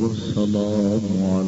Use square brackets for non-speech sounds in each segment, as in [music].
والسلام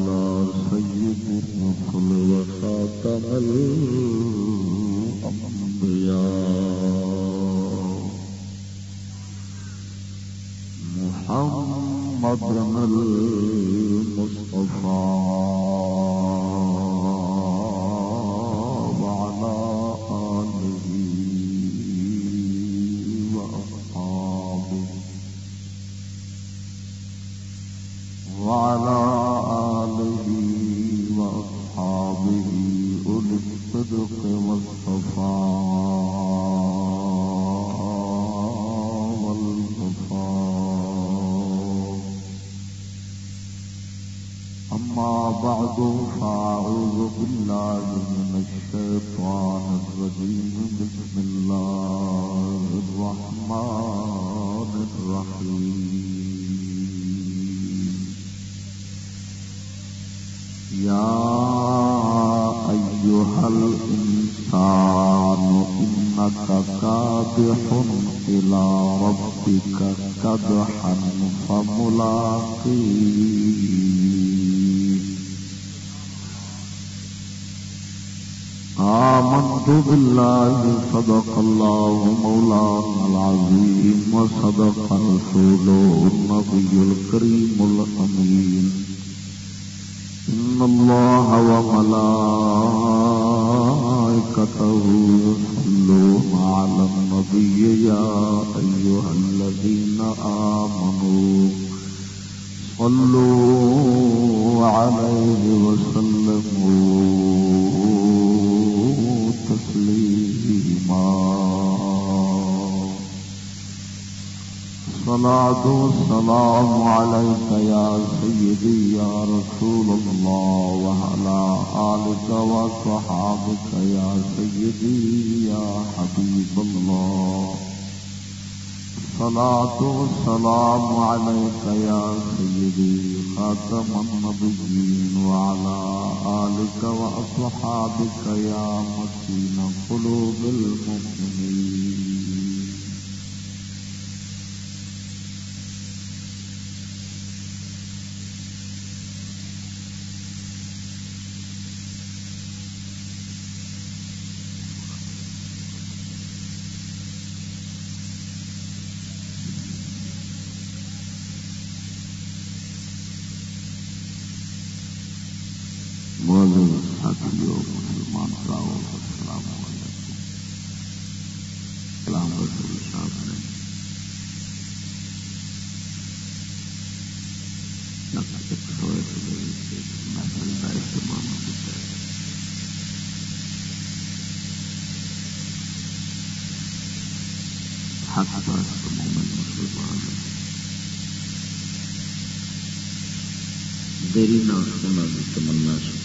نہ انہوں کی تمنا سی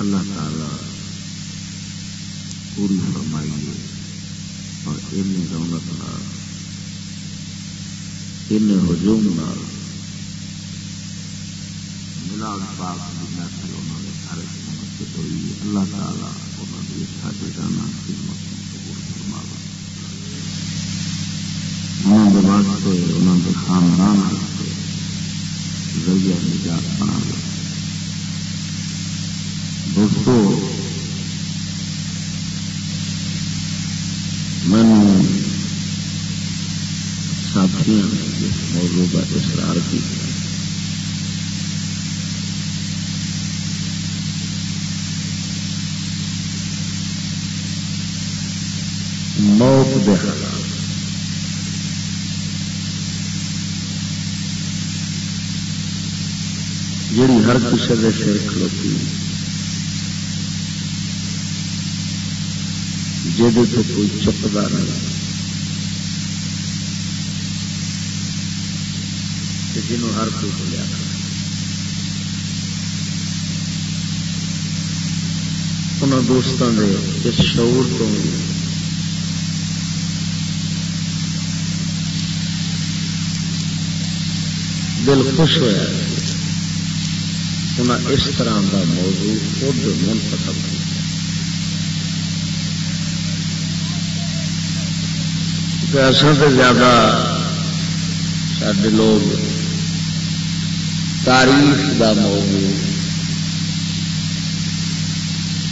اللہ تعالی پوری فرمائیے اور ان رونق ان ہجوم جیڑی ہر کسی کے سر کھلوتی جہد تو کوئی چپتا نہیں جنہوں ہر کوئی بولیا انہوں دوستوں کے اس شعور تو دل خوش ہوا انہیں اس طرح کا موضوع خود منتخب کیا۔ اصل سے زیادہ سارے لوگ تاریخ کا موضوع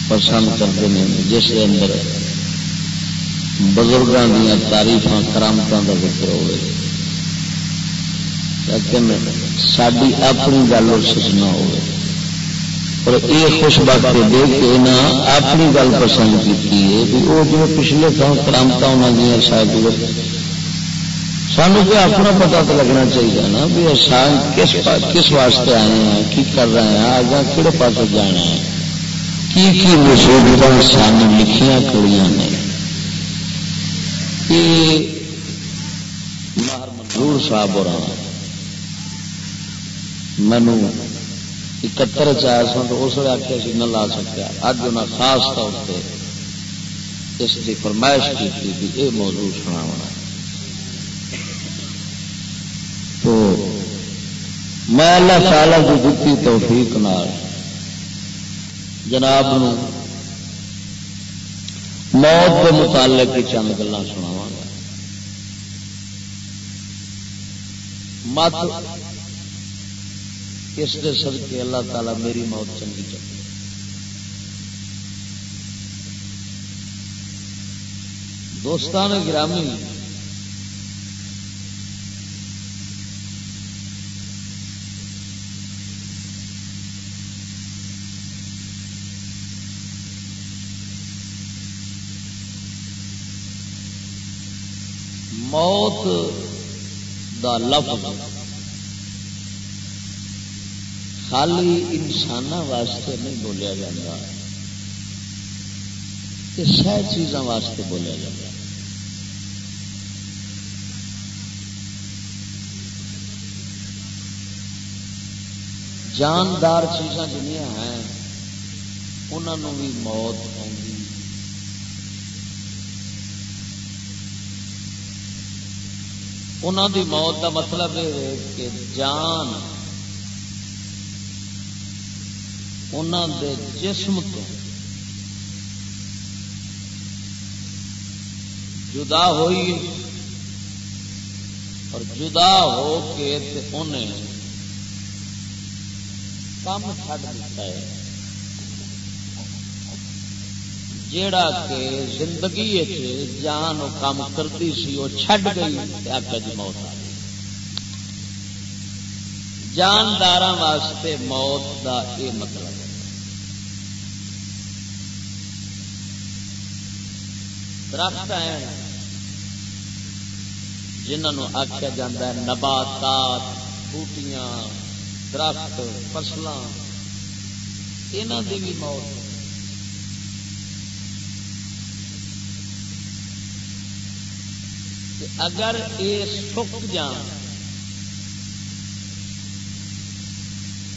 پسند کرتے ہیں، جس کے اندر بزرگوں دیا تاریف کرامتوں کا ذکر ہوئے۔ لیکن ساری اپنی گل سوچنا ہوئے۔ اور یہ خوش بات دے کے اپنی گل پسند کی ہے وہ جو پچھلے سال کرامت انہوں شاید سانو تو اپنا پتا تو لگنا چاہیے نا بھی آسان کس کس واسطے آئے ہیں، کی کر رہے ہیں آگے کہڑے پاس جانا ہے؟ کی کی مصیبت سان لکھیاں کڑیاں نے؟ مہر منظور صاحب اور مینو اکتر چایا سن تو اس وقت آخیا سی نہ لا سکیا۔ اج انہیں خاص طور پہ اس کی فرمائش کی تھی یہ موضوع سنا ہونا تو میں اللہ تعالی کی دیتی توفیق نال جناب نو موت کے متعلق کی چند گلا سناوا مت اس کے سد اللہ تعالی میری موت چنگی چکی دوستان گرامی موت دا لفظ خالی انسان واسطے نہیں بولیا جاتا یہ سہ چیزوں واسطے بولیا جاتا جاندار چیزاں جنیا ہیں انہوں بھی موت آئی انہوں دی موت کا مطلب یہ ہے کہ جان انہوں دے جسم تو جدا ہوئی اور جدا ہو کے انہیں کام چڑ دیتا ہے۔ جیڑا کہ زندگی جان کام کرتی سی وہ چھڈ گئی آگے جی موت آ گئی۔ جاندار واسطے موت دا یہ مطلب ہے درخت ہیں۔ جنہوں آخیا جا نباتات، بوٹیاں، درخت فصل یہاں کی بھی موت اگر یہ سک جان،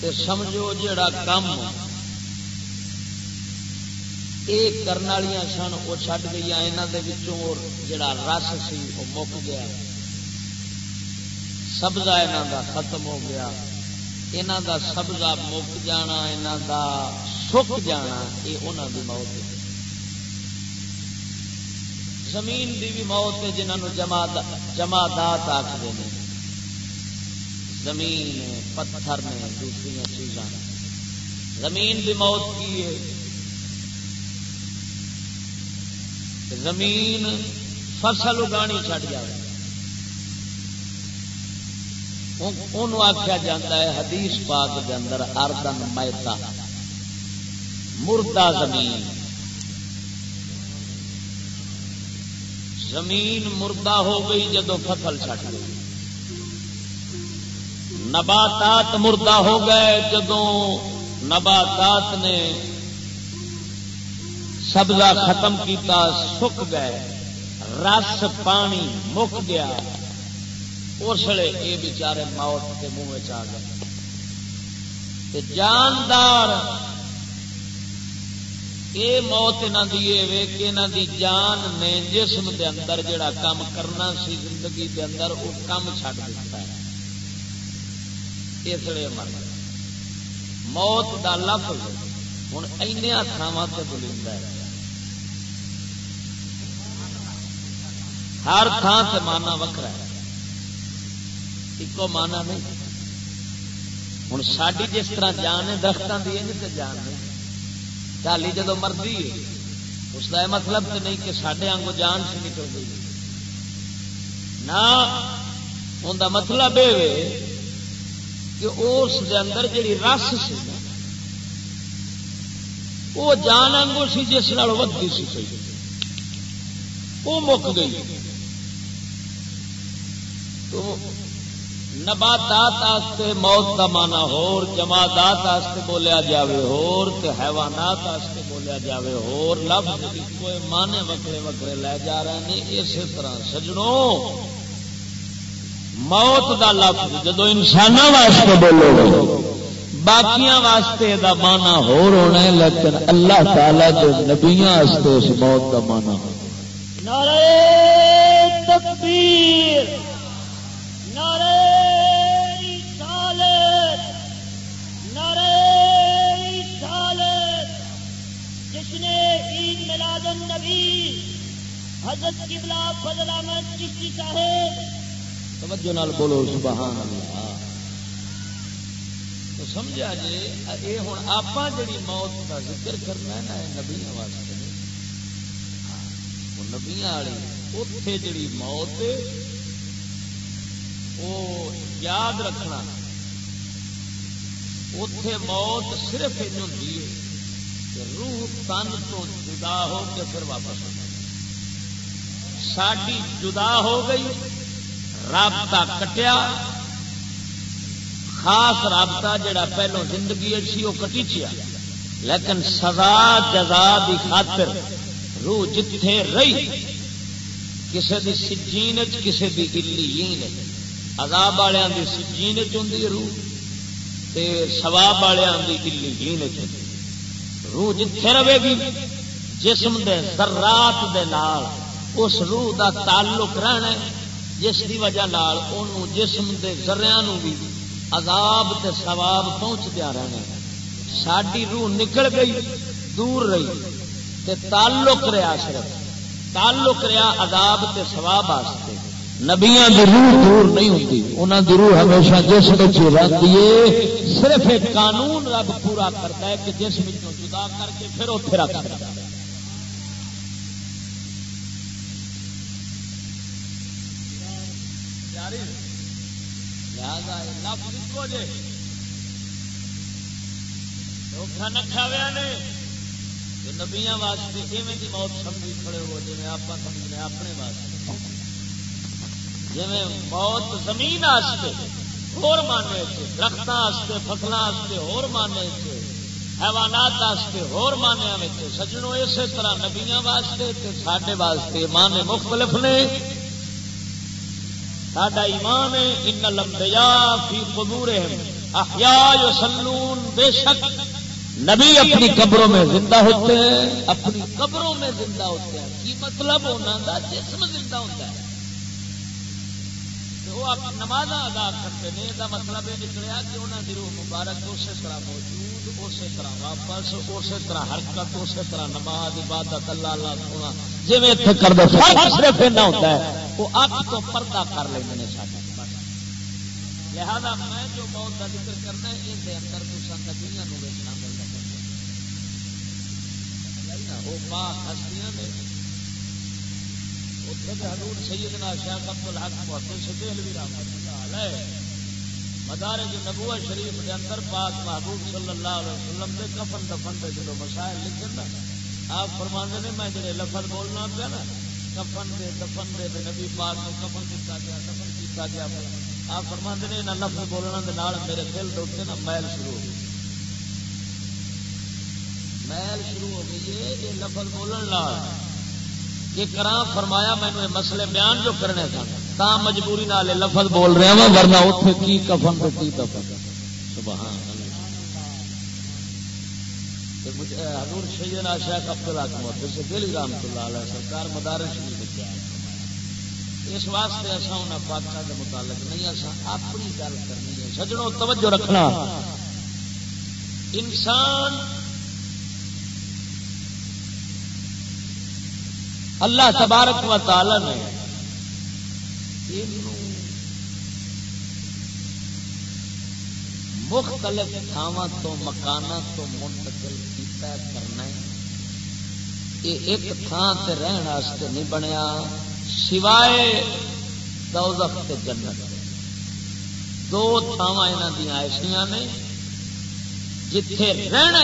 تو سمجھو جڑا کام یہ کرنے والی سن وہ چڈ گئی یہاں جڑا رس سی وہ مک گیا سبزہ یہاں کا ختم ہو گیا یہاں کا سبزہ مک جانا یہاں کا سک جانا یہ انہوں کی موت ہے زمین دی بھی موت ہے جنہوں جمادات آخر ہیں زمین پتھر نے دوسری چیزاں زمین بھی موت کی ہے زمین فصل اگانی چڑ جائے آخیا جا ہے، حدیث پاک کے اندر اردن میتا مردہ زمین۔ زمین مردہ ہو گئی جدو فصل چھٹ گئی۔ نباتات مردہ ہو گئے جدو نباتات نے سبزہ ختم کیتا، سک گئے، رس، پانی مک گیا۔ اس لیے یہ بچارے موت کے منہ آ گئے۔ جاندار یہ موت یہاں کی کہ یہاں دی جان نے جسم دے اندر جڑا کام کرنا سی، زندگی دے اندر وہ کام چھڈ دیتا ہے۔ اس لیے مر موت دا لفظ ہوں اینیا تھاواں سے بولتا ہے۔ ہر تھان سے مانا وکرا ہے۔ ایک مانا نہیں۔ ہوں ساری جس طرح جان ہے درختوں کی تو جان نہیں ڈالی جدو مرضی اس کا یہ مطلب تو نہیں کہ سڈے آنگو جان سے نکل گئی۔ نہ ان کا مطلب یہ کہ اس اندر جی رس سی وہ جان آنگو سی جس نال ودی سی۔ وہ مک گئی۔ تو نباتات آستے، موت کا مانا ہور جماعت بولیا جاوے، ہور تے حیوانات آستے بولیا جاوے، ہور لفظ کوئی مانے وکرے وکرے لے جا رہے ہیں، اسی طرح سجڑوں موت دا لفظ جدو انسان واسطے بولو گے باقیاں واسطے دا مانا ہور ہونا ہے، لیکن اللہ تعالی جو نبیاں واسطے اس موت دا مانا ہو نعرہ تکبیر۔ حضرت قبلہ فضل احمد چشتی صاحب توجہ نال بولو، سبحان اللہ۔ تو سمجھا جی یہ ہوں آپ جی موت کا ذکر کرنا ہے نا نبی واسطے وہ نبیا والی اتے جڑی موت وہ یاد رکھنا۔ اتے موت صرف ہوتی ہے روح تن تو جدا ہو کے پھر واپس ہو ساڈی جدا ہو گئی، رابطہ کٹیا۔ خاص رابطہ جڑا پہلو زندگی سی وہ کٹی چیا۔ لیکن سزا، جزا دی خاطر روح جتھے رہی، کسے دی سجین کسے دی گلی عذاب والوں کی سجین چی روح، تے سواب والوں کی گلی چی روح جتھے رہے گی، جسم دے ذرات دے نال۔ اس روح دا تعلق رہنا جس دی وجہ نال انہوں جسم دے ذریعہ نو بھی عذاب تے ثواب پہنچ دیا رہنا ہے۔ ساڈی روح نکل گئی، دور رہی، تے تعلق رہا صرف۔ تعلق رہا عذاب تے ثواب واسطے۔ نبیا روح دور نہیں ہوتی انہوں کی روح ہمیشہ جس رہتی ہے، صرف ایک قانون رب پورا کرتا ہے کہ جس جدا کر کے پھر اتنے رکھ نکھاویا نے۔ نبیا واسطے ایویں کی موت سمجھی کھڑے ہو جی آپ سمجھنے اپنے واسطے۔ جی موت زمین ہور مانے درختوں فصلوں ہور مانے حیوانات ہور مانیا سجنوں اسی طرح نبیا واسطے سڈے واسطے مانے مختلف نے۔ سڈا ایمان ہے، ان لمبیا فی قبور احیا سلون بے شک نبی اپنی قبروں میں زندہ ہوتے ہیں۔ اپنی قبروں میں زندہ ہوتے ہیں۔ کی مطلب ہونا جسم زندہ ہوتا ہے۔ وہ نماز ادا کرتے ہیں۔ یہ مطلب یہ نکلیا کہ انہوں کی روح مبارک اسی طرح موجود اسی طرح واپس، اسی طرح حرکت، اسی طرح نماز، عبادت، اللہ اللہ سونا۔ جی اتنے کر دو صرف ایسا ہوتا ہے۔ وہ اک تو پردہ کر لیں سارے لہذا میں جو موت کا ذکر کرنا ہے اس اندر دوسرا نبیاں ویچنا ملتا وہ پاک ہستیاں نے۔ حضور سیدنا شیخ عبد الحق محدث دہلوی رحمۃ اللہ علیہ مدار جو نبوت شریف کے اندر پاک محبوب صلی اللہ علیہ وسلم دے کفن دفن دے جب مسائل لکھن نا، آپ فرمانے نے، میں جڑے لفظ بولنا پیا نا، کفن دے، دفن دے نبی پاک کو کفن دیتا گیا، دفن کیتا گیا آپ فرمانے نے نہ لفظ بولنا دے نال میرے دل دے اوتے نا میل شروع ہو گئی۔ میل شروع ہو گئی ہے یہ لفظ بولن نال۔ یہ کرا فرمایا مینو یہ مسئلے بیان جو کرنے سن تا مجبوری نال لفظ بول رہے ہیں ورنہ اتنے کی کفن تو کی کفن سبحان حضور سیدنا شیخ عبد اللہ سے دل رحمت اللہ علیہ سرکار مدارس نہیں لکھا اس واسطے اصا ان پاکوں کے متعلق نہیں اصا اپنی گل کرنی ہے سجنوں توجہ رکھنا انسان اللہ تبارک و تعالی نے مختلف تھاواں تو مکانہ تو منتقل کیتا کرنا یہ ایک تھان سے رہن واسطے نہیں بنیا، سوائے دوزخ تے جنت۔ دو تھاواں یہاں دیا ایسا نے، جتھے رہنا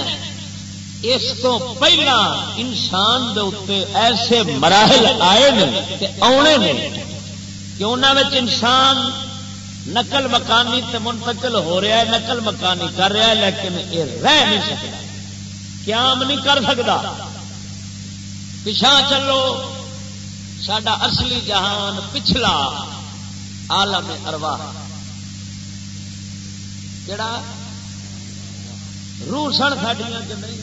اس تو پہلا انسان دے اتنے ایسے مراحل آئے نے آنے نے۔ کہ انہوں انسان نقل مکانی تے منتقل ہو رہا ہے، نقل مکانی کر رہا ہے، لیکن یہ رہ نہیں سکتا۔ قیام نہیں کر سکتا۔ پچھا چلو سڈا اصلی جہان پچھلا عالم اروا جڑا روح سن سڈیا کہ نہیں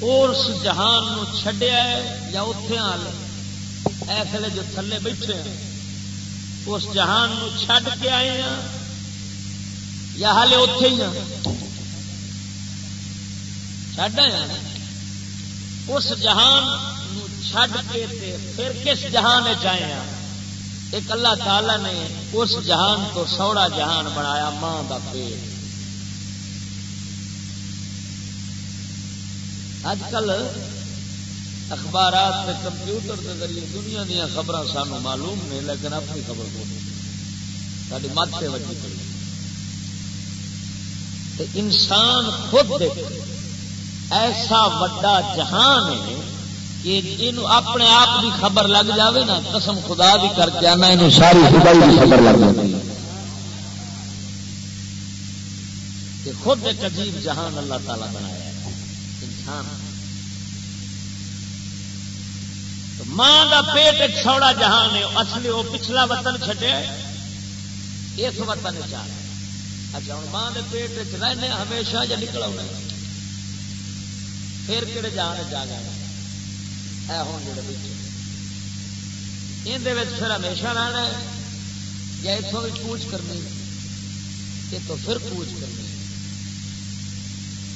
اس جہان چڈیا یا اتے آل ایسے جو تھلے بیٹھے ہیں، اس جہان چھڈ کے آئے ہیں، یا ہالے اتے ہی ہیں۔ چڈ آیا اس جہان چھڈ کے تے پھر کس جہان چاہے ہیں؟ ایک اللہ تعالی نے اس جہان تو سوڑا جہان بنایا، ماں کا پیٹ۔ اج کل اخبارات کے کمپیوٹر کے ذریعے دنیا دیا خبر سانو معلوم نہیں لیکن اپنی خبر کو ساری مت سے وجہ پڑی انسان خود ایسا وڈا جہان ہے کہ یہ اپنے آپ کی خبر لگ جاوے نا، قسم خدا بھی کر کے آنا یہ ساری خبر لگ جاتی خود ایک عجیب جہان اللہ تعالی بنایا انسان ماں کا پیٹ ایک سوڑا جہان ہے، اصلی وہ پچھلا وطن چڈیا اس وطن چاہ اچھا ہوں ماں کے پیٹ رہنے ہمیشہ جا نکل آنا پھر کہڑے جہان جا گیا ہوں جڑے یہ پھر ہمیشہ رہنا ہے، یا اتوں بھی پوچھ کرنی یہ تو پھر پوچھ کرنی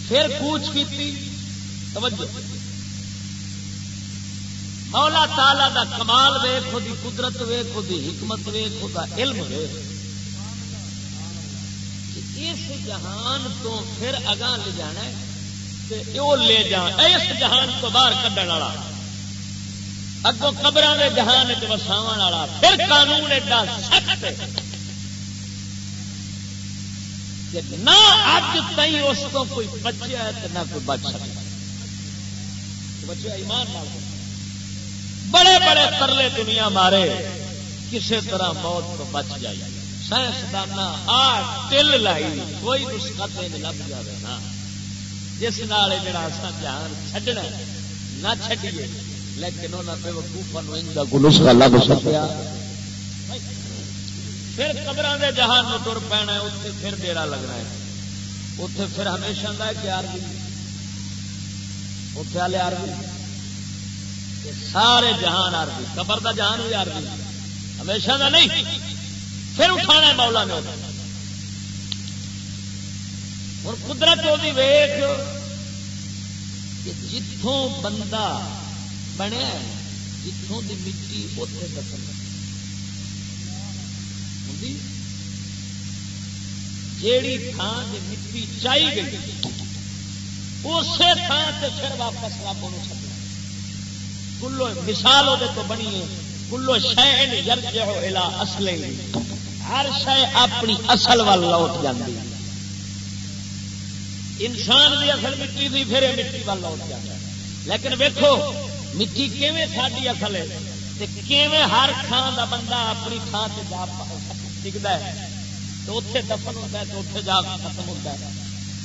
پھر پوچھ کی توجہ۔ مولا تالا دا کمال ویخ خود قدرت ویخ خود حکمت ویخ خود علم ویخ اس جہان تو پھر اگاں لے جانا ہے لے جان اس جہان تو باہر کھڈن والا۔ اگوں قبر کے جہان چ وساو والا۔ پھر قانون ایڈا سخت نہ اج تھی اس کو کوئی بچیا تو نہ کوئی بچ سکتا۔ بچیا ایمان نہ بڑے بڑے ترلے دنیا مارے کسی طرح موت تو بچ جائے سائنسدانا آ تل لائی، کوئی نسخہ تین لب جائے نا۔ جس نال جڑا سا جہان چڈنا نہ چڈیے لیکن انہوں نے وقوفا نسخہ لب سکیا۔ پھر قبر کے جہان میں تر پینا اتنے پھر ڈیرا لگنا ہے۔ اتنے پھر ہمیشہ لے کے آ رہی اتنے والے آ رہی سارے جہان آرمی قبر دا جہان بھی آرمی ہمیشہ دا نہیں، پھر اٹھانا ہے مولا نے اور قدرت وہ ویخ جتوں بندہ بنیا جتوں کی مٹی اتنے دفن جی؟ جیڑی تھان کی مٹی چاہیے گئی، اسی تھان سے پھر واپس رب ان کلو مثال وہ تو بنی ہے۔ کلو شہن یرجع اصل ہر شہ اپنی اصل وال لوٹ جاتی انسان بھی اصل مٹی دی پھر مٹی وال لوٹ جاتا لیکن ویکو مٹی کیویں ساری اصل ہے؟ کیویں ہر تھان کا بندہ اپنی تھان سے جا ٹکتا ہے۔ تو اتے دفن ہوتا ہے تو اتے جا ختم ہوتا ہے۔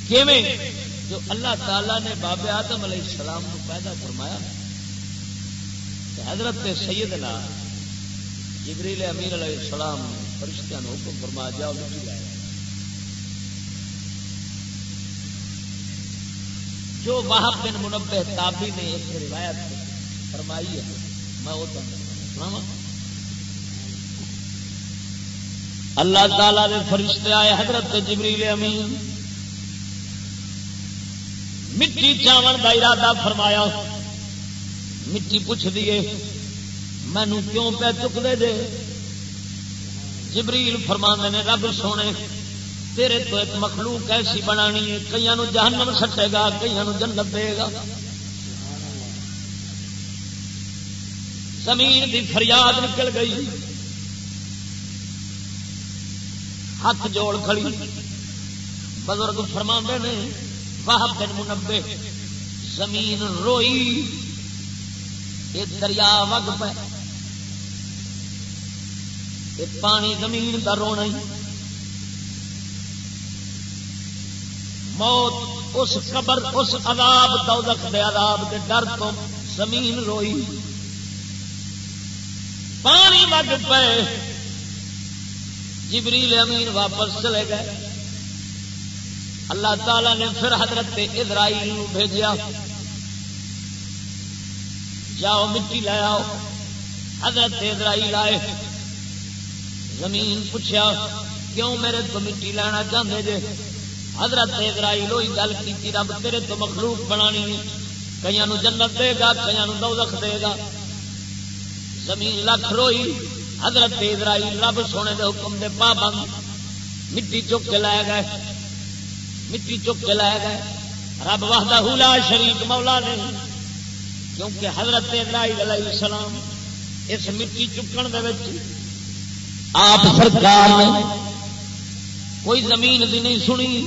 کیویں؟ جو اللہ تعالی نے بابے آدم علیہ السلام کو پیدا فرمایا۔ حضرت سیدنا جبریل امیر علیہ السلام فرشتہ نے حکم فرما جاؤ مٹی لایا جو وہاں بن منبع تابی نے ایک روایت فرمائی ہے، میں وہ تو اللہ تعالی نے فرشتے آئے، حضرت جبریل امین۔ مٹی چاون کا ارادہ فرمایا۔ مٹی پوچھ دیے مینو کیوں پہ چک دے؟ جبریل فرما نے، رب سونے، تیرے تو ایک مخلوق ایسی بنانی ہے کئی جہنم سٹے گا کئی جنت دے گا۔ زمین دی فریاد نکل گئی۔ ہاتھ جوڑ کھڑی۔ بزرگ فرما نے، واہ دن منبے، زمین روئی۔ یہ دریا وگ پہ پانی زمین کا رونا ہی۔ موت اس قبر، اس عذاب دوزخ دے عذاب دے ڈر تو زمین روئی۔ پانی وگ پے جبریل امین واپس چلے گئے۔ اللہ تعالی نے پھر حضرت اسرائیل بھیجا۔ جاؤ، مٹی لے آؤ۔ حضرت اسرائیل آئے۔ زمین پوچھا کیوں میرے تو مٹی لینا چاہتے جے؟ حضرت اسرائیل وہی گل کی رب تیرے تو مخلوق بنانی کئی جنت دے گا کئی دو رکھ دے گا۔ زمین لکھ روئی۔ حضرت اسرائیل رب سونے دے حکم دے پا بند مٹی چک کے لائے گئے۔ مٹی چک کے لائے گئے۔ رب واہدہ حولا شریف مولا نے۔ کیونکہ حضرت اسرائیل علیہ السلام اس مٹی چکن دے آپ سرکار نے کوئی زمین بھی نہیں سنی،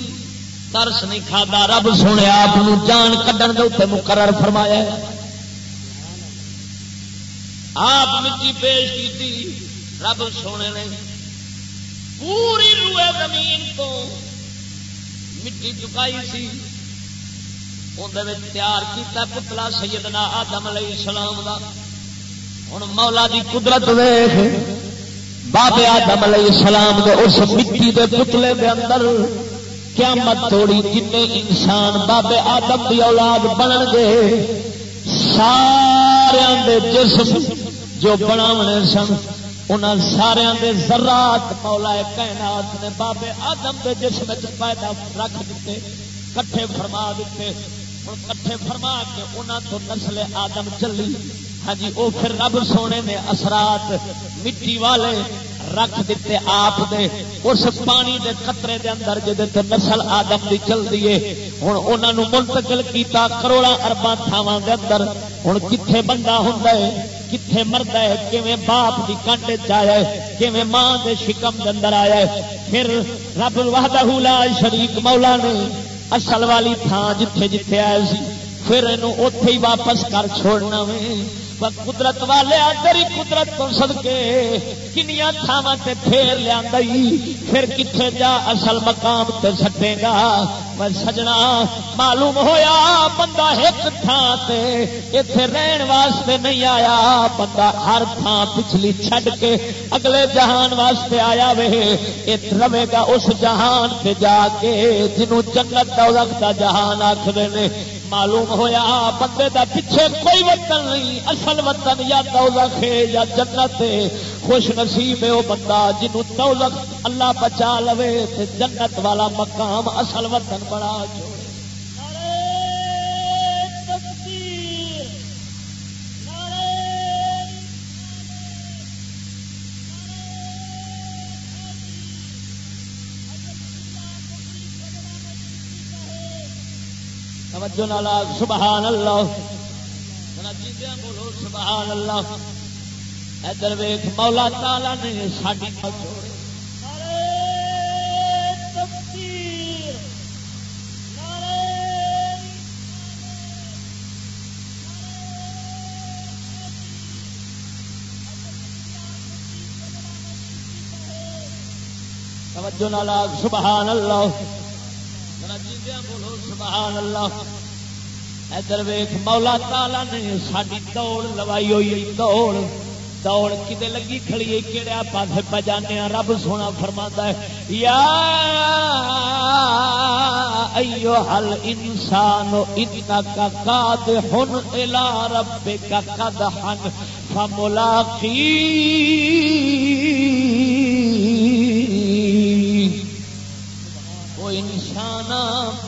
ترس نہیں کھا رب سونے آپ جان کھڈن دے اتنے مقرر فرمایا آپ مٹی پیش کی رب سونے نے پوری روئے زمین تو مٹی چکائی سی۔ اندر تیار کیا پتلا سیدنا آدم علیہ السلام دا۔ ہوں مولا دی قدرت ویخ بابے آدم علیہ السلام دے اس مٹی دے پتلے دے اندر قیامت توڑی جن انسان بابے آدم دی اولاد بن گے سارے جسم جو بناونے سن ان سارے دے ذرات مولا کائنات نے بابے آدم دے جسم پیدا رکھ دیتے، کٹھے فرما دیتے۔ ہوں کٹھے فرما کے انہوں تو نسل آدم چلی ہاں جی وہ پھر رب سونے نے اثرات مٹی والے رکھ دیتے آپ دے۔ اس پانی دے قطرے دے اندر جہد نسل آدم دی چل دیے ہوں انہوں منتقل کیتا کروڑا ارباں تھاواں دے اندر۔ ہوں کتنے بندہ ہوں کتنے مرد ہے، کیویں باپ کی کنڈ چیا کیویں ماں کے شکم کے اندر آیا پھر رب وحدہ لا شریک مولا نے اصل والی تھان جتھے جتھے آئے سی، پھر یہ اتے ہی واپس کر چھوڑنا وے۔ قدرت والے تیری قدرت تو سدکے کنیا تھاوا پھیر لیا پھر کتنے جا اصل مقام تے سٹے گا۔ میں سجنا معلوم ہویا بندہ ایک تھان سے اتے رہن واسطے نہیں آیا۔ بندہ ہر تھان پچھلی چھڈ کے اگلے جہان واسطے آیا وے۔ یہ رہے گا اس جہان پہ جا کے جنوں جنت کا جہان آخر نے۔ معلوم ہویا، بندے دا پیچھے کوئی وطن نہیں، اصل وطن یا دولت ہے یا جنت ہے۔ خوش نصیب ہے وہ بندہ جنوں دولت اللہ بچا لوے تے جنت والا مقام اصل وطن بڑا جو۔ توجہ نالا سبحان اللہ۔ بولو سبحان اللہ۔ ادھر ویخ مولا تالا نے ساری توجہ نالا سبحان اللہ۔ بولو سبحان اللہ۔ ادھر ویخ مولا تالا نے ساری دوڑ لوائی ہوئی دوڑ دوڑ کتنے لگی کھڑی ہے کہڑے پاس پہ جانے رب سونا فرما ہے، یا ایو حل انسان اتنا کا کاد ہن الا رب کا کد ہن فملاقی۔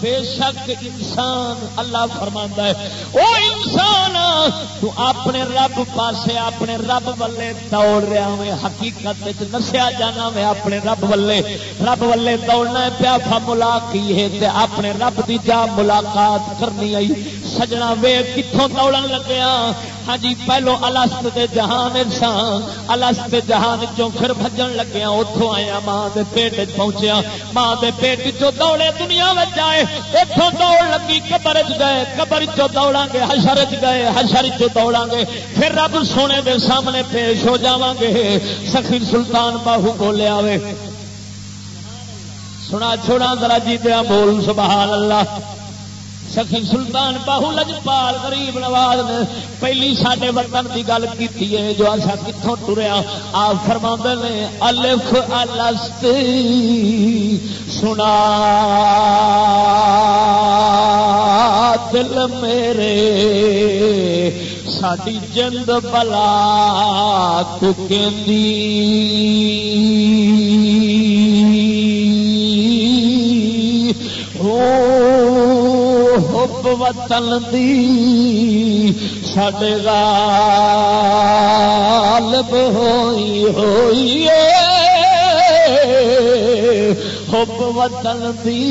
بے شک انسان اللہ فرما ہے۔ وہ انسان، تو اپنے رب پاسے اپنے رب والے دوڑ رہا میں حقیقت نسیا جانا میں اپنے رب والے۔ رب والے دوڑنا پیا فا ملا کی ہے تے اپنے رب دی جا ملاقات کرنی آئی۔ سجنا وے کتوں دوڑن لگیا ہاں جی پہلو الست دے جہان انسان الست جہان چوں پھر بجن لگیا اتوں آیا ہاں ماں دے پیٹ پہنچیا ماں دے پیٹ چو دوڑے دنیا میں جائے اتوں دوڑ لگی، قبر چ گئے۔ قبر چو دوڑا گے ہشر چ گئے ہشر چ دوڑا گے۔ پھر رب سونے دے سامنے پیش ہو جا گے۔ سخی سلطان باہو بولیا سنا چھوڑا ذرا جی دیا بول، سبحان اللہ۔ سخی سلطان باہو لجپال غریب نواز نے پہلی سڈے وطن کی گل کی ہے، جو اصا کتوں ٹریا آپ فرما نے، الف الست سنا، دل میرے ساری جند بلا کھی حب وطن دی سڈے غالب ہوئی ہوئی حب وطن دی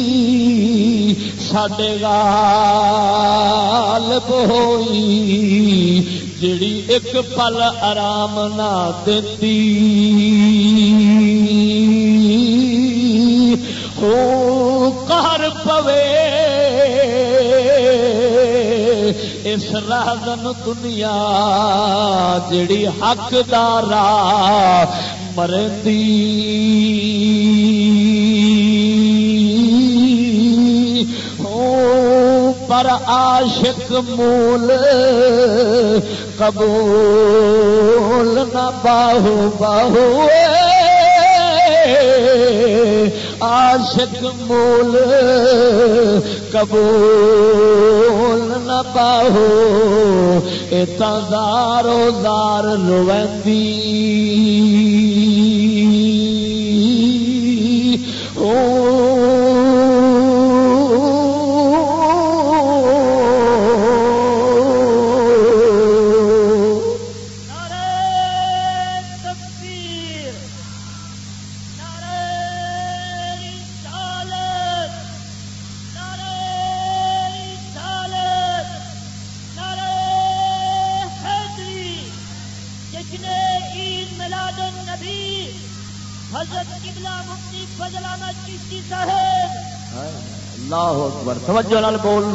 سڈے غالب ہوئی جڑی ایک پل آرام نہ دتی۔ ہو کر پوے اس رازن دنیا جڑی حقدار مرتی پر عاشق مول قبول نہ باہو باہو عاشق مول قبول نہ پاہو اتنا دارو دار روی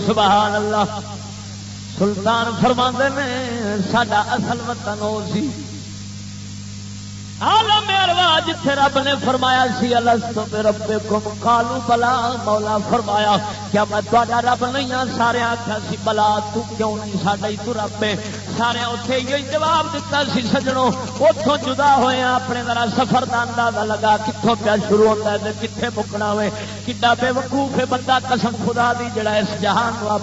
سبحان اللہ۔ سلطان فرما نے سڈا اصل وطن وہ سی۔ جتھے رب نے فرمایا سی السطو پہ رب کم کالو بلا، مولا فرمایا، کیا میں تا رب نہیں ہاں؟ سارے آخیا سی، بلا، تو کیوں نہیں ساڈا ہی تو رب ہے؟ سارے اتنے یہ جواب دیتا سی سجنوں اتوں جدا ہوئے اپنے ذرا سفر کا اندازہ لگا کتوں پیا شروع ہوتا ہے کتنے مکنا ہوئے، کڈا بے وقوف ہے بندہ، قسم خدا دی، جڑا اس جہان کو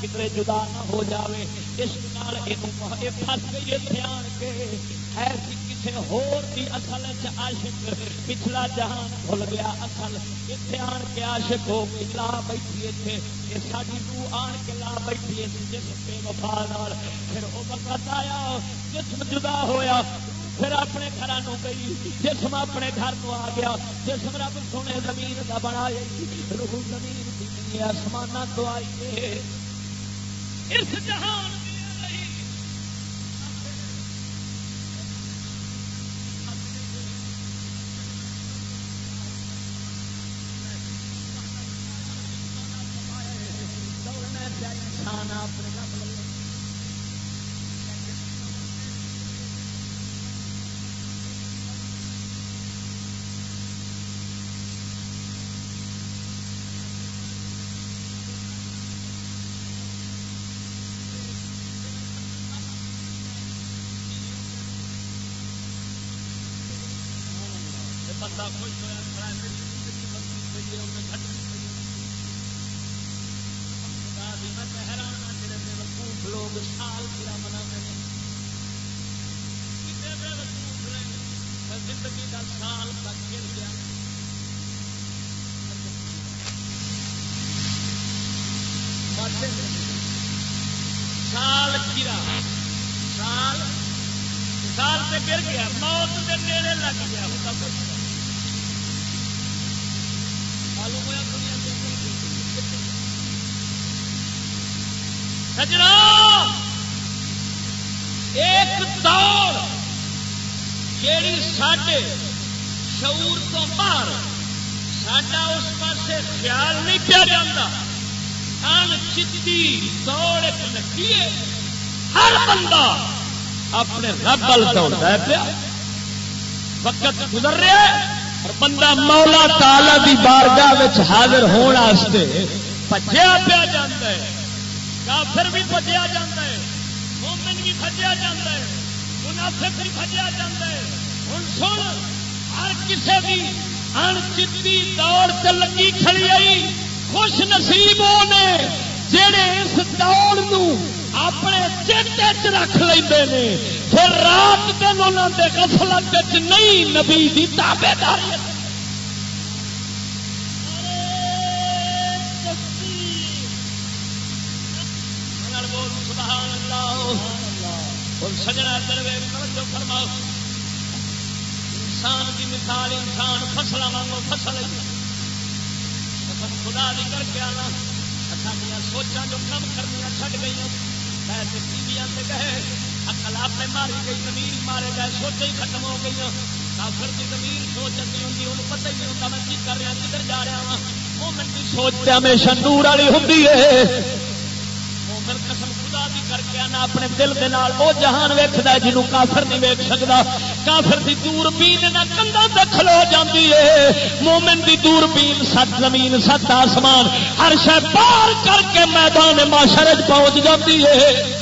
کتنے ہاں، جدا نہ ہو جائے اس فس گئی دھیان کے۔ ایسی جی، کسی ہوتی اصل عاشق پچھلا جہان بھول گیا اصل۔ اتنے آن کے عاشق ہو گئی، لا بیٹھی اتنے یہ ساری روح آن کے لا بیٹھی جسم بے وفا پھر وہ وقت آیا، جسم جدا ہویا پھر اپنے گھر گئی، جسم اپنے گھر کو آ گیا، جسم رب سونے زمین کا بنا روح زمین آسمان تو آئی اس جہان بندہ خوش ہوا ہاں لوگ سال پورا منا زندگی کا سال تک گر گیا۔ سال گرا۔ سال سال سے گر گیا، موت کے نیڑے لگ گیا۔ ہوتا کچھ معلوم ہوا دنیا سجنا ایک دوڑ جیڑی سڈے شعور تو باہر سڈا اس پاس خیال نہیں پیا جاتا ان چیتی دوڑ ایک لگی ہے۔ ہر بندہ اپنے رب دوڑتا ہے پیا۔ وقت گزر رہا ہے۔ بندہ مولا تالا دی بارگاہ حاضر ہونے پچیا پیا جاتا ہے۔ کافر بھی بجیا جا ہے۔ مومن بھی بجیا جا ہے۔ منافق بھی بجیا جا ہے۔ ہوں سن، ہر کسی بھی انچتی دوڑ سے لگی کھڑی آئی خوش نصیب نے جڑے اس دوڑ اپنے چیٹے چ رکھ لے پھر رات دن انہوں کے گفلت نہیں نبی کی تابے داری سجنا دروے توجہ فرماؤ۔ انسان کی مثال انسان فصل واگو فصل خدا دی کر کے آنا اچھا سوچا جو کم کرنی چھٹ گئی پیسے سے گئے اکل آپ ماری گئی، زمین مارے گئے، سوچے ہی ختم ہو گئی ہاں۔ کافر کی زمین سوچ نہیں ہوتی انہوں پتہ ہی نہیں ہوتا میں کی کر رہا، کدھر جا رہا ہوں مومن کی سوچ ہمیشہ نور والی ہوں مومن قسم خدا دی کر کے آنا اپنے دل کے نال، وہ جہان ویکد جنوں کافر نہیں ویک سکتا کافر دی دور بین کندا تے کھلو جاندی ہے مومن دی دور بین سات زمین، سات آسمان، ہر شے پار کر کے میدان معاشرے پہنچ جاتی ہے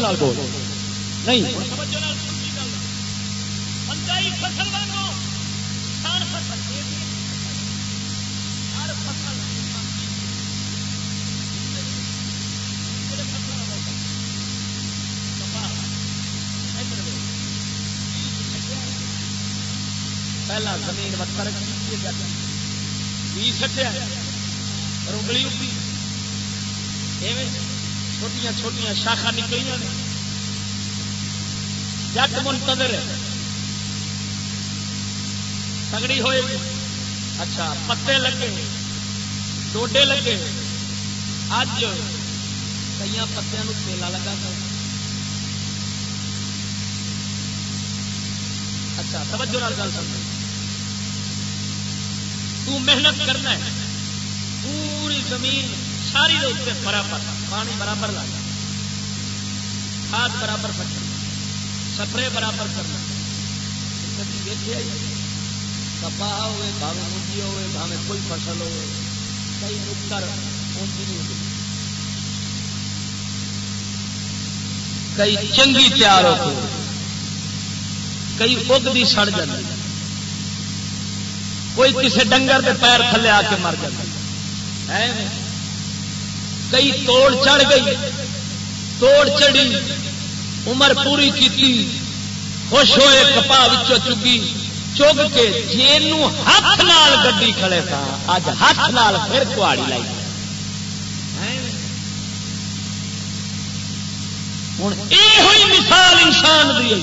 توجہ نال بول۔ نہیں۔ پہلا زمین وقت رکھی سٹیا رنگلی اگی چھوٹیاں چھوٹیاں شاخا نکلیاں جٹ منتظر۔ تگڑی ہوئے۔ اچھا پتے لگے۔ ڈوڈے لگے۔ اج کئی پتوں تیلا لگا کر۔ اچھا توجہ گل سمجھ تو محنت کرنا ہے۔ پوری زمین ساری برابر پانی برابر لانا کھاد برابر پٹنا سپرے برابر کرنا کپا ہوئے بھاوے منجی ہوئے بھاوے کوئی فصل ہوئے۔ کئی نکر اونچی نہیں ہوتی کئی چنگی تیار ہو کئی اگتی سڑ جاتی کوئی کسی ڈنگر کے پیر تھلے آ کے مر جاتا ہے کئی توڑ چڑھ گئی، توڑ چڑی عمر پوری کی خوش ہوئے کپا چکی چگ کے جی ہاتھ نال گڈی کھڑے تھا اج ہاتھ نال پھر کہاڑی لائی۔ ہوں یہ مثال انسان دی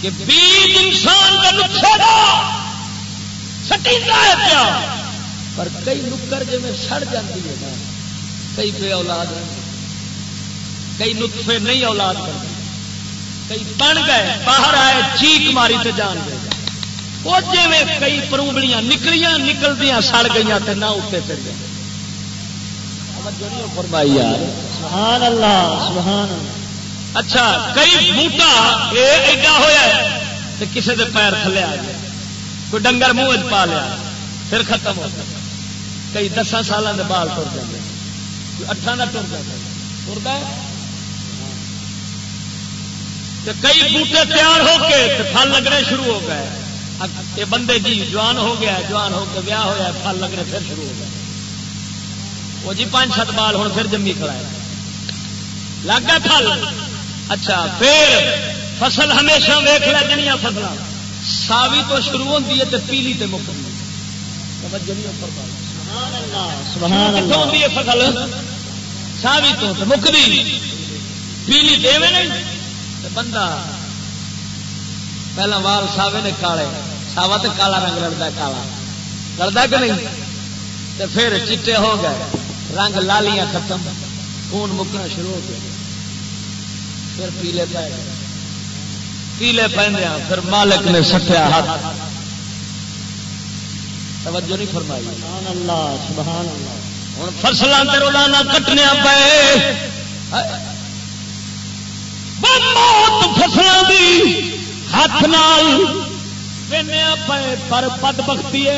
کہ بیج انسان کا نقصان سٹی ہے پیا۔ پر کئی نکر جی میں سڑ جاتی ہے نا کئی بے اولاد کئی نطفے نہیں اولاد کرتے۔ کئی بن گئے باہر آئے چیک ماری تے جان گئے۔ وہ جی کئی پروبڑیاں نکلیاں نکلدیاں سڑ گئی نہ اتنے چل گئے۔ فرمائی یار۔ سبحان اللہ سبحان اچھا کئی بوٹا ایڈا ہوا تو کسی کے پیر تھلے آ گیا کوئی ڈنگر منہ پا لیا پھر ختم ہو گیا۔ کئی دسان سالوں کے بال تر جاتے اٹھان کا ٹر جاتا ترتا کئی بوٹے تیار ہو کے پھل لگنے شروع ہو گئے یہ بندے جی جوان ہو گیا جوان ہو کے ویاہ ہوا پھل لگنے پھر شروع ہو گئے وہ جی پانچ سات بال ہوں پھر جمی کھڑا ہے لگ گیا پھل اچھا پھر فصل ہمیشہ ویخ لگنیا فصل ساوی تو شروع ہوتی ہے تو پیلی تے مک ہوتی ہے فصل؟ ساوی تو مکدی پیلی دے بندہ پہلا وال ساوے نے کالے. ساوا تو کالا رنگ لڑتا کالا. لڑتا کہ نہیں؟ تو پھر چٹے ہو گئے. رنگ لالیاں ختم. خون مکنا شروع ہو گیا. پھر پیلے پہ پیلے پہنیا پھر مالک نے سٹیا ہاتھ. توجہ نہیں فرمائی۔ سبحان اللہ سبحان اللہ ہوں فصلوں روزانہ کٹنے پے۔ موت فصلوں کی ہاتھ نال پے پر پد بختی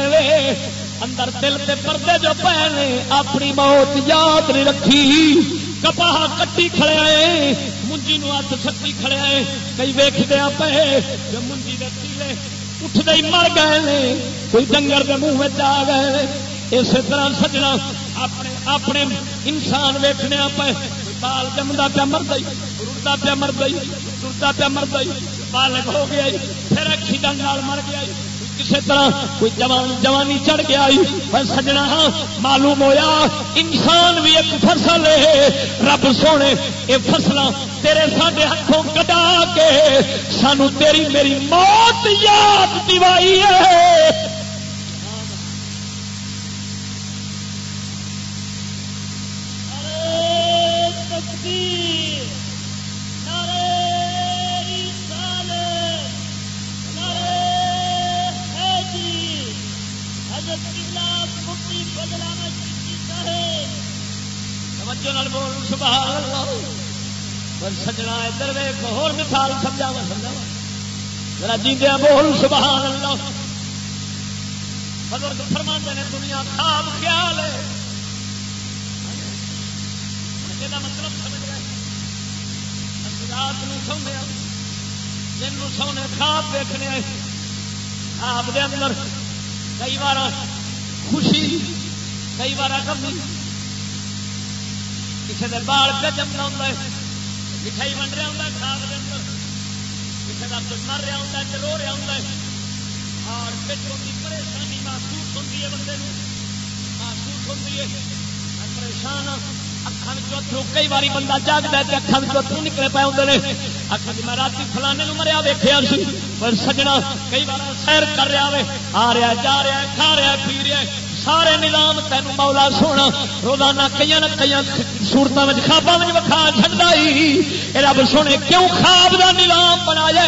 اندر دل کے پردے جو پے اپنی موت یاد نہیں رکھی۔ کپاہ کٹی کھڑے آئے منجی نو ہاتھ سٹی کھڑے آئے۔ کئی ویخ دیا پے منجی دے پیلے اٹھتے ہی مر گئے کوئی ڈنگر کے منہ میں آ گئے اسی طرح سجنا اپنے اپنے انسان ویٹنے پہ بال جمتا پیا مر گئی رڑتا پیا مر گئی ٹرتا پیا مر گئی بالک ہو گیا۔ پھر اکھی ڈنگ مر گیا۔ کسی طرح کوئی جوان جوانی چڑھ گیا پر سجنا ہاں، معلوم ہویا، انسان بھی ایک فصل ہے۔ رب سونے یہ فصل تیرے ساڈے ہاتھوں کٹا کے سانو تیری میری موت یاد دیوائی ہے۔ سمجھاوا سمجھاوا ذرا جیندیا بول سبحان اللہ۔ بزرگ فرما نے، دنیا خواب خیال ہے۔ مطلب سمجھ رہے رات میں سونے دن نو سونے خواب دیکھنے خواب دے اندر کئی بار خوشی، کئی بار کمی کسی نے بال پہ جمنا ہوں مٹھائی ونڈ رہا ہوں کھاد کے اندر۔ کسی مر رہا ہوں چلو رہا ہوں اور پچھوں کی پریشانی محسوس ہوتی ہے بندے محسوس ہوتی ہے۔ پریشان ہاں۔ اکھان کئی باری بندہ جاگتا ہے اکھان نکلے پے ہوں اکھان جی میں رات فلانے مریا ویخیا سی، پر سجنا کئی بار سیر کر رہا ہے آ رہا جا رہا ہے، کھا رہا پی رہا ہے۔ سارے نظام تین مولا سونا، روزانہ کئی نہ کئی سورتوں میں خوابوں میں وکھا چڑھتا ہی رب سونے، کیوں خواب کا نظام بنایا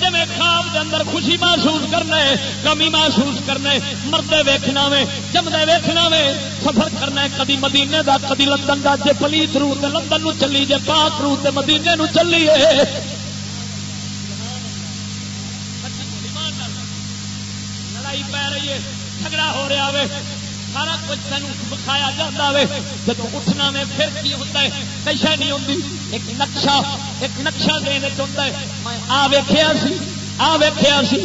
جی میں خواب کے اندر خوشی محسوس کرنا ہے کمی محسوس کرنا ہے، مردے ویکھنا میں جمدے ویکھنا میں سفر کرنا ہے، کدی مدینے دا، کدی لندن دا، جے پلیت رو لندن نو چلی، جے پاک رو مدینے نو چلیے لڑائی پی رہی ہے۔ جھگڑا ہو رہا ہے سارا کچھ تین بکھایا جاتا ہے جب اٹھنا میں پھر کی ہوتا ہے؟ کشا نہیں ہوتی ایک نقشہ ایک نقشہ دینے ہوتا ہے۔ میں آ ویخیا سی، آ ویخیا سی۔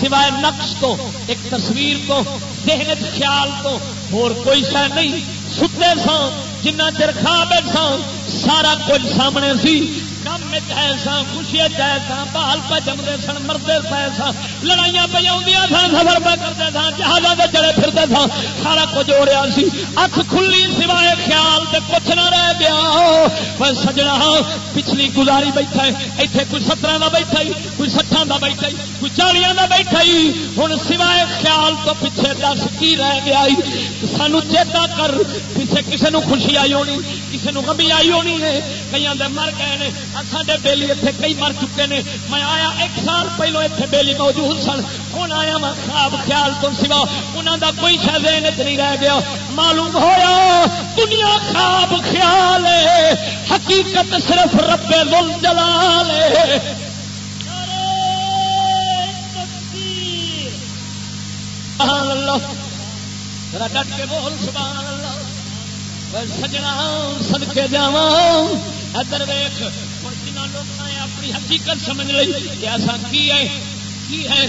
سوائے نقش تو، ایک تصویر تو ذہن خیال تو اور کوئی شہ نہیں۔ ستے سا جنہ چر کھا بیٹھا سارا کچھ سامنے سی۔ کم ایسا خوشی ایسا بال پہ جمتے سن مرتے پے سا لڑائیاں پہ آدی سن، سفر پہ کرتے سن جہازوں کے چڑے پھرتے سن سارا کچھ ہو رہا سی۔ اکھ کھلی سوائے خیال سے کچھ نہ رہ گیا۔ پر سجنا ہاں، پچھلی گزاری بیٹھا ہے اتنے کوئی سترہ کا بیٹھا ہی کوئی سٹا دساں دا بیٹھا ہی کوئی چالیاں دا بیٹھا ہی ہوں سوائے خیال تو پیچھے دس کی رہ گیا سانو چیتا کر، پیچھے کسی نو خوشی آئی ہونی کسی نو آئی ہونی ہے؟ کئی مر گئے ساڈے بیلی اتنے کئی مر چکے نے۔ میں آیا ایک سال پہلو اتنے بیلی موجود سن۔ ہوں آیا میں؟ خواب خیال تو سوا۔ انہوں دا کوئی شاید نہیں رہ گیا۔ معلوم ہوا دنیا خواب خیال ہے۔ حقیقت صرف ربے دل جلال ہے۔ سبحان اللہ۔ ذرا ڈٹ کے بول، سبحان اللہ۔ سجنا سد کے جا ادھر ویخ ہوں لوگوں نے اپنی حقیقت سمجھ لی کہ ایسا کی ہے کی ہے،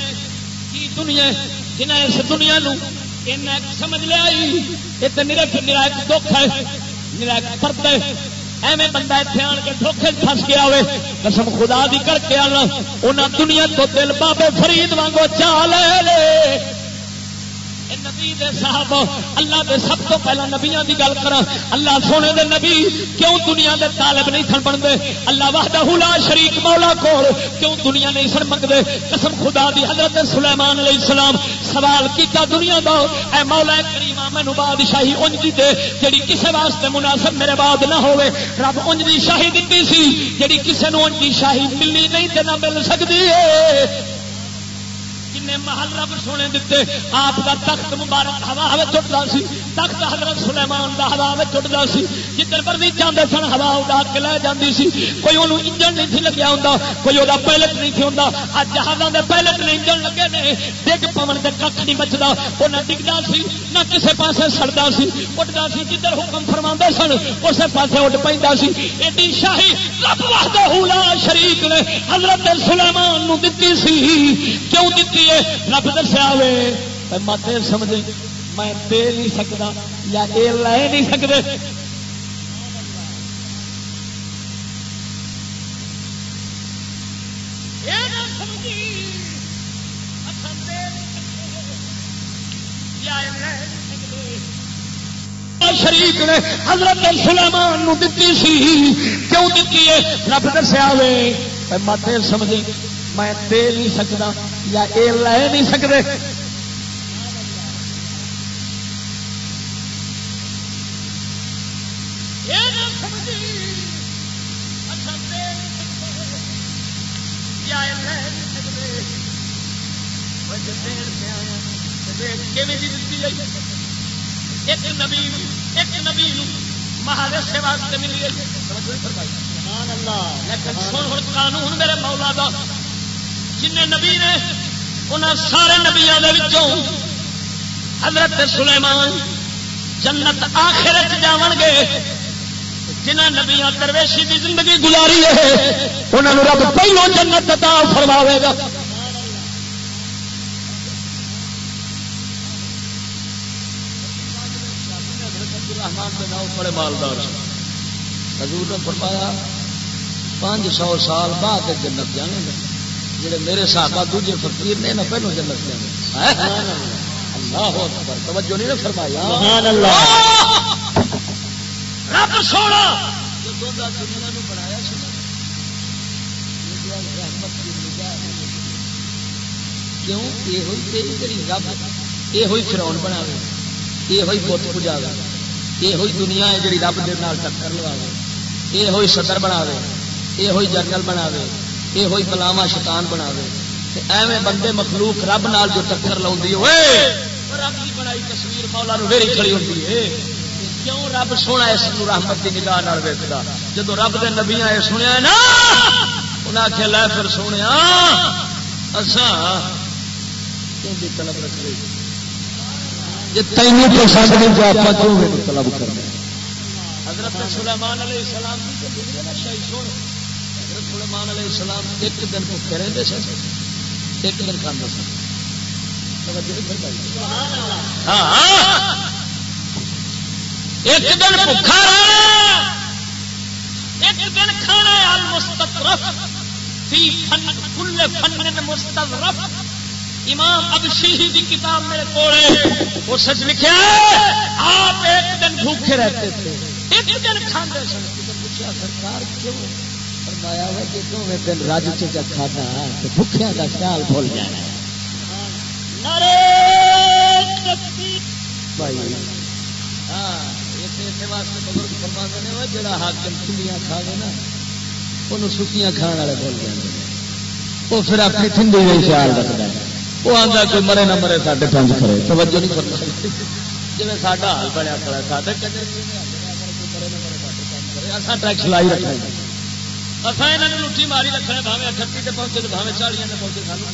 کی دنیا جنہیں اس دنیا نو سمجھ لیا یہ تو میرے میرا ایک دکھ ہے میرا ایک پرد ہے۔ ایویں بندہ اتنے آن کے دھوکھے پس گیا ہوئے، قسم خدا دی کر کے آنا انہیں دنیا تو دل بابے فرید وانگو چال لے۔ نبی دے صاحب، اللہ دے سب تو پہلا نبیاں دی گل کرا اللہ سونے دے نبی، کیوں دنیا دے طالب نہیں سن بنتے؟ اللہ وحدہ لا شریک مولا کول کیوں دنیا نہیں سن منگتے قسم خدا دی، حضرت سلیمان علیہ السلام سوال کیتا دنیا دا، اے مولا کریم مینو بادشاہی انج دی دے جڑی کسے واسطے مناسب میرے بعد نہ ہوے رب انج دی شاہی دتی سی، جڑی کسے نو انج دی شاہی ملنی نہیں تے نہ مل سکدی ہے۔ کنے محل رب سونے دیتے، آپ کا تخت مبارک ہوا چٹتا سی۔ تخت حضرت سلیمان کا ہوا چٹتا سی۔ جدھر پر نہیں چاہتے سن، ہوا اڈا کے لے جاتی سی۔ کوئی وہ انجن نہیں تھی لگیا ہوں کوئی وہ پائلٹ نہیں تھی ہوں اج جہازوں کے پائلٹ نے انجن لگے نے، ڈگ پون کے کھ نہیں بچتا وہ نہ ڈگتا سی، نہ کسی پاس سڑتا سی۔ اٹھتا سی، جدھر حکم فرما سن، اسی پاس اڈ پہ سی۔ ایڈی شاہی رب واہدہ شریک نے حضرت سلیمان دتی سی۔ کیوں دتی رب دسیا مت سمجھ میں دے نہیں سکتا یا یہ لے نہیں سکتے شریف نے حضرت سلیمان دتی سی کیوں دتی ہے؟ رب دسیا مت سمجھ میں دے نہیں سکتا یا یہ لے نہیں سکتے۔ اچھا ایک نبی ایک نبی واسطے ملی۔ لیکن سن قانون میرے مولا دا۔ جن نبی نے انہوں سارے نبیا حضرت سلیمان جنت آخر جا گے جنہ نبیا درویشی کی زندگی گزاری ہے انہوں رب پہلو جنت عطا فرماوے گا۔ بڑے مالدار حضور نے فرمایا، پانچ سو سال بعد جنت جانے گا جڑے میرے صحابہ دوجے فقیر نے نہ پہلو جنت جانے اللہ اکبر توجہ نہیں نہ سبحان اللہ۔ رب سونا! جو دنیا نو بنایا سی کیوں؟ یہ ہوئی تیری تیری رب یہ ہوئی فرون بنا یہ ہوئی بت پجا یہ ہوئی دنیا ہے جی رب دے نال ٹکر لوا یہ ہوئی صدر بنا یہ ہوئی جنرل بنا یہ ہوئی بلاوا شیطان بنا ایویں بندے مخلوق رب نال جو ٹکر لاؤں رب کی بنائی تصویر مولا نو ویری کھڑی ہوتی ہے کیوں رب سونا اس رحمت کی نگاہ ویکتا جب رب کے نبیا یہ سنیا نا انہیں آخیا لے پھر سونے طلب رکھ رہی حضرت سلیمان علیہ السلام کی شاہی سونے سلمان علیہ السلام ایک دن بھوکے رہتے سن؟ ایک دن کھانے سن؟ ہاں، ہاں۔ ایک دن بھوکا ایک دن کھانا مستقرف فی فن، کل فن مستقرف امام اب شیحی کی کتاب میرے کو وہ سچ لکھا آپ ایک دن بھوکے رہتے تھے۔ ایک دن کھانے سن۔ پوچھا، سرکار کیوں فرمایا ہوا دن رج چکا کھانا تو بھوکھیا کا خیال بھول جانا بھائی ہاں واسطے بزرگ فرما نے جڑا حاکم ٹھنڈیاں کھا گے نا وہ سکیاں کھان والے بول جائیں وہ پھر اپنی ٹھنڈی کا خیال رکھتا ہے۔ وہ آتا کوئی مرے نہ مرے ساڈے پنج کرے توجہ نہیں کرتا جی ساڈا حال بنیا کھڑا ساڈے ٹیکس لائی رکھا اصا یہاں نے لٹھی ماری رکھنا بھاوے اٹھتی سے پہنچے تو بھاوے چالیاں سے پہنچے سانو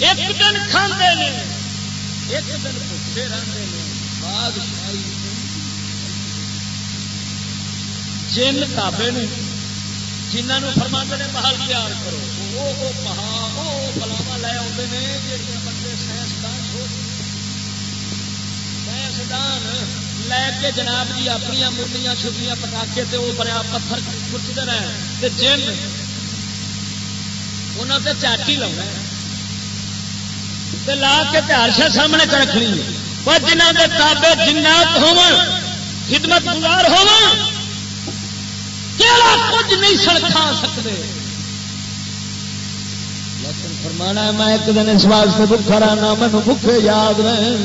ایک دن کھانے ایک دن بھوکے رہتے ہیں بادشاہی جن تابے نے جنہوں فرما نے محل تیار کرو وہ پہاڑ وہ لے آتے ہیں جہاں بندے سائنسدان سائنسدان لے کے جناب جی اپنی مرتیاں چھٹیاں پٹا کے وہ بڑا پتھر کچتے رہے جن انہوں سے چاٹی لاؤنا لا کے تیار سامنے چ رکھنی جنہ کے تابے جنات ہو خدمت گزار ہو کچھ نہیں سڑکا سکتے۔ فرمانا میں ایک دن اس واسطے بکھا رہنا مینو بکھے یاد رہے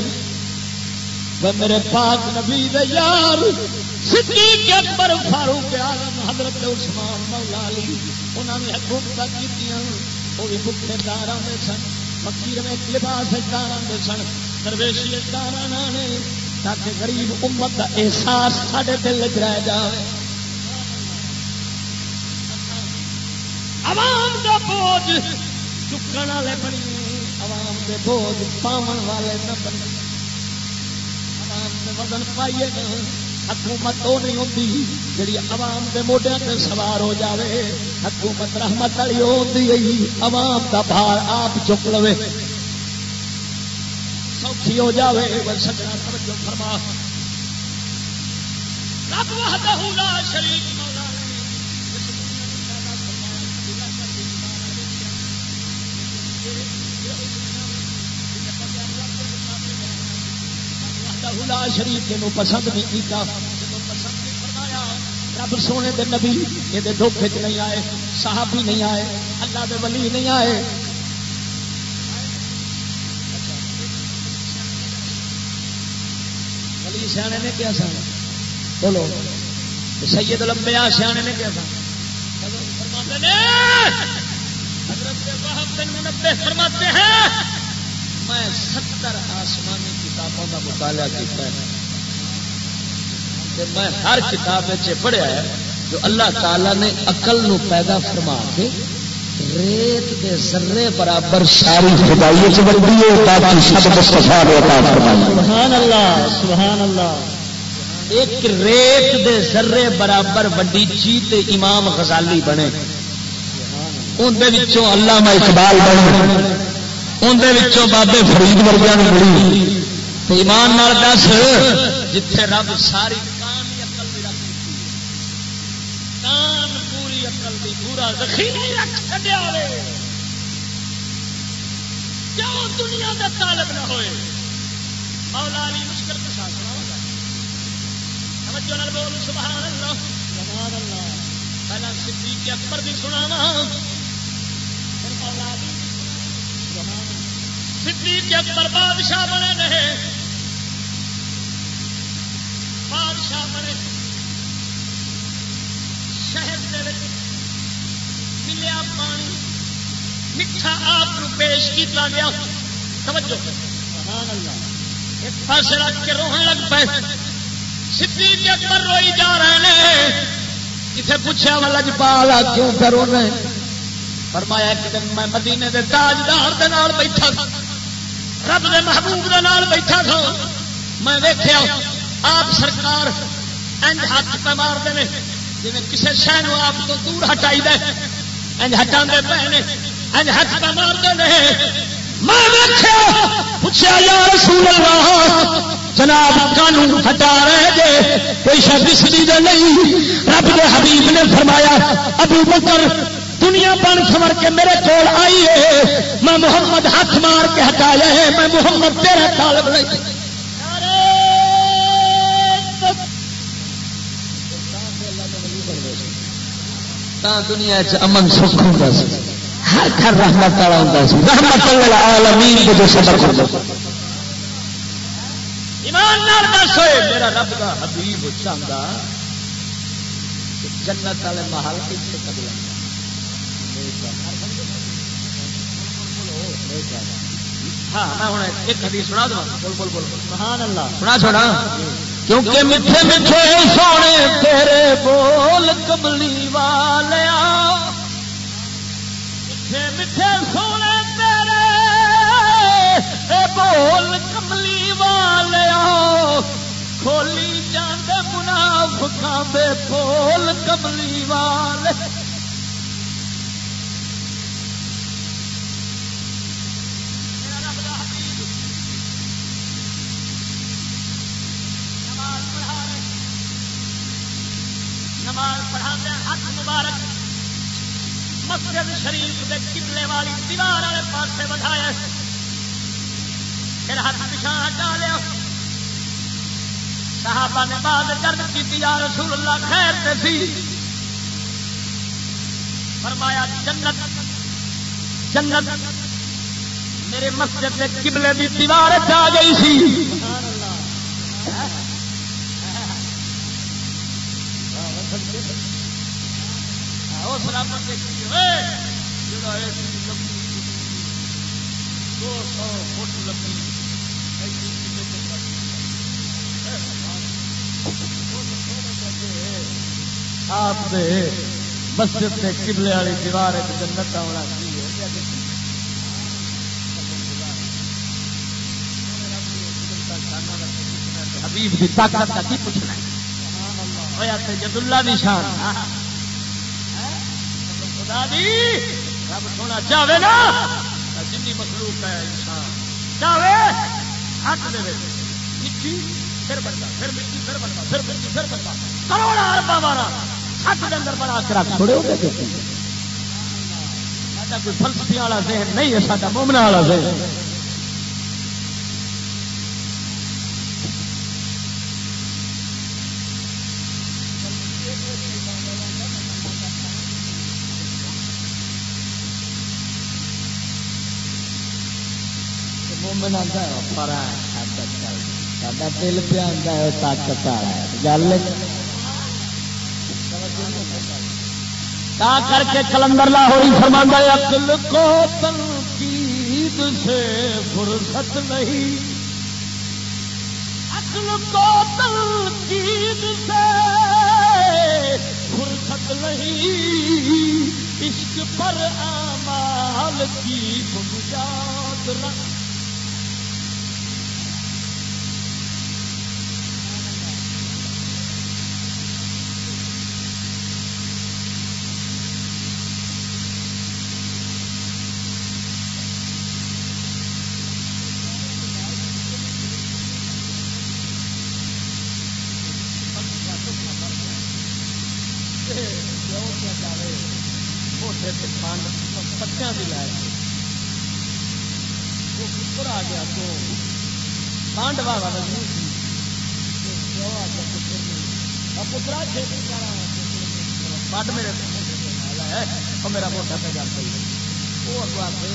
میرے پاک نبی دے یار، صدیق اکبر فاروق عالم حضرت عثمان مولا علی انہوں نے حکومت کی وہ بھی بکھے دار آتے سن، فقیر میں لباس دار آتے سن، درویشی دار نے تاکہ غریب امت کا احساس سارے دل چ رہ جائے۔ عوام کا بوجھ چکن والے بنی، عوام کے بوجھ پاون والے نہ بنی۔ عوام کے وزن پائیے نا حکومت وہ نہیں ہوتی جی عوام کے موڈیا سے سوار ہو جاوے، حکومت رحمت والی ہوتی عوام کا بھار آپ چک لو سوکھی ہو جاوے سجنا توجہ فرما۔ رب وحدہ لا شریک لا شریف کے پسند نہیں کیتا۔ رب سونے دے نبی یہ دکھ چ نہیں آئے، صحابی نہیں آئے، اللہ دے ولی نہیں آئے۔ ولی سیانے نے کیا سن؟ بولو۔ سید لمبیا سیانے نے کیا سن؟ فرماتے ہیں میں ستر آسمانی کی کتابوں کا مطالعہ کیا میں ہر کتاب پڑھیا ہے جو اللہ تعالی نے اقل نو پیدا فرما کے ریت کے ذرے برابر ساری خدائی سبحان اللہ سبحان اللہ۔ ایک ریت دے ذرے برابر وڈی چیت امام غزالی بنے۔ اندر اللہ اقبال بنے۔ اندر بابے فرید ورگیا ملی ایمان نال دس۔ جتھے رب ساری کان پوری اقل پورا کیوں دنیا طالب نہ ہوئے؟ مولا علی مشکل توجہ نال بول سبحان اللہ سبحان اللہ پہلا صدیق اکبر بھی سنا مولا علی صدیق اکبر بادشاہ بنے رہے۔ بادشاہ بنے۔ شہر ملیا پانی، میٹھا آپ پیش کیا گیا۔ توجہ۔ ایک پاس رکھ کے روہن لگ پے صدیق اکبر روئی جا رہے ہیں کسے پوچھا والا جی پالا کیوں پہ رونا فرمایا ایک دن میں مدینے دے تاجدار دے نال بیٹھا تھا۔ رب دے محبوب دے نال بیٹھا تھا۔ میں ویخیا آپ سرکار انج ہاتھ پہ مار دے جی کسی شہ آپ تو دور ہٹائی دے انج ہٹا دے پے انج ہاتھ پہ مار دے میں پوچھا یا رسول اللہ، جناب قانون ہٹا رہے جے کوئی شہ دستی دے نہیں۔ رب دے حبیب نے فرمایا، ابو بکر، دنیا بن سمر کے میرے کول آئی ہے۔ میں محمد ہاتھ مار کے ہٹایا ہے، میں محمد تیرا طالب نہیں۔ دنیا امن سکھ ہوتا ہر گھر رحمت والا ہوتا سی رحمت العالمین جو صبر کرتا ایمان نال دس ہوئے میرا رب کا حبیب چاہتا جنت والے محل کتنے قبل ہاں میں ہوں ایک حدیث سنا دوں بول بول بول سبحان اللہ سنا چھوڑا کیونکہ میٹھے میٹھے سونے تیرے بول کملی والیا۔ میٹھے میٹھے سونے تیرے بول کملی والے کھولی جانے منافقہ دے بول کملی والے۔ نماز پڑھا ہاتھ مبارک۔ مسجد شریف کے کبلے والی دیوار والے پاسے بدھایا پھر ہاتھ پچھا ہٹا لیا۔ صحابہ نے بعد درد کی یا رسول اللہ خیر تے سی۔ فرمایا، جنت جنت میرے مسجد کے کبلے کی دیوار آ گئی سی۔ سلامت دو سو فٹ لمبی آپ مسجد کے قبلے والی دیوار جنت آنا حبیب کی طاقت کا کی پوچھنا ہویا ہے جد اللہ دی شان ہاں۔ خدا دی۔ رب سونا چاہے نا۔ جن مخلوق ہے انسان۔ چاہے ہاتھ دے مٹی پھر بنتا پھر مٹی پھر بنتا پھر مٹی پھر بنتا کروڑا اربا بارہ ہاتھ کے اندر بنا کے رکھ۔ چھوڑے ہوتے کوئی فلسفی والا ذہن نہیں ہے سارا مومنا والا ذہن۔ مومن آتا ہے پر دل پہ آتا ہے طاقت والا گل کر کے کلندر لاہوری فرما عقل کو تنقید سے فرصت نہیں عقل کو تنقید سے فرصت نہیں عشق پر آمال کی بنیاد رکھ پچیا بھی لائے وہ پتر آ گیا تو پانڈ بابا پترا پٹ میرے میرا موٹا پہ جان پہ وہ اگو اگوا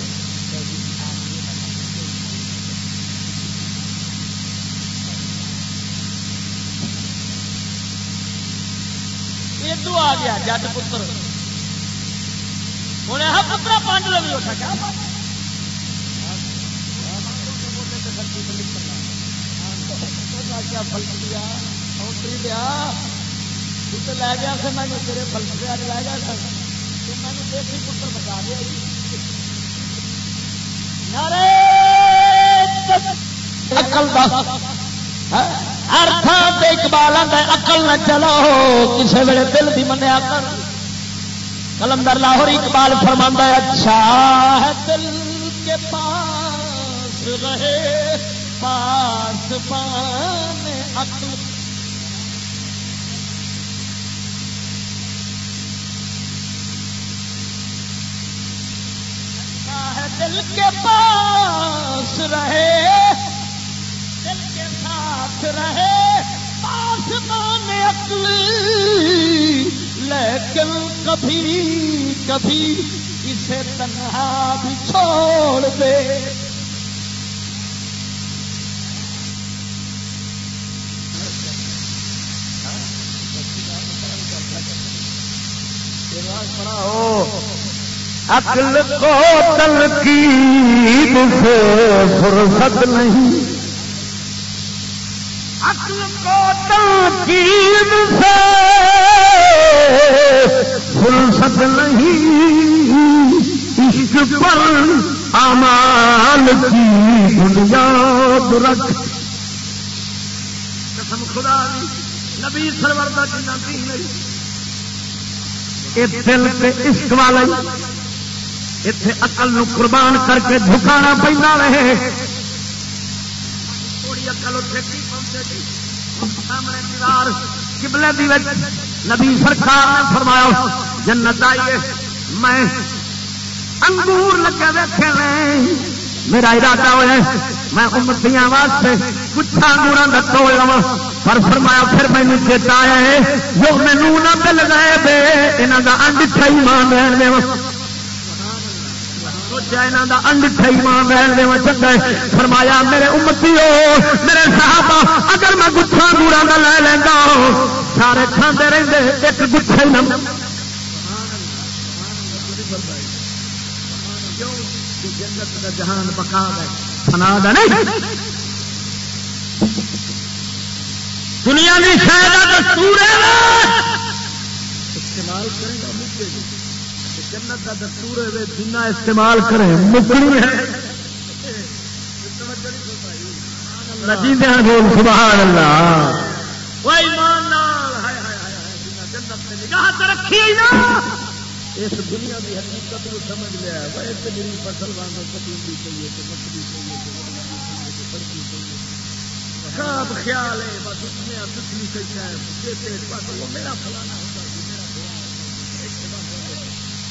ادو آ گیا جٹ پتر ہوں یہ پترا پانڈ لو بھی اٹھا کیا دیا لے گیا سر میں تیرے فلسفے لے گیا سر میں دیسی پتر بتا دیا اقبال اقل نہ چلو کسی ویلے دل بھی منیا کر۔ کلندر لاہور اقبال فرما اچھا ہے دل کے پاس رہے، پاس پان عقل. اچھا دل کے پاس رہے، دل کے ساتھ رہے، پاس مان عقل. لیکن کبھی کبھی اسے تنہا بھی چھوڑ دے۔ عقل کو تنقید سے فرصت نہیں۔ عقل کو تنقید سے فرصت نہیں، عشق پر امال کی بنیاد رکھ۔ قسم خدا دی، نبی سرور کا جنا نہیں۔ دل سے عشق والا اتے اقل قربان کر کے جھکانا پہنا رہے۔ تھوڑی اقل اتنے سامنے دیوار کبلے دی وچ نبی سرکار نے فرمایا، جنت آئیے میں انگور لگے دیکھے میرا ارادہ ہوا میں امتیاں واسطے کچھ انگور کا توڑ لوا پر فرمایا، پھر مینو چیتا ہے جو مینو نہ مل گئے بے یہاں کا انڈ کھائی مان رہن دے دسیا یہاں انڈ کھائی مان رہن دے چنگا فرمایا، میرے امتی ہو میرے صحابہ، اگر میں گچھا گورا کا لے لینا ہاں، سارے کھانے رہتے ایک گچھا ہی نہ جہان پکا گئے فنا نہیں دنیا کی شاید دستور استعمال کرے گا مجھے جنت کا دستور ہے جنا استعمال کرے مکڑی ہے سبحان اللہ۔ جنت رکھی اس دنیا کی حقیقت کو سمجھ لیا ویسے میری فصل چاہیے تو مچھلی چاہیے خواب خیال ہے بس بس وہ میرا فلانا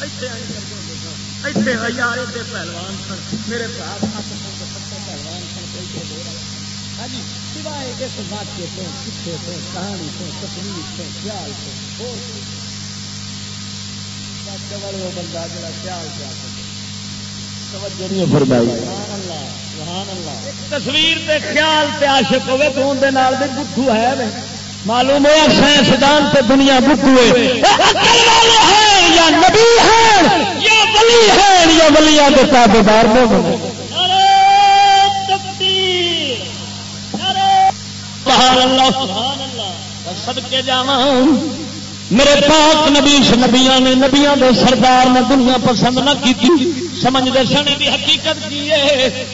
ہوتا پہلوان سن میرے پہلوان سن ہاں جی سوائے اس واقعے سے کچھ کہانی سے تکلیف سے خیال سے بندہ جڑا خیال تصویر تے خیال تے عاشق ہوے تو اون دے نال دے بکھو ہے معلوم ہوا سائنسدان تے دنیا بکھو ہے۔ یا نبی ہے یا ولی ہے یا ولیاں دے تابعدار نے سبحان اللہ۔ سبحان اللہ صدقے میرے پاک نبی نبیا نے نبیا دے سردار نے دنیا پسند نہ کی سمجھتے سنے کی حقیقت کی ہے۔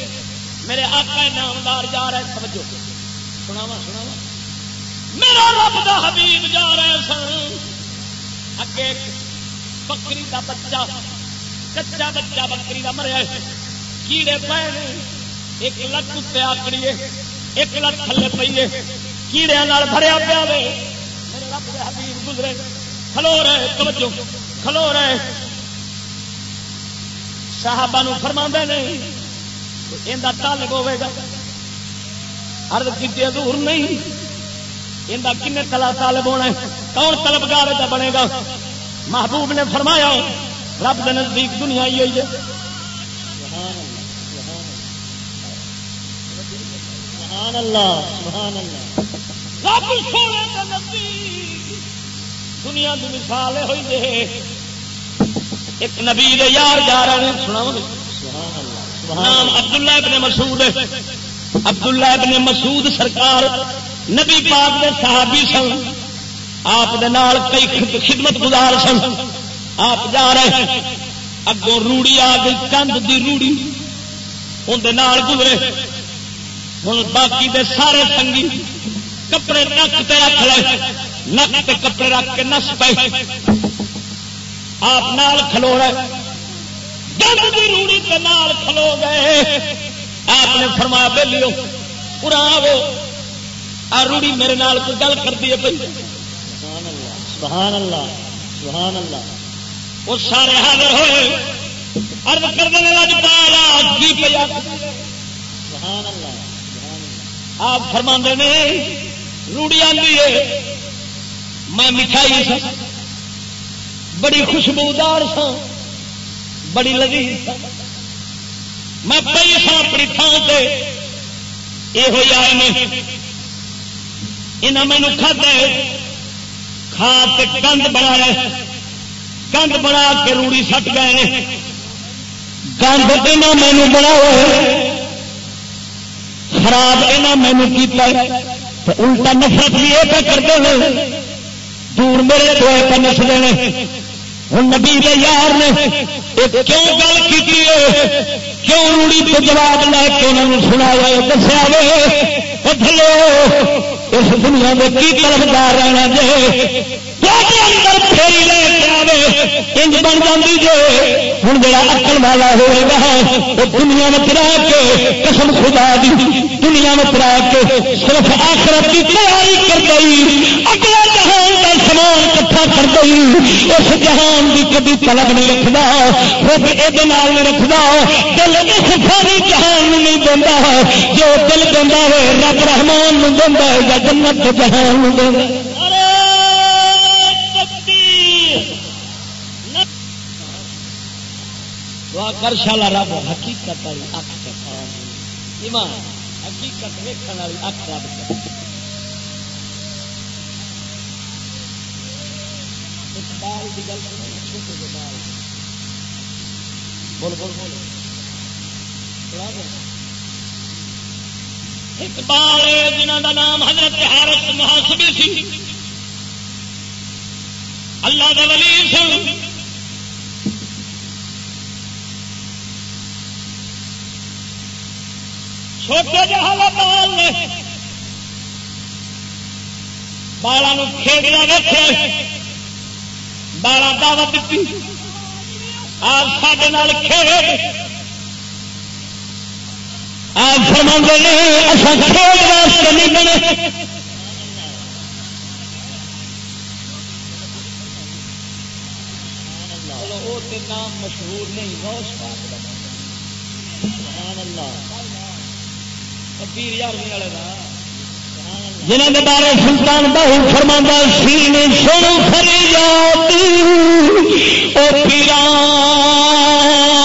میرے آقا نامدار جا رہے سمجھو۔ سناوا سناوا میرا رب دا حبیب جا رہے سن۔ اگے بکری دا بچہ، کچا بچہ بکری کا مریا کیڑے پے ایک لت اتنے آکڑی ایک لت تھلے پیے کیڑے بھریا پیا حبیب گزرے۔ کھلو رہے، توجہ۔ کھلو رہے۔ صحابہ فرما نہیں اندر تعلق ہوے گا؟ ارد کی دور نہیں۔ اندر کن کلا طالب ہونا ہے؟ کون طلبگار کا بنے گا؟ محبوب نے فرمایا رب کے نزدیک دنیا ہی ہوئی ہے سبحان اللہ سبحان اللہ۔ رب سونے کا نزدیک دنیا کی مثال ہوئی دے ایک نبی دے یار جا رہے ہیں سنا نام عبداللہ ابن مسعود عبداللہ ابن مسعود سرکار نبی پاک دے صحابی سن، آپ دے نال کئی خدمت گزار سن۔ آپ جا رہے اگوں روڑی آ گئی کند دی روڑی اندر گزرے۔ ہوں باقی دے سارے سنگی کپڑے نک تے رکھ لے، نک تے کپڑے رکھ کے نس پے۔ آپ نال کھلو رہے۔ گند کی روڑی کے نال کھلو گئے۔ آپ نے فرمایا بے لیو پورا آو آ روڑی میرے نال کوئی گل کر دیے پی سبحان اللہ سبحان اللہ۔ وہ سارے حاضر ہوئے۔ ارد کر دیں لج پالا کی پہ آپ فرما نے روڑی آئی ہے۔ میں مٹھائی سا۔ بڑی خوشبودار سا۔ بڑی لذیذ سا۔ میں پی سا اپنی تھان سے یہ ہوئی آئے میں انہیں مینو کھدا کھا کے گند بنا گند بنا کے روڑی سٹ گئے گند یہاں مینو بنا خراب یہاں مینو کیتا الٹا نفرت بھی یہ پہ کرتے ہیں۔ دور میرے تو پہ نسلے ہیں۔ ہوں نبی دے یار نے کیوں گل کی کیوں روڑی کو جواب لے کے انہوں نے سنایا دسیا وے چلو اس دنیا میں کی طلبدار رہنا جی؟ پھیری انج بن جاتی جی ہوں جا اکل والا ہوئے گا وہ دنیا میں پرا کے قسم خدا دی دنیا میں پرا کے صرف آخرت کی تیاری کر گئی اگلا جہان کا سامان کٹھا کر گئی اس جہان کی کبھی طلب نہیں رکھتا خود یہ نہیں رکھتا دل اس ساری جہان نہیں دینا جو دل دینا ہے رب رحمان دینا ہے جنت جہان دینا کر شالا رب، حقیقت والی اک ایمان، حقیقت ویکن والی اک رب بول بول بول۔ اقبال جنہ کا نام حضرت حارث محاسبی سی۔ اللہ کا ولی سن۔ چھوٹے جہاں بال نے بالا کھیڑا ویسے بالا دعوت دیتی آپ سارے کھیڑ آپ فرما اصل کھیل واسطے نہیں بنے۔ نام مشہور نہیں جنہوں کے بارے سلطان بہو فرما سین نے سو فری او پیران۔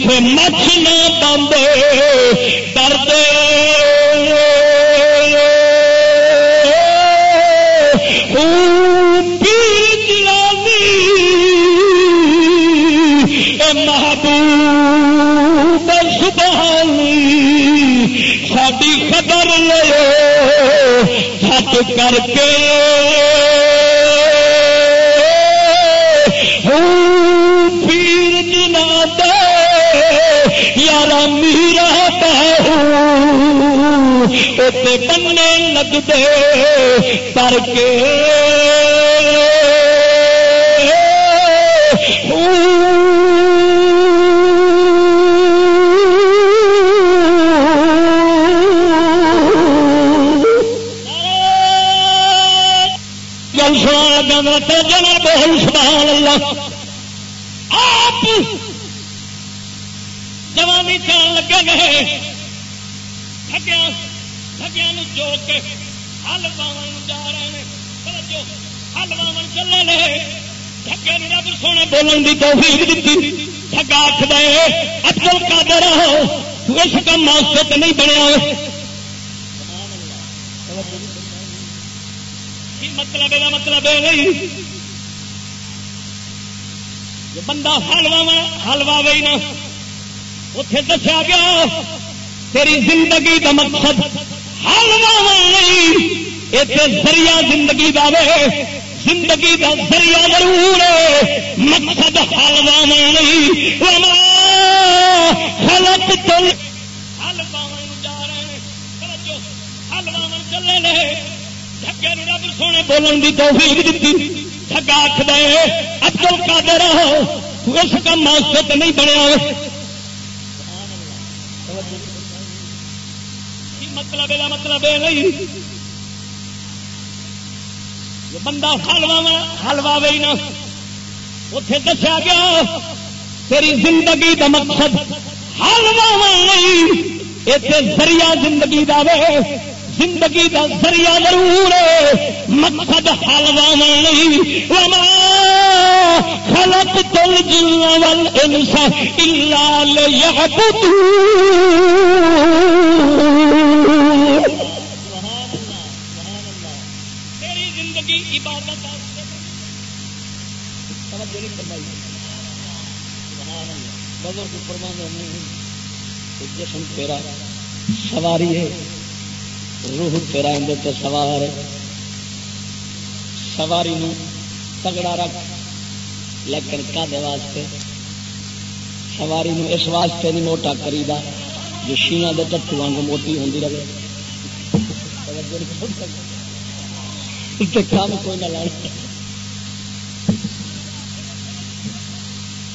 مچھ نہ پاندے درد محبوب سبحانی ساری خبر لو چھت کر کے بننے لگتے پر کے۔ گل سنا لگا تو جنا سبحان اللہ۔ آپ جوانی چان لگے گئے واون چلے رہے رب سونے بولن کی توفیق دیتی ٹگا کا در اس واسطے نہیں بنیا مطلب یہ مطلب یہ نہیں۔ جو بندہ ہلوا ہلوا وی نا اتے دسیا گیا، تیری زندگی کا مقصد ہلوا نہیں اتنے ذریعہ زندگی کا زندگی کا ذریعہ ضرور ہے۔ مقصد ہلوا نہیں۔ خلق تل جا رہے چلے رب سونے بولن کی توفیق دیتی ٹگا آخ دے ابدل کا دے اس کام تو نہیں بنیا۔ مطلب یہ مطلب یہ نہیں۔ بندہ ہلوا ہلوا وی نا اتے دسیا گیا، تیری زندگی کا مقصد ہلوا نہیں۔ اتنے ذریعہ زندگی کا زندگی کا ذریعہ ضرور مقصد حلوا نہیں۔ وما خلق تل جل والانسا الا ليعبدون۔ زندگی عبادت بزرگ فرمانے جسم تیرا سواری ہے، روح تیرا اندر تے سوار ہے۔ سواری نو تگڑا رکھ، لیکن کدے واسطے؟ سواری نو اس واسطے نہیں موٹا کری دا جو شیاں دے ٹٹو وانگ موٹی ہوندی رہے۔ کام کوئی نہ لا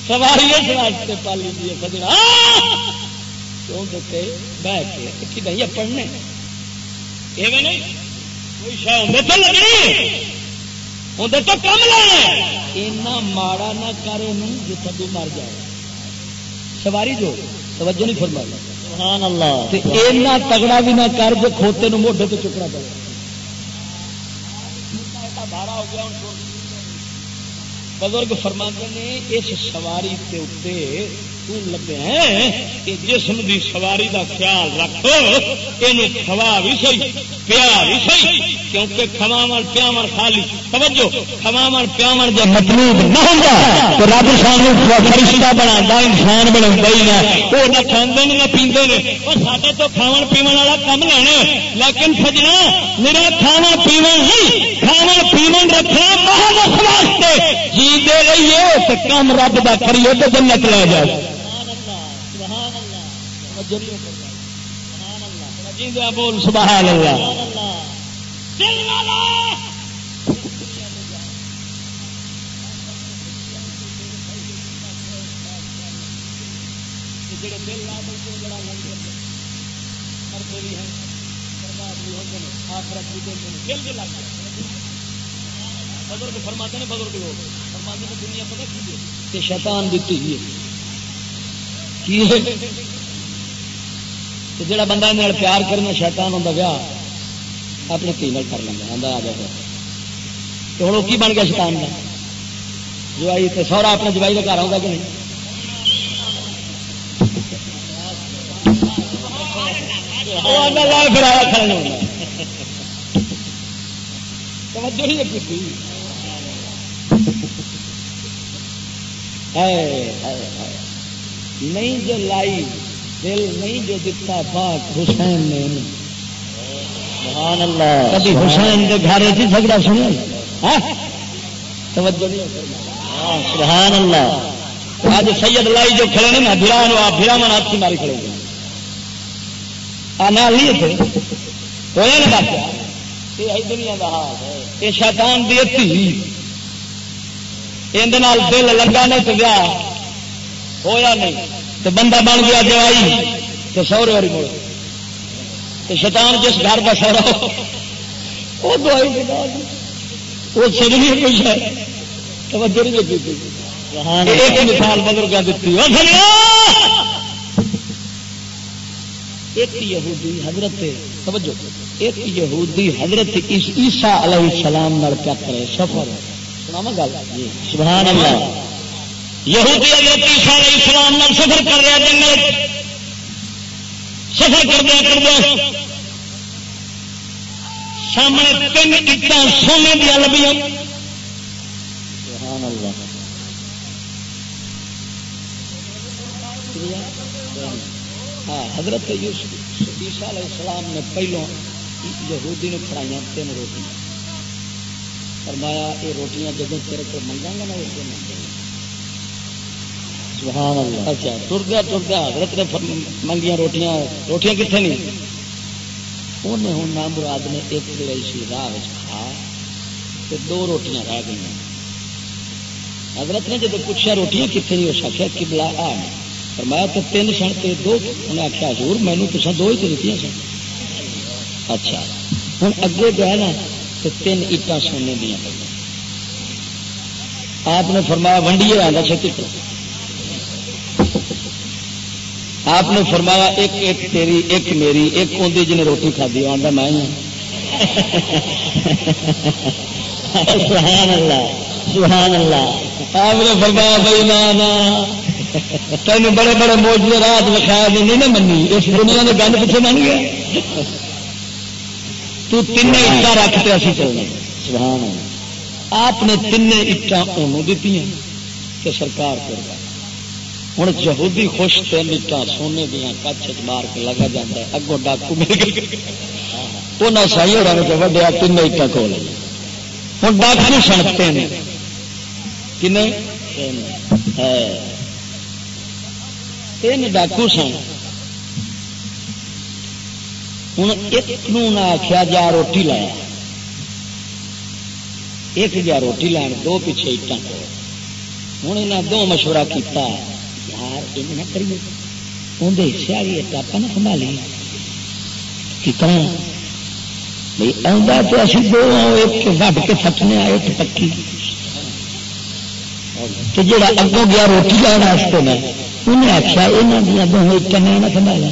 سواری اس واسطے سجنا کیوں دیتے بہ کے نہیں۔ پڑھنے تو کم لینا ماڑا نہ کرے جو مر جائے۔ سواری جو توجہ نہیں فرما سبحان اللہ۔ اینا تگڑا بھی نہ کر جو کھوتے نو موڈے تو چکنا پڑے۔ سارا ہو گیا بزرگ فرما نے اس سواری کے اتنے لگے ہیں کہ جسم دی سواری دا خیال رکھو یہ کھوا بھی صحیح، پیا بھی صحیح، کیونکہ کھواو پیاو خالی۔ توجہ کھواو پیاو جب مطلوب نہ ہوگا تو رب سانو فرشتہ بنا انسان بنا نہ۔ وہ نہ کھانے نہ پیندے نے۔ اور سارے تو کھاو پیو والا کم لینا لیکن سجنا میرا کھانا پیو نہیں کھانا پیو رکھنا بہت واسطے۔ جی دے رہیے کم رب کا کریے تو جنت لے جاؤ۔ جائے بول سبحان اللہ۔ بزرگ فرماتے ہیں بزرگ لوگ۔ فرماتے ہیں دنیا پتہ کی شیطان دیتی ہے؟ جڑا بندہ پیار کرنا شیطان ہوتا ویاہ اپنے تھی کر لینا آدھا آ جائے تو ہوں کی بن گیا شیطان کا جوائی تو سورا اپنے جوائی کا گھر آؤں کہ نہیں؟ نہیں جو لائی دل نہیں جو دتا پاک حسین نے کبھی حسین کے گھر سے جھگڑا ہاں؟ توجہ سبحان اللہ۔ آج سید لائی جو کھڑے نا بران برا من آپ کی ماری کھڑے گی آنا لیے تھے ہویا نا بات یہ دنیا کا حال ہے۔ یہ شیطان دی اندر دل لگا نہیں تو گیا ہویا نہیں۔ تو بندہ بن گیا جوائی تو سورے والی مڑ تو شیطان جس گھر کا سورا وہ دوائی وہ سجنی کچھ ہے توجہ نہیں لگی ایک مثال بزرگ دیتی۔ ایک یہودی حضرت سمجھو ایک یہودی حضرت عیسیٰ علیہ السلام کیا کرے سفر۔ سنا گل۔ سبحان اللہ۔ یہودی حضرت عیسیٰ علیہ السلام نال سفر کر رہا جنگل۔ سفر کر دیا سامنے تین اٹا سونے دیا لبیاں۔ ہاں حضرت یوسف عیسیٰ علیہ السلام نے پہلو یہودی نے کھڑائی تین روٹیاں۔ فرمایا یہ روٹیاں جب تیرے کو منگا گا نا، اس کو منگا سبحان اللہ. اچھا حضرت نے منگیاں روٹیاں روٹیاں کتنے نہیں؟ انہیں ہوں نام مراد نے ایک سی راہ کھا تو دو روٹیاں رہ گئی حضرت نے جب پوچھا روٹیاں کتنے نہیں ہو سکیا کہ بلا آ فرمایا تو تین سن کے دو۔ انہیں آخیا حضور مینو تو دو ہی تو دیتی سن۔ اچھا۔ ہوں اگے گئے نا تو تین اٹا سونے دیا پہ آپ نے فرمایا ونڈیے آنا چھتی آپ نے فرمایا، ایک ایک تیری، ایک میری، ایک اندی جن روٹی کھدی آتا میں ہاں. سبحان اللہ سبحان اللہ۔ آپ نے فرمایا، بھائی نہ تین بڑے بڑے موجود رات لکھایا نہیں نہ منی۔ اس دنیا نے گند پیچھے من گیا تو تین اٹا رکھتے اسی چلنا سبحان اللہ۔ آپ نے تین اٹا انہوں دیتی کہ سرکار کر ہوں یہودی خوش تین اٹا سونے دیا کچھ مار کے لگا جا ہے، اگوں ڈاکو مل گئے وہ سائی ہو وڈیا تین اٹا کو ہوں ڈاکو سڑکتے ہیں۔ کن تین ڈاکو سن۔ ہوں ایک نہ آخیا جا روٹی لایا ایک گیا روٹی لین، دو پیچھے اٹان ہوں یہاں دو مشورہ کیتا یار یہ نہ کریے اندر حصے والی ایک آپ نہ سنبھالی کتنا بھائی آ تو اسی دو ایک وڈ کے سٹنے آئے ایک پکی تو جڑا اگوں گیا روٹی لین واسطے میں انہیں آخیا یہاں دیا دونوں ایک نہ سنبھالا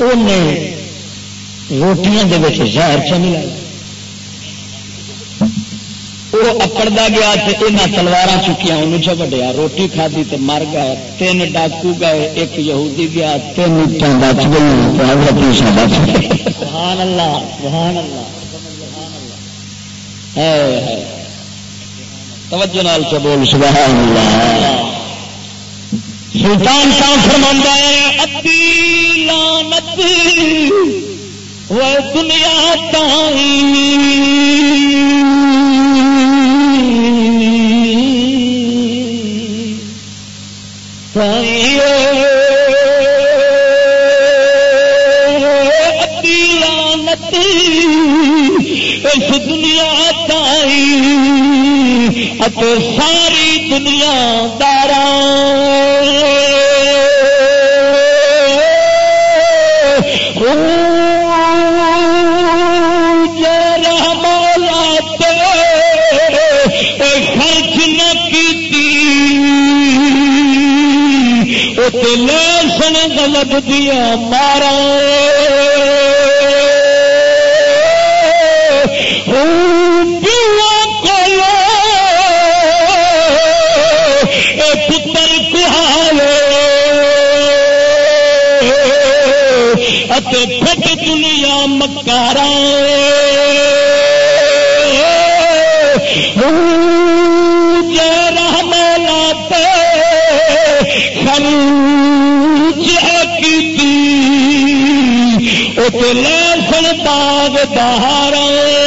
انہیں روٹیاں زہر چ ملا وہ اکڑتا گیا یہاں تلوار چکیا انہوں وڈیا روٹی کھدی تو مر گئے تین ڈاکو گئے ایک یہودی گیا تین بچ گئی سبحان اللہ سبحان اللہ توجہ نال بول سبحان اللہ۔ سلطان کا فرما ہے لانت وہ دنیا تائی اس دنیا تائی ساری دنیا دار خرچ تیلے سن گلب دیا مارا لسن باغ بہار ایک ایک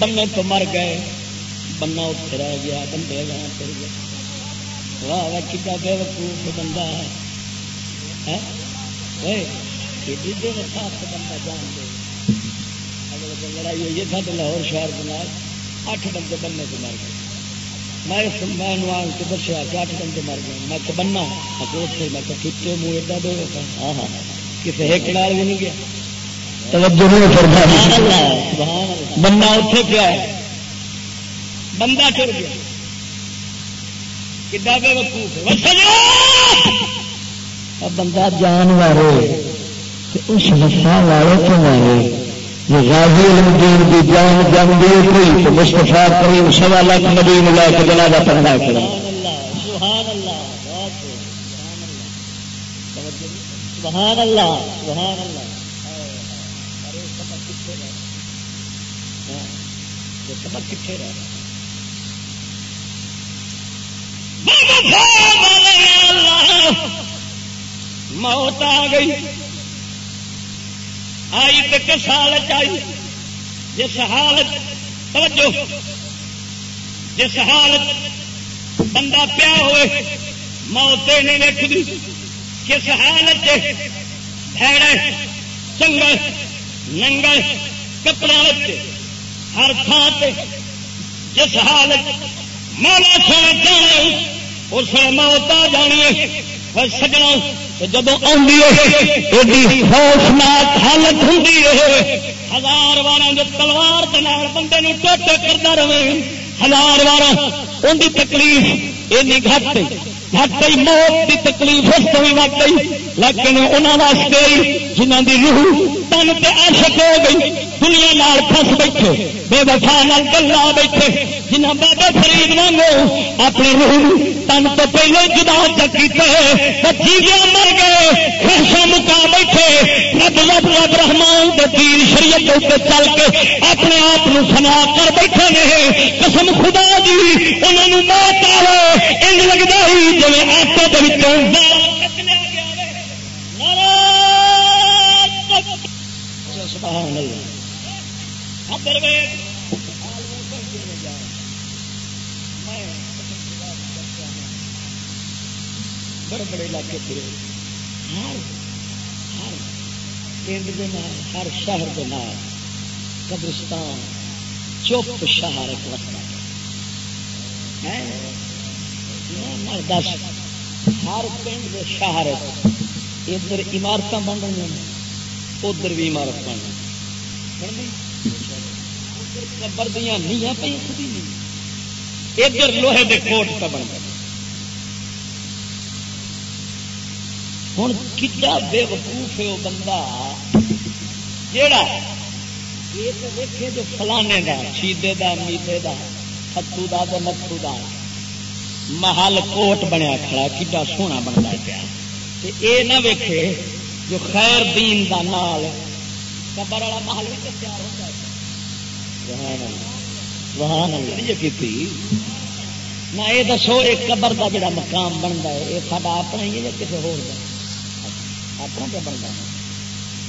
بنے تو مر گئے۔ بنا اتنے رہ گیا بندے گیا پھر گیا واہ واہ کتا بے وقوف بندہ ہے۔ بندہ جان دے۔ لڑائی ہوئی لاہور شہر بنا اٹھ بندے بننے تو مر گئے۔ میں کے دسیا کہ اٹھ بندے مر گئے۔ میں کہ بننا میں کہ منہ ایڈا دے ہاں ہاں کسی ایک نال بھی نہیں گیا۔ توجہ نہیں فرمائی۔ بندہ اتے پیا بندہ ٹر گیا۔ کدا بے وقوف بندہ جان مارے اس وفا والے تو مارے یہ غازی الدین کی جان جان دی کوئی تو مستفا کریم سوا لاکھ نبی ملا کے جنا کا پڑھنا کرا سبحان اللہ سبحان اللہ۔ کتنے رہ موت آ گئی۔ آئی تو کس حالت آئی؟ جس حالت، توجہ، جس حالت بندہ پیا ہوئے، موت نہیں دیکھتی کس حالت بھڑے چنگل، ننگل کپڑا ہر تھان جس حالت مولا سونا جانے، اس موت آ جانی ہے سجنا جب آئی خوفناک حالت ہوں ہزار بارہ جو تلوار دار بندے ٹوٹ کرتا رہے۔ ہزار بارہ ان کی تکلیف یہ گھٹ گھٹ موت کی تکلیف اس کو بھی مت گئی۔ لیکن انہوں واسطے جنہ کی روح تن سے عاشق ہو گئی دنیا نال پس بیٹھے، بے وفا نال گلا بیٹھے جنہ بابا فرید وانگو اپنی روح تن تو پہلے جدا چکیتے بچی مر گئے خرشا مکا بیٹھے، رب رب رب رحمان دین شریعت اتنے چل کے اپنے آپ سنا کر بیٹھے نے۔ قسم خدا دی انہوں موت آئے ان لگتا ہی جی آٹو کے بڑے بڑے علاقے پھرے ہر ہر پنڈ کے نام ہر شہر کے نام قبرستان چپ شہر ایک وقت دس ہر پنڈ کے شہر ادھر عمارت بن رہی ہیں ادھر بھی عمارت بن رہی قبر دیا نیاں پہ ادھر لوہے کے کوٹ کا بن گیا ہوں کتا بے وقوف ہے وہ بندہ۔ جیڑا یہ تو دیکھے جو فلانے کا شیدے کا میٹے کا فتو کا متھو کا محل کوٹ بنیا کھڑا کتا سونا بنتا پیا۔ یہ نہ ویکھے جو خیر دین دا نال قبر والا محل بھی تیار ہوتا ہے نہ یہ دسو، ایک قبر کا جڑا مقام بنتا ہے، یہ سا اپنا ہی ہے یا کسی ہو اپنا کیا بنتا ہے۔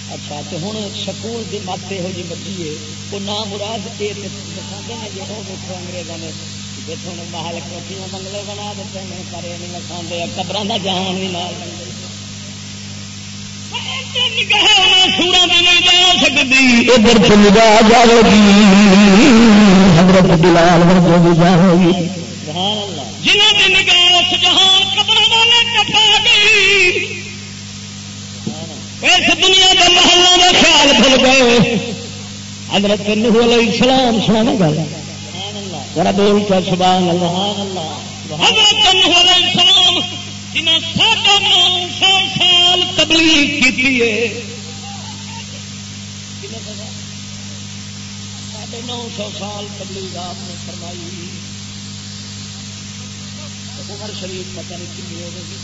اچھا تو ہوں سکول کی مت یہو جی بچی ہے وہ نہ مراد یہ دکھاتے ہیں جی وہ دیکھو انگریزوں نے۔ دیکھو محل کوٹیاں بنگلے بنا دیتے ہیں، پر یہ نہیں لکھاتے قبر کا جہان بھی نال۔ بن گئی حضرت بلال جائے گی جنہوں نے نگاہ اس جہان قبر والے کٹا گئی اس دنیا کے محلوں میں خیال بھول گئے۔ حضرت نوح علیہ السلام سنا گل۔ ذرا بول کر سبحان اللہ۔ حضرت نوح علیہ السلام جنہیں ساڑھے نو سو سال تبلیغ کی ساڑھے نو سو سال تبلیغ آپ نے فرمائی عمر شریف پتہ نہیں کنی ہو گئی جی۔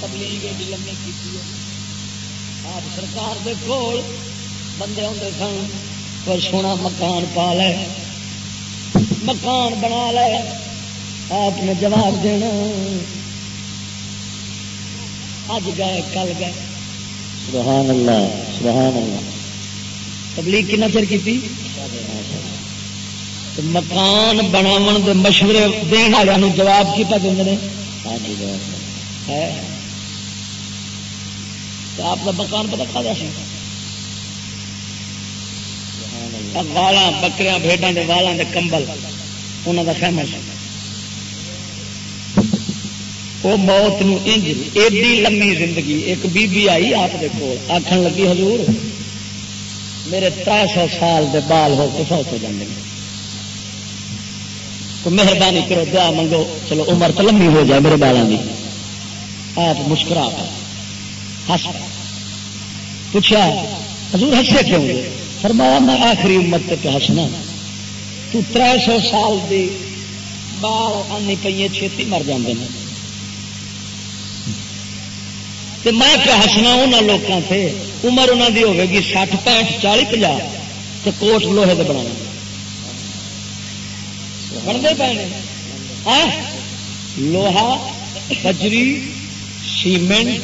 تبلیغ بھی لمبی کی آپ سرکار دے کول بندے ہوتے سن پر سونا مکان پا لے، مکان بنا لے۔ آپ نے جواب دینا۔ اج گئے کل گئے۔ سبحان اللہ سبحان اللہ۔ تبلیغ کنا چر کی مکان بناو دے مشورے دن والوں جواب کی پہ دیں آپ کا مکان پتا کھا دیا والا بکریا بھیڈا کے کے کمبل انہوں کا فیمس وہ موت نو انج ایڈی لمبی زندگی، ایک بی بی آئی آپ کے کول آخر لگی، حضور، میرے تر سو سال دے بال ہو کے فوت ہو جاتے ہیں تو مہربانی کرو، دعا منگو۔ چلو، عمر تو لمبی ہو جائے میرے بالوں کی آپ مسکرا ہس پوچھا، حضور ہسے کیوں گے؟ فرمایا، میں آخری امت پہ ہسنا تو تر سو سال دی بال آنی پہ چھتی مر جاندے ہیں تے میں کیا ہسنا انہوں لوگوں سے عمر انہوں دی ہوگی گی سٹھ پینٹ چالی پنجا تو کوٹ لوہے دے بنا بنتے پے ہاں؟ لوہا، بجری، سیمنٹ۔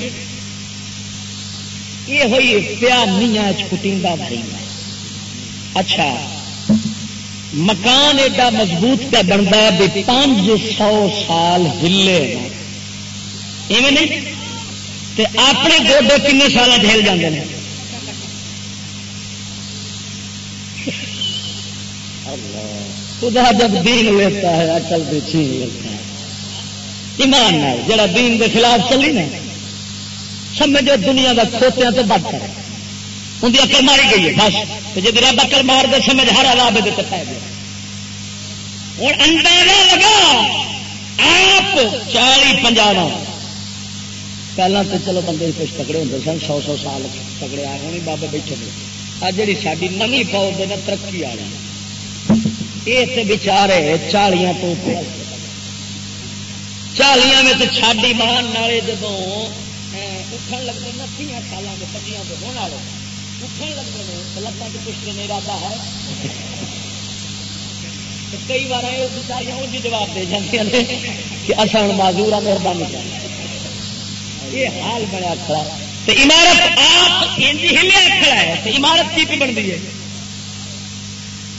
یہ ہوئی پیا میاں چٹیندا بھائی اچھا۔ مکان ایڈا مضبوط پہ بنتا ہے بھی پانچ سو سال ہلے۔ ایویں نہیں؟ تے اپنے گوڈے کن سال جھیل جاتے ہیں خدا جب دین لیتا ہے اکل بھی چھین لیتا ہے۔ ایمان نال جڑا دین کے خلاف چلی نا سمجھو دنیا کا کھوتیا تو بد کر ان کی اکل ماری گئی ہے، بس۔ جب رب اکل مار دے، سمجھ ہر عذاب دے پہ گیا۔ ہوں اندازہ لگا، آپ چالی پنجاب پہلے تو چلو بندے کچھ تگڑے ہوتے سن سو سو سال تگڑے آ رہے بابے بیٹھے ہوئے آ جی ساری نمی فوج نا ترقی آ رہی یہ بچارے چالیاں تو چالیاں میں تو چاڑی مان والے جب اٹھن لگتے نا تیاں سالوں کے پچیاں کے ہونے والے اٹھن لگتے ہیں لتان کے پچھلے نہیں ارادہ ہے کئی بار بچاریاں ان جواب دے جاتی کہ اصل معذور آ مہربانی چاہیے یہ حال بنیا کھڑا۔ تو عمارت آپ ہلیا کھڑا ہے تو عمارت کی بنتی ہے۔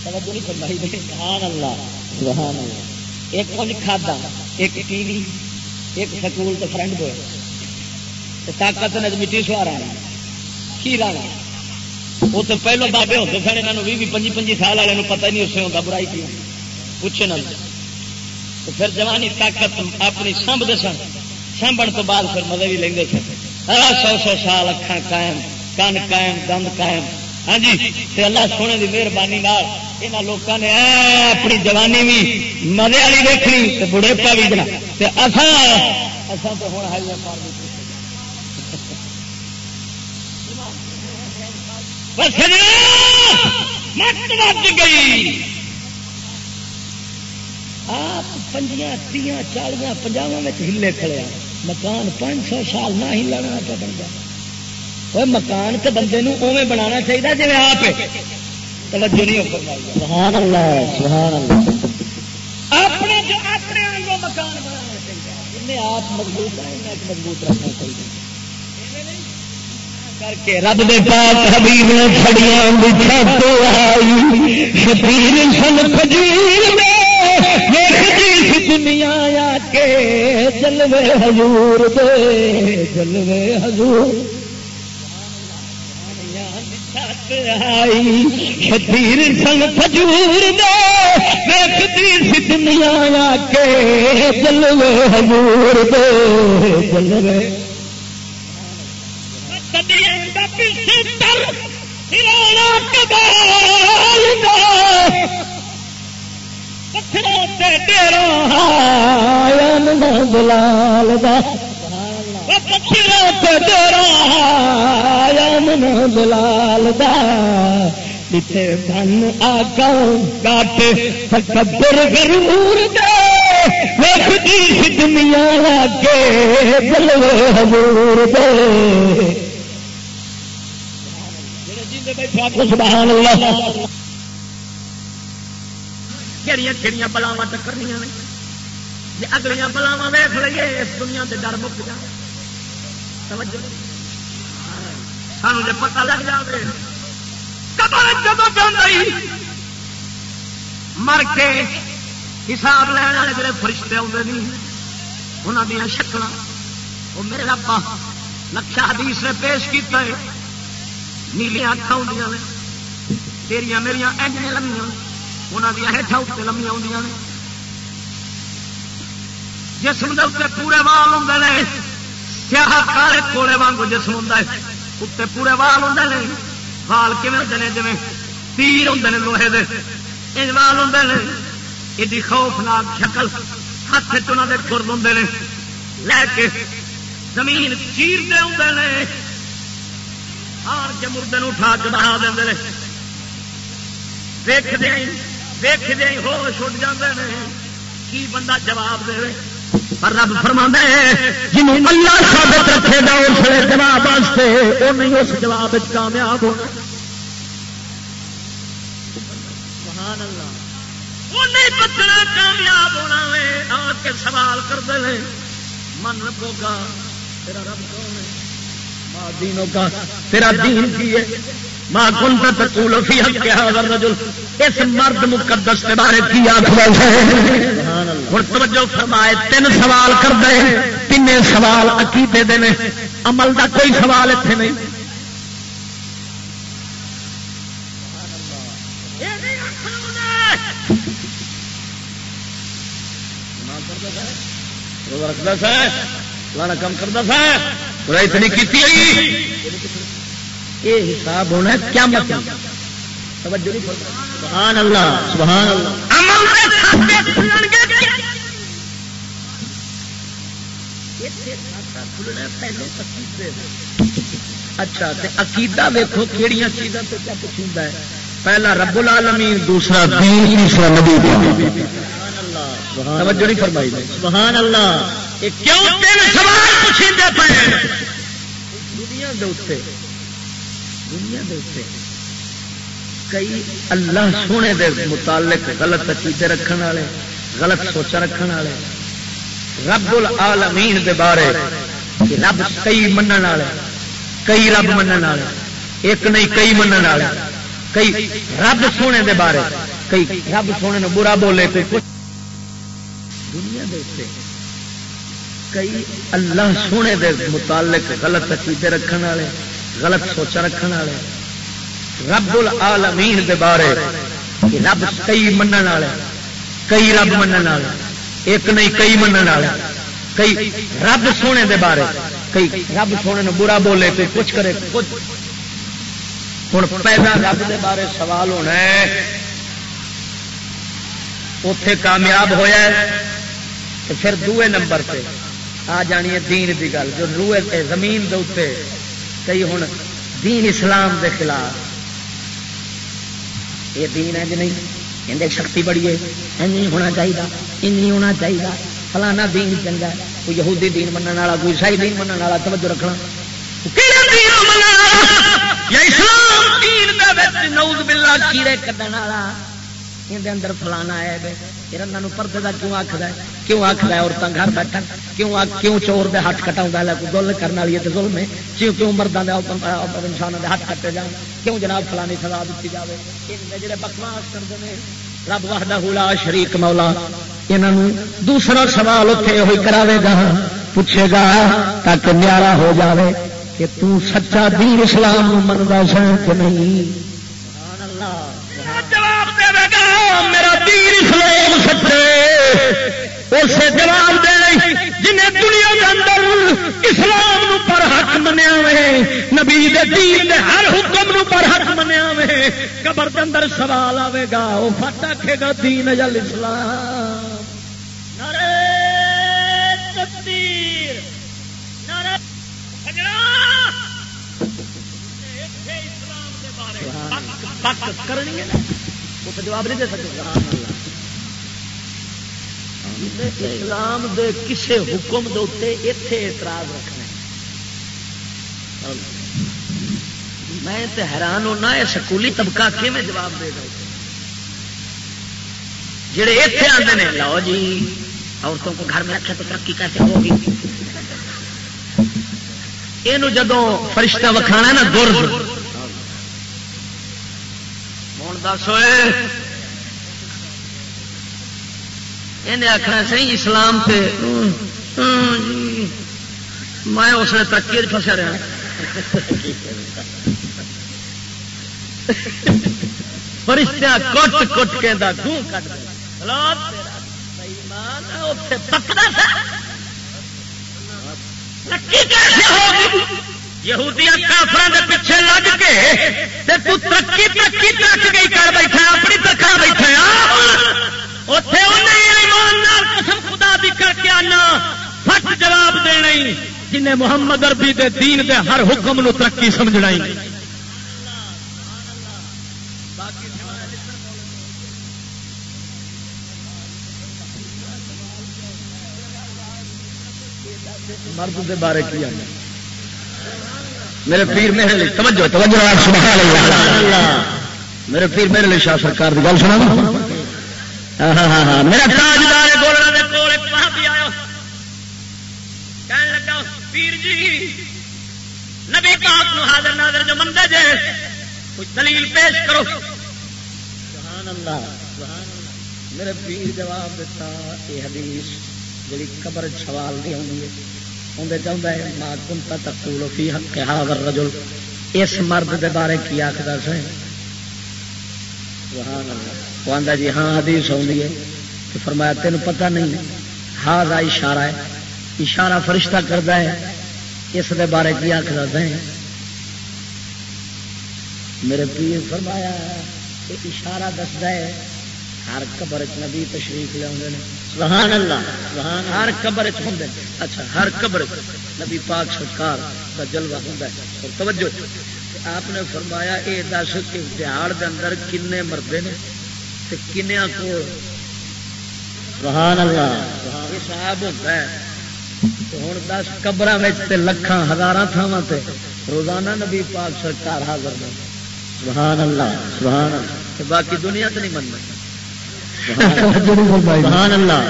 سبحان اللہ سبحان اللہ ایک کچھ کھادا، ایک ٹی وی، ایک سکول تو بوائے۔ طاقت مٹی سوارا کی لانا وہ تو پہلو بابے ہوتے سن یہاں بھی پنجی پنجی سال والے پتہ نہیں اسے ہوتا برائی کی پوچھے نہ تو پھر جوانی طاقت اپنی سمبھتے سن۔ سانبن تو بعد پھر مزے بھی لیں سن سو سو سال اکھان قائم، کن قائم دند قائم۔ ہاں جی اللہ سونے کی مہربانی یہاں لوگوں نے اپنی جوانی بھی مزے والی دیکھنی بڑھے پا بھی بنا ہوں ہائی مت گئی۔ آپ پنجیاں، تیاں، چالیاں، پنجاواں ہلے کھڑے مکان پانچ سو سال نہ ہی لانا پہ بنتا وہ مکان تو بندے اوے بنا چاہیے جی آپ توجہ نہیں سبحان اللہ سبحان اللہ۔ اپنے جو اپنے مکان بنانا چاہیے جنہیں آپ مضبوط ہے مضبوط رکھنا چاہیے کر کے رب دے پاک حبیب نے کھڑیاں بچھا تو آئی شبیر سن فجیر میں دنیا آ کے جلوے حضور دے جلوے حضور آئی شبیر سن فجور دے دیکھتی دنیا آ کے جلوے حضور دے جلوے دلال دلال دے دن آگا کاٹ سکبر گرور دے۔ دنیا کے جلوے حضور دے۔ سبحان اللہ۔ بلاوا نے؟ جی اگلیاں بلاوا ویخ لیے، اس دنیا ڈر مک جائے پتا لگ جائے جب مر کے حساب لین والے جڑے فرشتے آتے نہیں انہوں دیا شکل وہ میرے ربا نقشہ حدیث نے پیش کیا ہے۔ نیلیاں اکھا ہوں تیریا میرا ایجنیا لمیاں انہوں دیا ہیٹھا اتنے لمیاں ہوں جسم دے اتنے پورے وال ہوں نے سیاہ کالے کوڑے وانگو جسم ہوں اتنے پورے وال ہوں نے، وال کھے ہوں نے؟ جی تیر ہوں نے لوہے دے۔ انج وال ہوں نے، ایڈی خوفناک شکل ہاتھ چنا دے خرد ہوں نے۔ لے کے زمین چیرتے ہوں نے۔ آن کے مردے اٹھا کے بہا دیں دیکھ دیں دیکھ دیں ہوش اٹھ جاتے ہیں کی بندہ جواب دے پر رب فرما جنہوں اللہ ثابت رکھے گا اس لیے جواب واسطے وہ نہیں اس جواب کامیاب ہونا۔ سبحان اللہ۔ وہ نہیں بچنا کامیاب ہونا ہے آ کے سوال کرتے ہیں من ربوں کا تیرا رب کون ہے؟ دینوں کا، تیرا دین کی ہے؟ ماں کن تقول فی حق هذا الرجل، اس مرد مقدس کے بارے کی آخر سبحان اللہ ہوں توجہ فرمائے، تین سوال کر دے تین سوال عقیدے دے نے، عمل دا کوئی سوال اتنے نہیں۔ رکھتا سا لانا کم کرتا سا اتنی کی یہ حساب ہونا کیا مطلب توجہ نہیں سبحان اللہ سبحان اللہ۔ اچھا عقیدہ ویکھو کیڑیاں چیزاں تو کیا کچھ ہے۔ پہلا رب العالمین دوسرا دین تیسرا نبی۔ سبحان اللہ سبحان توجہ نہیں فرمائی۔ سبحان اللہ۔ کیوں تین سوال پوچھتے پے؟ دنیا دے اوتے دنیا دے اوتے کئی اللہ سونے دے متعلق غلط عقیدے رکھن والے، غلط سوچا رکھن والے، رب العالمین دے بارے کہ رب کئی منن والے، کئی رب منن والے، ایک نہیں کئی منن والے، کئی رب سونے دے بارے، کئی رب سونے نو برا بولے کوئی کچھ۔ دنیا دے اوتے کئی اللہ سونے دے متعلق غلط عقیدے رکھن والے، غلط سوچا رکھن والے۔ رب العالمین دے بارے رب کئی منن والے، کئی رب منن والے، ایک نہیں کئی منن والے۔ کئی رب سونے دے بارے، کئی رب سونے نو برا بولے کوئی کچھ کرے کچھ۔ ہوں پہلا رب دے بارے سوال ہونا ہے۔ اتے کامیاب ہویا ہے، تو پھر دوے نمبر پہ آ جانی ہے دین دی گل، جو روئے زمین دے اتنے کئی ہوں دین اسلام دے خلاف۔ یہ دین ہے کہ نہیں؟ اندر شکتی بڑی ہے۔ نہیں ہونا چاہیے ان نہیں ہونا چاہیے فلانا دین چنگا ہے، کوئی یہودی دین منع والا، کوئی عیسائی دین منع والا، توجہ رکھنا۔ یا اسلام دین دے وچ نعوذ باللہ کیڑے کڈن والا؟ اندر فلانا ہے پھر انہوں پردے کا کیوں آخر ہے؟ کیوں آخر ہے عورتیں گھر بیٹھ کیوں کیوں چور دے ہاتھ کٹا کوئی گل کرنے والی ہے تو ظلم ہے۔ کیوں کیوں مردوں کے انسانوں کے ہاتھ کٹے جان؟ کیوں جناب فلانی سزا دیتی جائے جڑے بکواس کرتے ہیں رب وحدہ حلا شریک مولا انہوں دوسرا سوال اتنے ہوئی کراوے گا۔ پوچھے گا، تاکہ نیارا ہو جاوے کہ تو سچا دین اسلام منگا سا کہ نہیں؟ اسے جواب دے جنہیں دنیا کے اندر اسلام نو پر حق منیا وے نبی دے دین دے ہر حکم نو پر حق منیا وے قبر کے اندر سوال آئے گا وہ فٹ آخے گا دین جل اسلام نعرہ تکبیر نعرہ پک کرنی ہے وہ جواب نہیں دے سکتے۔ اسلام دے کسے حکم دے اتنے اتے اعتراض رکھنا میں تے حیران ہونا، یہ سکولی طبقہ کیون جواب دے گا؟ جڑے اتے آتے ہیں لو جی عورتوں کو گھر میں رکھے تو ترقی کیسے ہوگی۔ یہ جدو فرشتہ وکھانا نا گر ہاں۔ ہوں، دس ہوئے۔ انہیں آخنا سی اسلام سے جی۔ میں اس نے ترقی فسا رہا۔ فرشتہ کٹ کٹ کے دا کٹ یہودیاں کافران دے پیچھے لگ کے تے تو ترقی ترقی ترک گئی کر بیٹھا اپنی ترکھا بیٹھا اتے ایمان نال قسم خدا دی کر کے آنا فٹ جواب دینا جنہیں محمد اربی دے دین دے ہر حکم نو ترقی سمجھنا مرد دے بارے کی آنا؟ میرے پیر میرے لیے، توجہ توجہ، سبحان اللہ۔ میرے پیر میرے لیے شاہ سرکار کی گل سنا میرا تاجدار گولڑا دے کول ایک صحابی آیا۔ کہنے لگا پیر جی نبی پاک نو حاضر ناظر جو مندے جے کچھ دلیل پیش کرو۔ سبحان اللہ سبحان اللہ۔ میرے پیر جواب دیتا یہ حدیث جڑی قبر سوال دی ہوندی ہے اندر چاہتا ہے ماں کنتا تقول فی حق حاضر رجل اس مرد دے بارے کی آخر سے وہ آتا جی ہاں حدیث آئی ہے تو فرمایا تین پتہ نہیں ہاضا اشارہ ہے۔ اشارہ فرشتہ کرتا ہے۔ اس دے بارے کی آخر ہے۔ میرے پیر فرمایا کہ اشارہ دستا ہے، ہر قبر نبی تشریف لیا سبحان اللہ، سبحان ہر قبر ہوں اچھا ہر قبر نبی پاک سرکار کا جلوہ ہوں اور توجہ، آپ نے فرمایا یہ دس کہ دہاڑ کے اندر کن مردے نے کنیا کو سبحان اللہ حساب ہوتا ہے۔ ہوں دس قبر لکھان ہزار تھاواں روزانہ نبی پاک سرکار حاضر سبحان اللہ سبحان اللہ باقی دنیا تو نہیں مننا۔ سبحان اللہ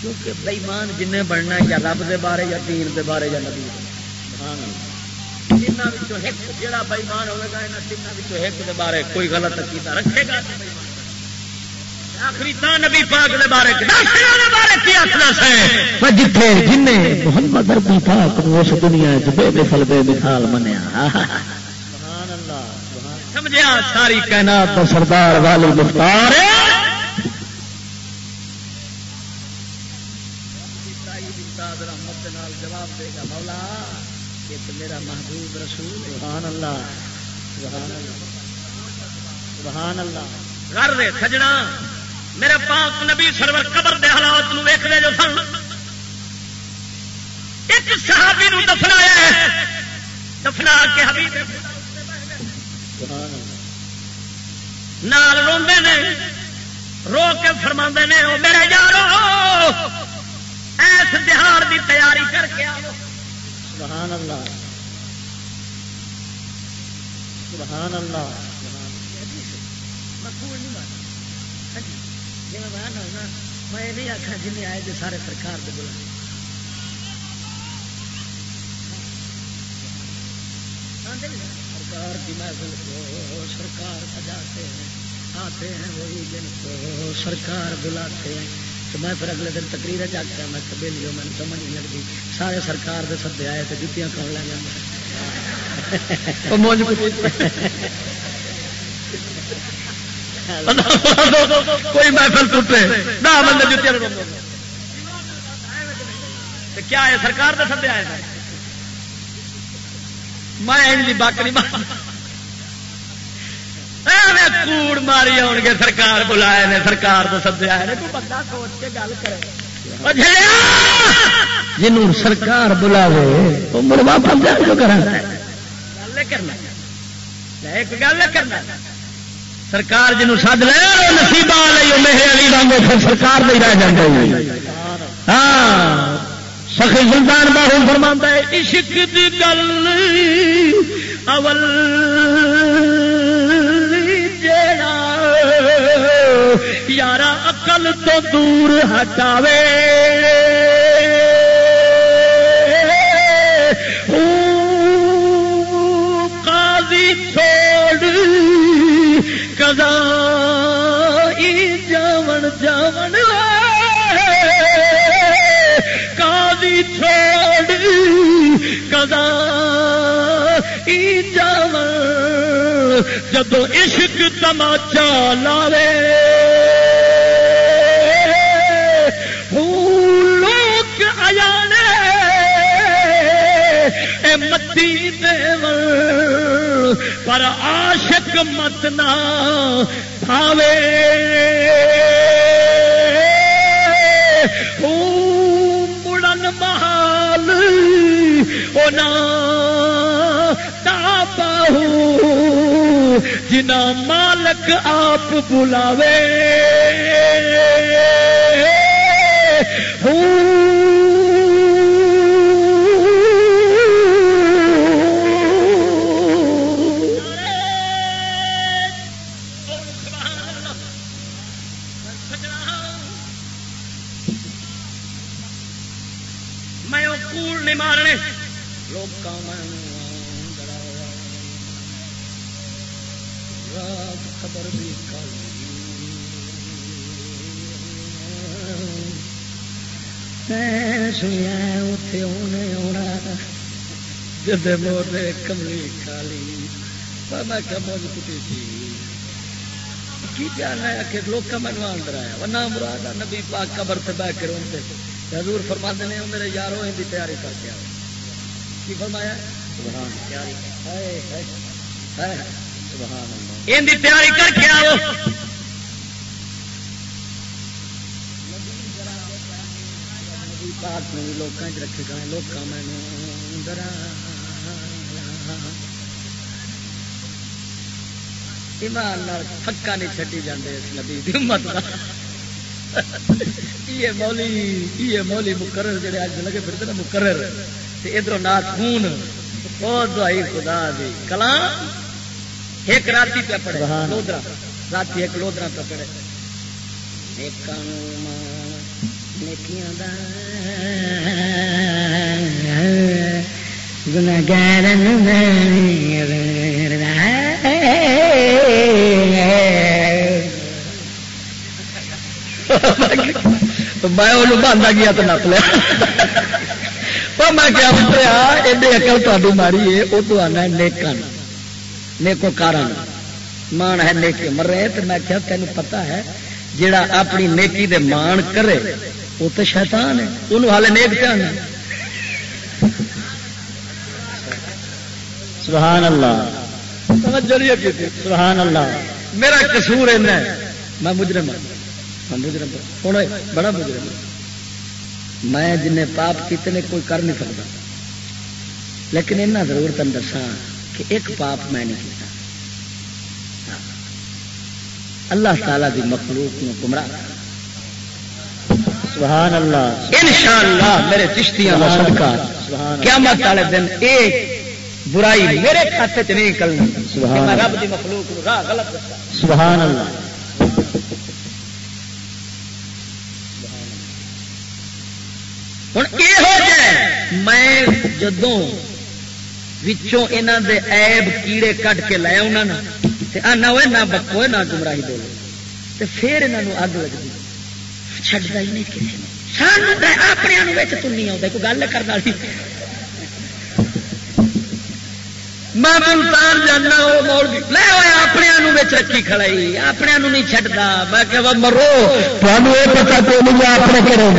کیونکہ بےمان جن بننا یا رب دے بارے یا پیر دے بارے یا نبی جہاں بےمان ہوگا یہاں تینوں ایک دے بارے کوئی غلط عقیدہ رکھے گا؟ آخری نبی پاک دے بارے جتنے جن محمد اربی پاک اس دنیا بے مثل بے مثال منیا۔ سمجھا ساری کائنات سردار والی مختار سبحان اللہ سبحان اللہ۔ سبحان اللہ گھر دے سجنا میرے پاک نبی سرور قبر دے حالات ویخ لے جو سن۔ ایک صحابی نو دفنایا دفنا کے حبیب۔ نال روندے نے رو کے فرما نے وہ میرے یارو ایس بہار کی تیاری کر کے سبحان اللہ۔ سبحان اللہ۔ میں نہیں آخا جن آئے سارے سرکار بلا سرکار کی محفل کو سرکار سجاتے ہیں آتے ہیں وہی کو سرکار بلاتے ہیں تو میں پھر اگلے دن تقریر جاگتا میں کبھی لیو میں سمجھ نہیں لگتی سارے سرکار دے سدے آئے تو جتیاں کون لے کوئی محفل ٹوٹے، نہ بندے جتیاں کیا ہے، سرکار دے سدے آئے میں بک نہیں کوڑ ماری آن گے سرکار بلائے نے، سرکار تو سدیا ہے۔ بندہ سوچ کے گل کرے۔ جن سرکار بلاوے ایک گل کرنا۔ سرکار جنوں سد لے نصیبہ لے میرے علی پھر سرکار نہیں رہ ہاں سخی سلطان باہو فرما ہے عشق دی گل اول یارا اقل تو دور ہٹاوے۔ قاضی چھوڑ کدا جاون جاون قاضی چھوڑ کدا جاو جب عشق تماچا لاوے۔ ہے متی پر عاشق مت نہ پاوے مڑن محال باہو جنا مالک آپ بلاوے۔ میں نہیں مارنے۔ لوگ رات خبر بھی سنیا اتے آنے آنا جد مورے کملی کالی۔ میں کیا موج کٹی تھی؟ کی جانا ہے کہ لوگ مینو اندر آیا۔ ورنہ مراد نبی پاک قبر سے بہ کے روتے حضور فرما نے میرے یارو ان کی تیاری کر کے آؤ۔ کی فرمایا؟ ان تیاری کر کے آؤ۔ پاک نے لوگوں رکھے گئے لوگ مینو ایمان پکا نہیں چڈی جاندے اس نبی کی امت یہ مولی یہ مولی مقرر جڑے اج لگے پھرتے نا مقرر۔ ادھر نات خون۔ بہت دعائی خدا دی۔ کلا ایک راتی پہ پڑے لودرا۔ راتی ایک لودرا پہ پڑے گنگار میں وہ باندھا گیا تو نپ لیا۔ میں کیا پتریا، ایڈے اکل تاری ماری ہے وہ تو آنا نیکن نیکو کارن مان ہے نیکی مر رہے تو میں کیا تین پتا ہے جڑا اپنی نیکی دے مان کرے وہ تو شیطان ہے۔ انہوں حالے نیک پہ آنا سبحان اللہ۔ سبحان اللہ۔ میرا قصور ہے۔ میں مجرم ہوں ہوں بڑا مجرم میں جن پاپ کیتے نے کوئی کر نہیں سکتا۔ لیکن اینا ضرور تن دسا کہ ایک پاپ میں نہیں کیتا۔ اللہ تعالی دی مخلوق نو گمراہ سبحان اللہ۔ انشاءاللہ میرے چشتیاں کا صدقہ۔ قیامت والے دن ایک برائی میرے کھاتے چ نہیں نکلنی میں رب دی مخلوق نو راہ غلط دسا سبحان اللہ۔ ہوں یہ میں جدوں یہاں دے عیب کیڑے کٹ کے لے آنا ہوئے، نہ بکو نہ گمراہی بولے تو پھر یہاں اگ لگتی چڈتا ہی نہیں کسی نے سان اپنے تم نہیں آتا کوئی گل کرنا میں ملتان جانا لے اپنے رکھی کھڑائی اپنے نہیں چڈتا میں کہ مرو۔ تمہیں یہ پتا تو نہیں اپنے کرو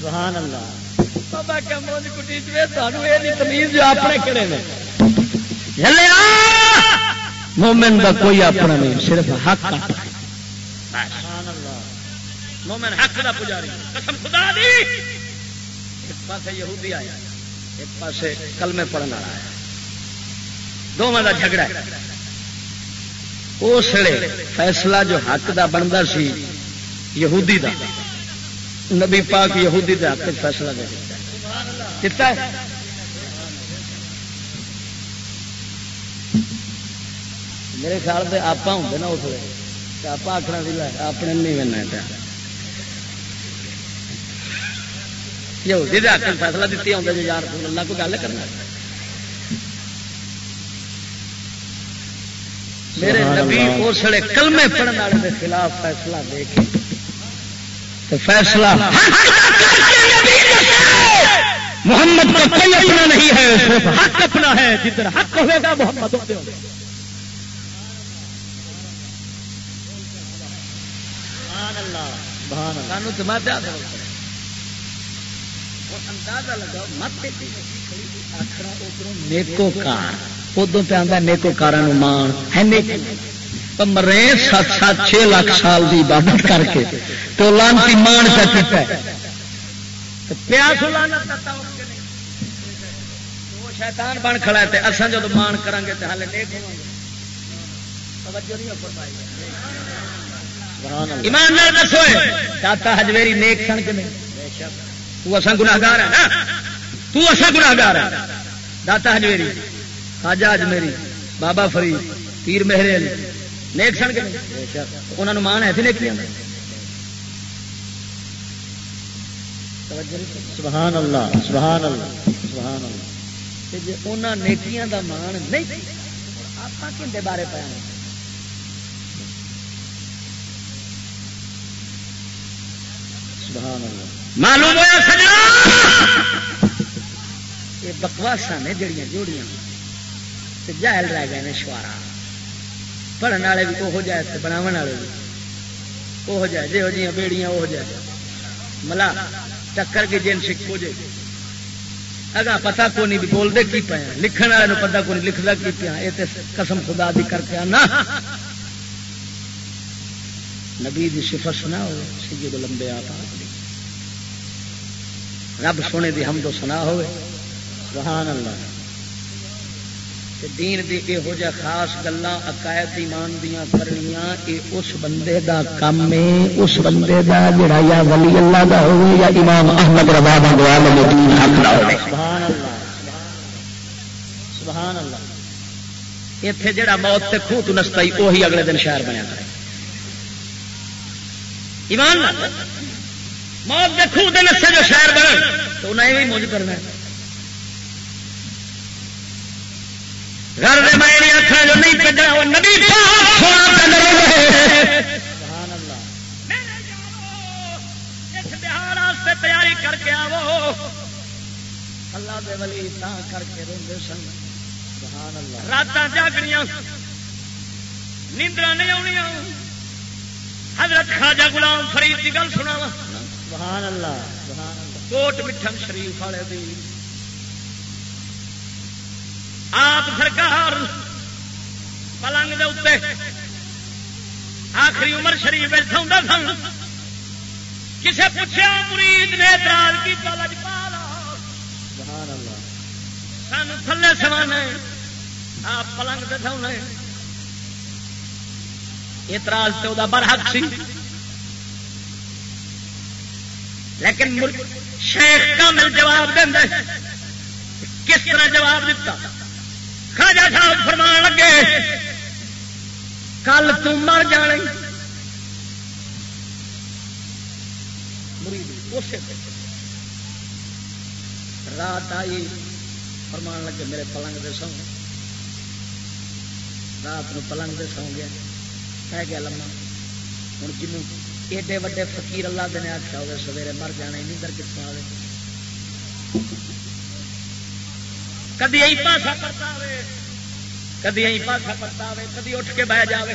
سبحان اللہ۔ تمیز جو اپنے کہڑے مومن کا کوئی اپنا نہیں صرف حق مومن حق کا پجاری۔ قسم خدا دی۔ ایک پاسے یہودی آیا ایک پاسے کلمے پڑھنے والا آیا۔ دونوں کا جھگڑا ہے۔ اس فیصلہ جو حق دا بنتا سی یہودی دا۔ نبی پاک یہودی دے حق فیصلہ دے دیتا ہے؟ میرے خیال سے آپ ہوں نا اس لیے آپ آخنا سی اپنے نہیں بننا پیا یہودی دے حق فیصلہ دیتی آؤں جی یار اللہ کو گل کرنا میرے نبی اس لیے کلمے پڑھنے والے خلاف فیصلہ دے کے تو فیصلہ محمد کا کوئی اپنا نہیں ہے، صرف حق اپنا ہے۔ جدھر حق ہوئے گا، محمد ہوتے ہوں اندازہ نیکو کار ادو پہ آتا نیکو کار مان ہے، نیک۔ مرے سات سات چھ لاکھ سال کی عبادت کر کے تو لانتی مان کا ٹوٹا پیاس شیطان بن کھڑا ہے اصل جب مان کریں گے تو ہال نیک ایمان دسو داتا ہجویری نیک سن کے نہیں؟ تو اصا گناگار ہے نا۔ تو اصا گناگار ہے داتا ہجویری خاجا اجمیری بابا فرید پیر مہرے علی۔ نیک سن کے انہوں نے مان ہے تھی سبحان اللہ سبحان اللہ سبحان اللہ جی انہوں نیکیاں دا مان نہیں آپ کھے بارے پایا؟ سبحان اللہ معلوم ہوا سجنا؟ یہ بکواسا نے جڑیاں جوڑیاں جائل رہ گئے ہیں شوارا پڑھنے والے بھی وہ جائے بناو والے بھی۔ وہ جائے جی جی بیڑیاں وہ جائے ملا ٹکر کے جن سکھ ہو جائے۔ اگا پتا کو نہیں بھی بولتے کی پایا لکھن والے پتا کو نہیں لکھتا کی پیا یہ تو قسم خدا دی کر کے آنا۔ نبی دی صفت سنا ہو سید لمبے آپ رب سونے دی ہم تو سنا ہوئے۔ سبحان اللہ۔ دین دی یہو جہ خاص گلا عقائد ایمان دیا کرنیاں یہ اس بندے دا کم ہے، اس بندے دا جڑا یا ولی اللہ دا ہوئے یا امام احمد رضا دا دوال مدین حق دا ہوئے سبحان اللہ سبحان اللہ۔ ایتھے جڑا موت تے خوہ تو نستا ہی اگلے دن شہر بنیا کرے۔ ایمان نہ موت دے خوہ دے نسے جو شہر بن تو انہیں بھی موج کرنا ہے گھر میں نہیں جو نہیں کھڑا وہ نبی سبحان اللہ۔ بہار تیاری کر کے آو اللہ دے ولی تا کر کے روندے سن۔ سبحان اللہ۔ رات جاگنیاں۔ نیندرا نہیں آنیا حضرت خواجہ غلام فرید کی گل سنا سبحان اللہ سبحان اللہ۔ کوٹ مٹھن شریف والے دی۔ آپ سرکار پلنگ دے اتنے آخری عمر شریف سوندا سن۔ کسے پوچھا مرید نے اعتراض کی لج پالا سبحان اللہ۔ سن تھلے سوانے آپ پلنگ دے سونے۔ اعتراض تو برحق سی۔ لیکن شیخ کامل جواب دے کس طرح جواب دیتا خواجہ صاحب فرمان لگے، کل تم مر جانے رات آئی، فرمان لگے، میرے پلنگ دے سو رات نو پلنگ دے سو گیا کہہ گیا لما ہوں جنوں ایڈے وڈے فقیر اللہ دے نے آخیا ہوگا سویرے مر جانا نیندر کتوں آئے کدی یہی پاسا پرتا کدی یہی پاسا پرتا کدی اٹھ کے بہ جاوے۔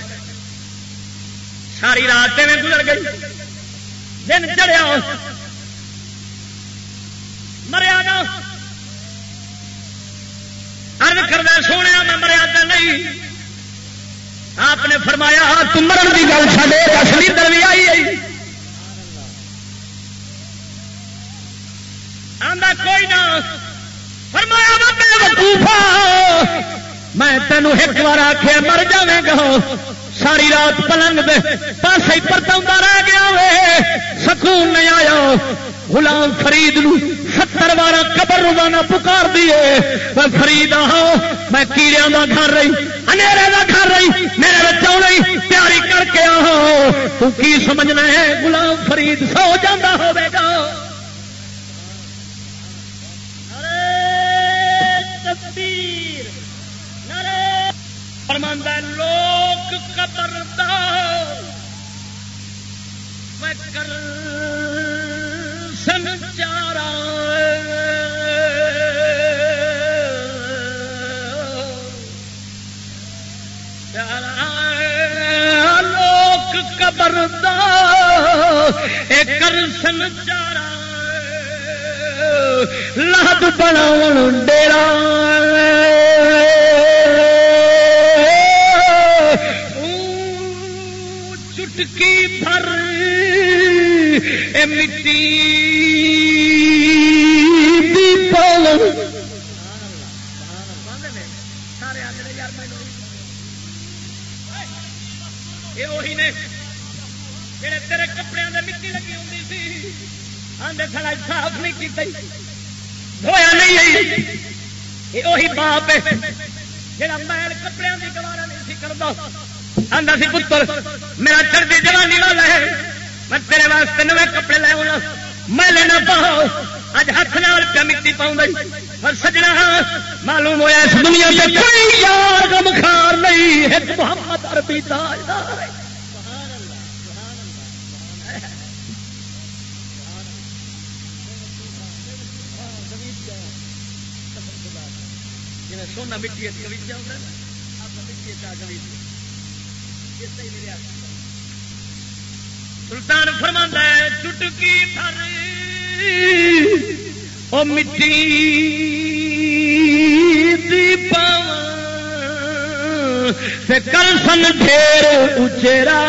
ساری رات میں گزر گئی۔ دن چڑھیا۔ مریا نا ارد کردہ سونے میں مریا تو نہیں۔ آپ نے فرمایا تم مرن کی گل چلے اصلی در بھی آئی آئی آندا کوئی نہ۔ فرمایا میں ہاں. تینوں ایک بار آخیا مر جائے گا ساری رات پلنگ دے پاسے پرتا رہ گیا وے۔ سکون نہیں آیا۔ غلام فرید نو ستر بارہ قبر روزانہ پکار دیے میں فرید آؤ ہاں، میں کیڑیاں دا گھر رہی انیرے دا گھر رہی، میرے بچوں نہیں تیاری کر کے آؤ ہاں۔ تو کی سمجھنا ہے؟ غلام فرید سو جانا ہوے فرماندا لوک قبر دا سنچارا لوک قبر دا سنچارا لاد بنا ڈیرا چٹکی بھر اے مٹی دی پال یہ وہی نے جڑے تیرے کپڑے مٹی لگی ہوتی سی آدھے سڑا صاف نہیں کی دھویا نہیں یہ وہی باپ جڑا میل کپڑے کی گوارا نہیں سی کرتا آدھا سی پتر، میرا چڑھتی جوانی والا ہے۔ میں تیرے واسطے نوے کپڑے لے آنا میں لینا پاؤ اج ہاتھ نال پیا مٹی پاؤں پر سجنا ہاں، معلوم ہوا اس دنیا سے کوئی یار غم خار نہیں۔ ایک محمد عربی تاجدار سونا مٹی کبھی مٹی سلطان فرما ہے چٹکی تھر۔ او مٹی کل سن ڈھیر اچیرا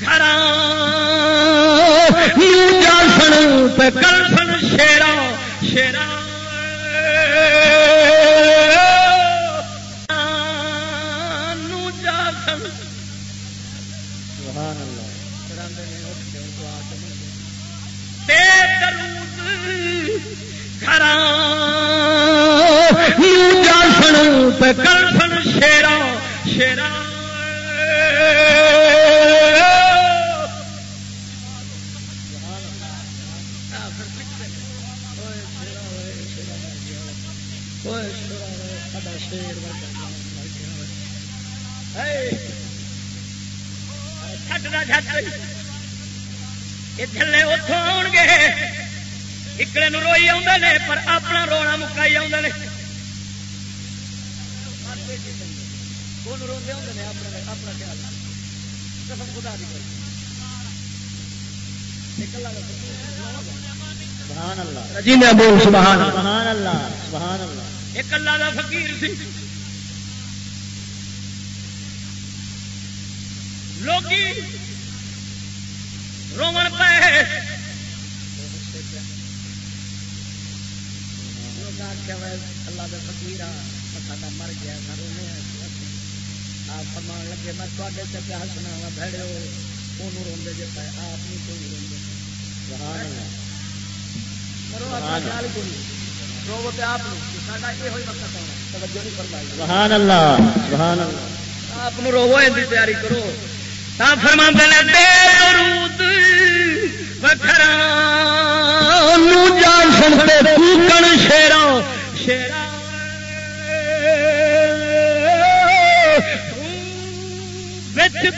گھر جاسن کل سن شیرا شیرا جاسن گھر تھلے اتوں آن گے اکڑے روئی آدھے پر اپنا رونا مکائی آدھے روتے ہوتے ہیں اپنا خیال قسم خدا دی سبحان اللہ میں بول سبحان سبحان اللہ سبحان اللہ ایک اللہ دا فقیر سی لوگی رومن پہ اللہ کا فکیر سا مر گیا سر آپ فرمان لگے میں تے پیا ہسنا وا بھڑے وہ روندے جے پے آپ نہیں کوئی روندے۔ سبحان اللہ۔ کرو اپنا خیال کوئی رو تے آپ ساڈا یہ ہوئی وقت ہے توجہ نہیں فرمائی۔ سبحان اللہ سبحان اللہ۔ آپ نو روو دی تیاری کرو۔ تا فرما دے درود وکھرا جان سنتے کوکن شیرا شیرا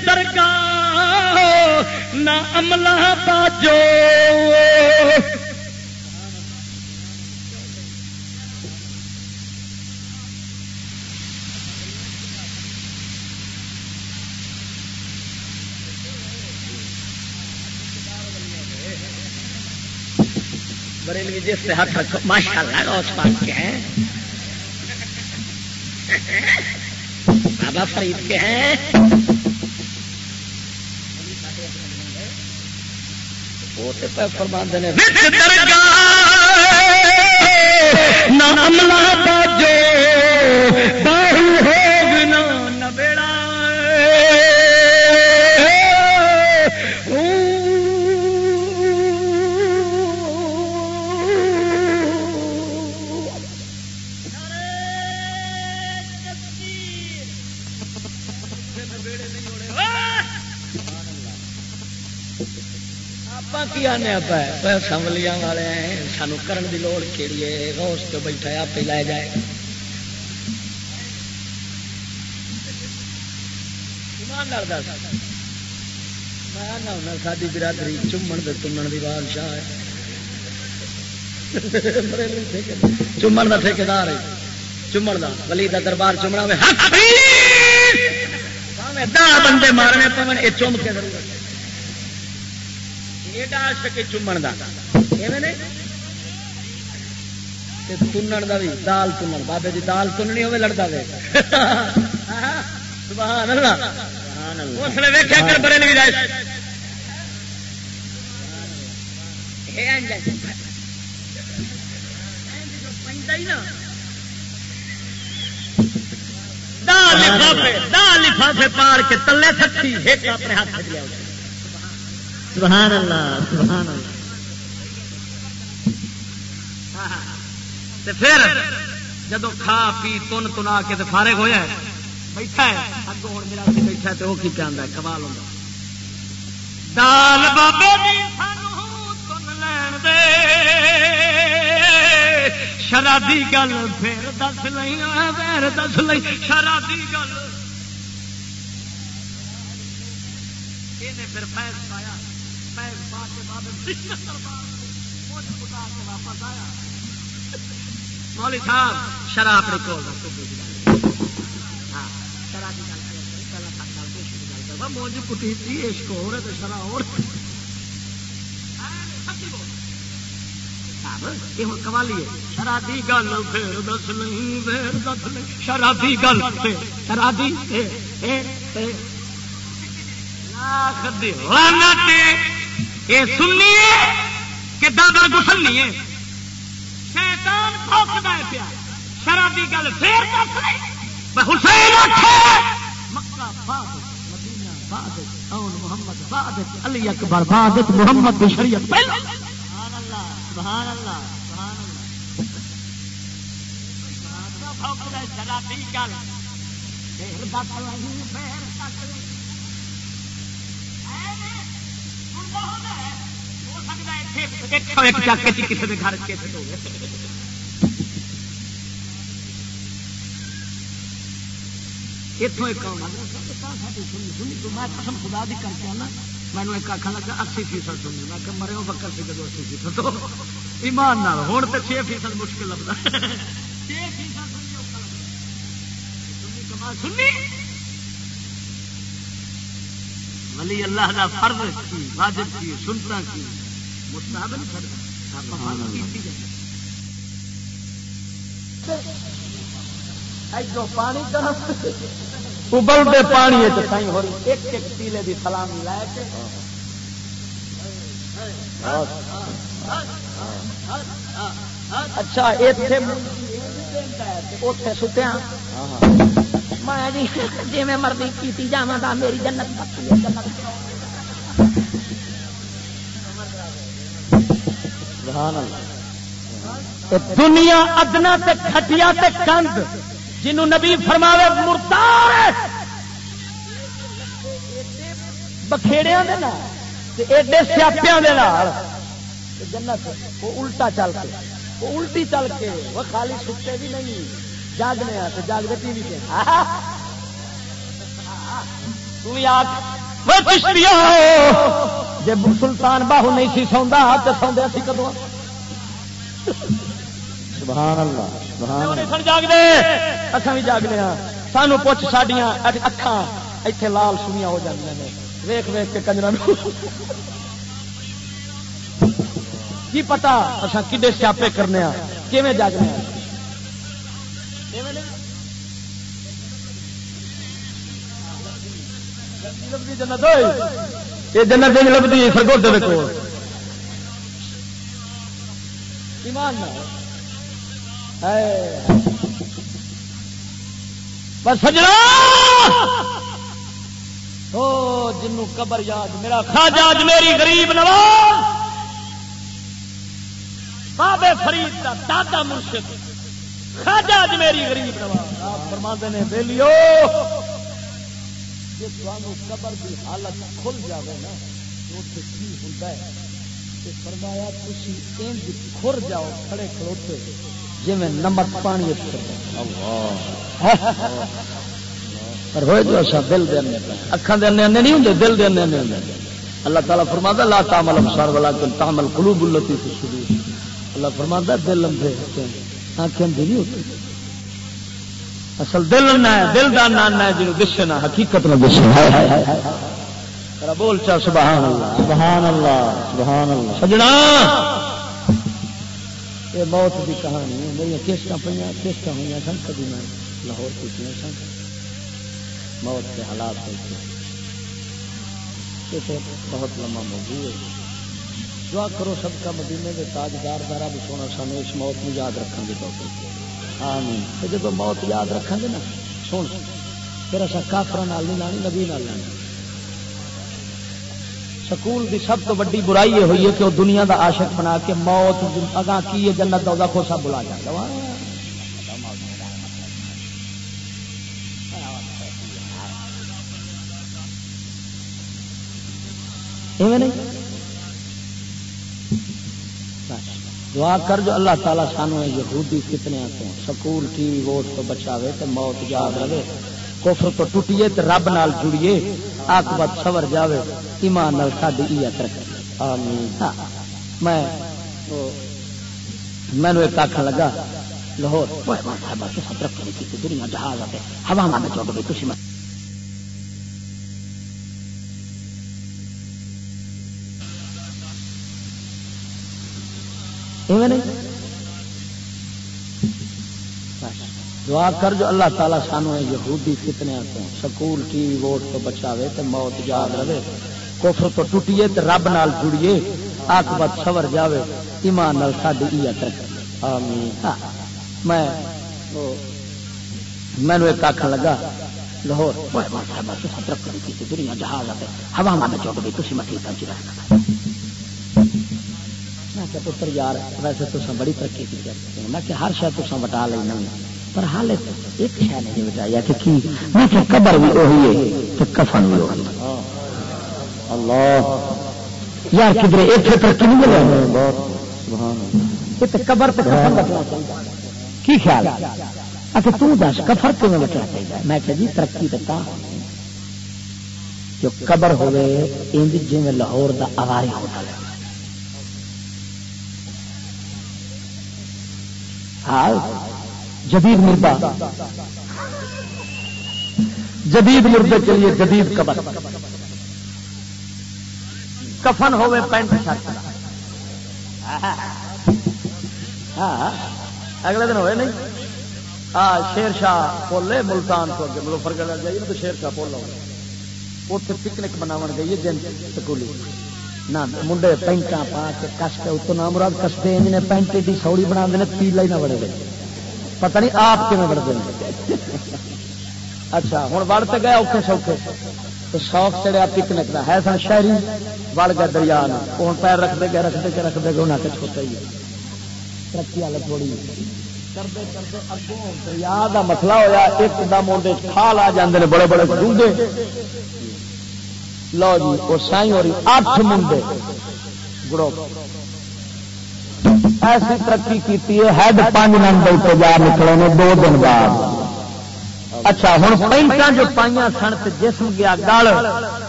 درگاہ نہ عملہ باجو بریلوی جس سے ہاتھ رکھو ماشاء اللہ اس پاک کے ہیں۔ بابا فرید کے ہیں۔ وہ تو فرما نے نہ باجو باہو کی آنے سملیاں والے ہیں سانو کرن دی لوڑ کیڑی ہے روس تو بیٹھا آپ ہی لے جائے میں ساری برادری چومن دے چومن کی بادشاہ ہے چومن کا ٹھیکار ہے چومن کا ولی کا دربار چومنا دہ بندے مارنے پون یہ چوم کے ضرورت ڈال سکے چومن تنن بھی دال تنن بابے جی دال تننی ہوے لڑتا دے سبحان اللہ اس نے ویکیا کر بڑے نہیں جائے لفافے پار کے تلے سکتی ایک اپنے ہاتھ سبحان اللہ سبحان اللہ۔ پھر جب کھا پی تن تنا کے فارغ ہوا بیٹھا ہے، اگوں ہوں میرا سی بیٹھا تو وہ کی پہ آتا ہے؟ کمال ہوتا دال بابے تن لین دے۔ شرادی گل پھر دس لئی پھر دس لئی شرادی گل۔ پھر فیض پایا پا کے بابے واپس آیا مولی صاحب شراب رکو ہاں، موج کٹی تھی، عشق ہو رہے تو شراب اور کمالی شرابی گل پھر دس نہیں، پھر دس نہیں۔ شرابی گل شرابی یہ سنیے کہ دادا گسنی ہے؟ شیطان ہے پیا۔ شرابی گل پھر حسین مکہ بعد، مدینہ بعد اون محمد بعد، علی اکبر بعد، محمد کی شریعت سبحان اللہ سبحان اللہ سبحان اللہ۔ ہے، شرابی گل۔ پھر دس پھر دس نہیں کسی کے گھر اتوں ایک میں خدا بھی کر کے آنا مینو ایک آخر لگا اسی فیصد سنی میں کہ مرے بکر سی جب اسی فیصد تو ایمان نال ہوں تو چھ فیصد مشکل لگتا چھ فیصد سنی ولی اللہ کا فرض کی واجب کی سنتا کی۔ مستحب نہیں کرتا پانی ابلتے پانی رہی ایک ایک پیلے کی سلامی لے کے۔ اچھا اتنے ستیا میں جی جی مرضی کی جا میری جنت دنیا ادنا تے کھٹیا تے کند، جنہوں نبی فرماوے مرتار بکھےڑیا ایڈے سیاپیا جنت، وہ الٹا چل کے، وہ الٹی چل کے، وہ خالی ستے بھی نہیں۔ جاگنے تو جاگتے ٹی وی [laughs] جب سلطان باہو نہیں سی سوندا تو سوندے سی کدو؟ سبحان اللہ اصا بھی جاگنے۔ ہاں۔ سانو پوچھ سڈیا اکھان اتنے لال سنیا ہو جاتی ویخ ویخ کے کنجر کی پتا اصا کھے سیاپے کرنے کیون جاگنے جنت یہ جنت لبھی سرگوٹے کو سجنا۔ او جنو قبر یاد میرا خاجاج میری غریب نواز۔ بابے فرید کا دادا مرشد۔ خاجاج میری غریب نواز آپ نے قبر حالت کھل نا تو کی ہے؟ فرمایا کھر جاؤ کھڑے میں نمک پانی پر ہوئے جو دل دے نہیں ہوں دل دے اللہ تعالیٰ فرما لا تعمل ابصار ولا تعمل قلوب التي في الصدور۔ اللہ فرما دل اندھے ہوتے ہیں۔ آنکھیں اندھی نہیں ہوتی اصل دل نہ ہے دل دا نان ہے جنوں دسے نہ حقیقت نہ ہائے بول چا سبحان اللہ۔ سبحان اللہ سبحان اللہ۔ سجنا۔ یہ موت کی کہانی ہے۔ میری کیسٹ پہ کیسٹ ہوئی سن کبھی میں لاہور کی سن۔ موت کے حالات ہوتے بہت لمبا موضوع ہے۔ دعا کرو سب کا مدینے کے تاجدار دارا بھی سونا سانو اس موت میں یاد رکھیں گے تو آمین۔ جب موت یاد رکھیں گے نا، سن۔ پھر اصا کافر نہیں لانی نبی نہ لانی سکول دی سب تو بڑی برائی یہ ہوئی ہے کہ وہ دنیا دا عاشق بنا کے موت، اگاں کی ہے، جنت دا کھو سب بلا جائے نہیں؟ دعا کر جو اللہ تعالیٰ سانو یہودی کتنے آتے ہیں سکول ٹی وی ووٹ تو بچاوے تو موت یاد رہے۔ کفر تو ٹوٹیے تو رب نال جڑیے۔ آکبت سور جاوے۔ ایمان نال ساڈی ایت رکھ ہاں۔ میں مینو ایک آخر لگا، لاہور۔ دنیا جہاز آتے ہوا میں چوٹ گئی کچھ میں دعا کر جو اللہ تعالیٰ سانو یہودی کتنے آتے ہیں سکول ٹی وی ووٹ تو بچاوے تو موت یاد رہے۔ کفر تو ٹوٹیے تو رب نال جڑیے۔ آک بت سور جاوے۔ ایمان نال ساڈی ایت رکھ ہاں، میں مینو ایک آخ لگا لاہور۔ دنیا جہاز آتے۔ ہوا میں چوٹ گئی کسی مٹھی پہنچ رہنا میں پتر یار ویسے تو بڑی ترقی کی۔ میں کہ ہر شاید تو وٹا لینا پر حال ایک شاید نہیں بچایا کہ کی؟ میں کہ قبر بھی وہی ہے تو کفن بھی وہی اللہ۔ یار کدھر ایک ترقی نہیں ملے قبر پہ کفن بچنا چاہیے۔ کی خیال؟ اچھا تو دس کفر کیوں بچنا چاہیے؟ میں کہ جی ترقی تو جو قبر ہوئے جی لاہور دا آواری ہوتا ہے جدید مردہ۔ جدید مردے کے لیے جدید قبر۔ کفن ہوئے پینٹ شرٹ۔ ہاں اگلے دن ہوئے نہیں؟ ہاں شیر شاہ پولے، ملتان کو اگے ملوفر گڑھ جائیے تو شیر شاہ پول اتنے پکنک مناو گئی جن سکولی۔ نہ، منڈے پینٹا پا کے کس کے اتو نام مراد کستے ہیں پینٹ ایڈی سوڑی بنا دے پیلا ہی نہ بڑے گئے پتہ نہیں آپ کیون بڑھتے ہیں؟ اچھا ہوں وڑ تو گیا اوکھے سوکھے۔ تو شوق چڑیا پکنک کا ہے سن شہری، وڑ گیا دریا ہوں پیر رکھتے گئے رکھتے گئے رکھتے گئے انہیں چھوٹا ہی۔ ترقی والے تھوڑی کرتے کرتے اگوں دریا کا مسئلہ ہوا ایک دم کھال آ جاتے ہیں بڑے بڑے ڈونگے لو جی وہ سائی ہو رہی، اٹھ منڈے۔ گروپ ایسی ترقی کی ہیڈ پانچ نمبر تو جا نکلے نے دو دن بعد۔ اچھا ہوں پینٹا جو پائیا سن جسم گیا گل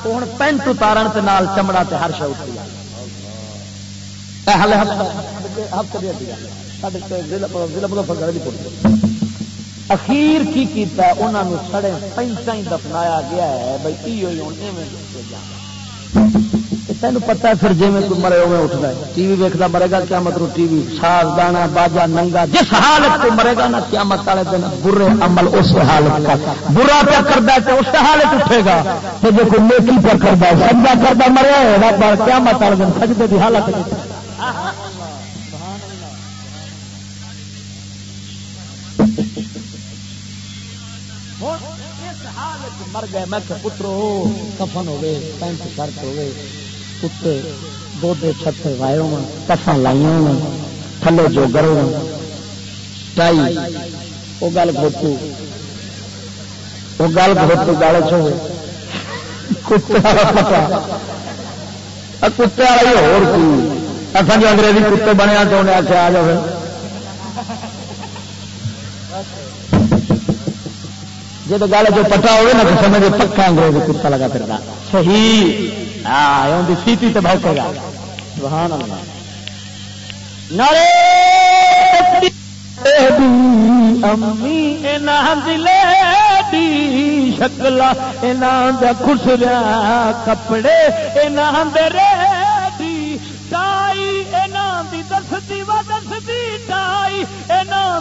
ہوں پینٹ اتارن کے نال چمڑا تے ہر شو ہفتے اخیر کی کیتا انہوں سڑے پینٹا ہی دفنایا گیا ہے بھائی تین پتا پھر جی میں مرے ہوئے اٹھتا ہے۔ ٹی وی ویکتا مرے گا کیا مطلب ٹی وی۔ ساز گانا باجا ننگا، جس حالت سے مرے گا نا کیا مت والے دن برے عمل اس حالت کا۔ برا پیا کرتا ہے تو اس حالت اٹھے گا۔ تو جو کوئی نیکی پہ کرتا ہے، سجدہ کرتا مرے کیا مت والے دن سجدے کی حالت مر گئے، میں پترو، کفن ہوے پینٹ شرٹ ہوے کتے دودے چھتے وائے ہو کفن لائی ہو تھلے جو گرو ٹائی وہ گل گھوٹو وہ گل گھوٹو گل چو کتے والا ہو اصل جو انگریزی کتے بنیا تو انہیں آخر آ جائے جب گل جو پتا ہوئے نا تو سمجھ پکا انگریز کتا لگا پھر صحیح ہاں سیٹی تو بہت گا۔ سبحان اللہ۔ نارے امی دلے دی شکلا خسریا کپڑے رے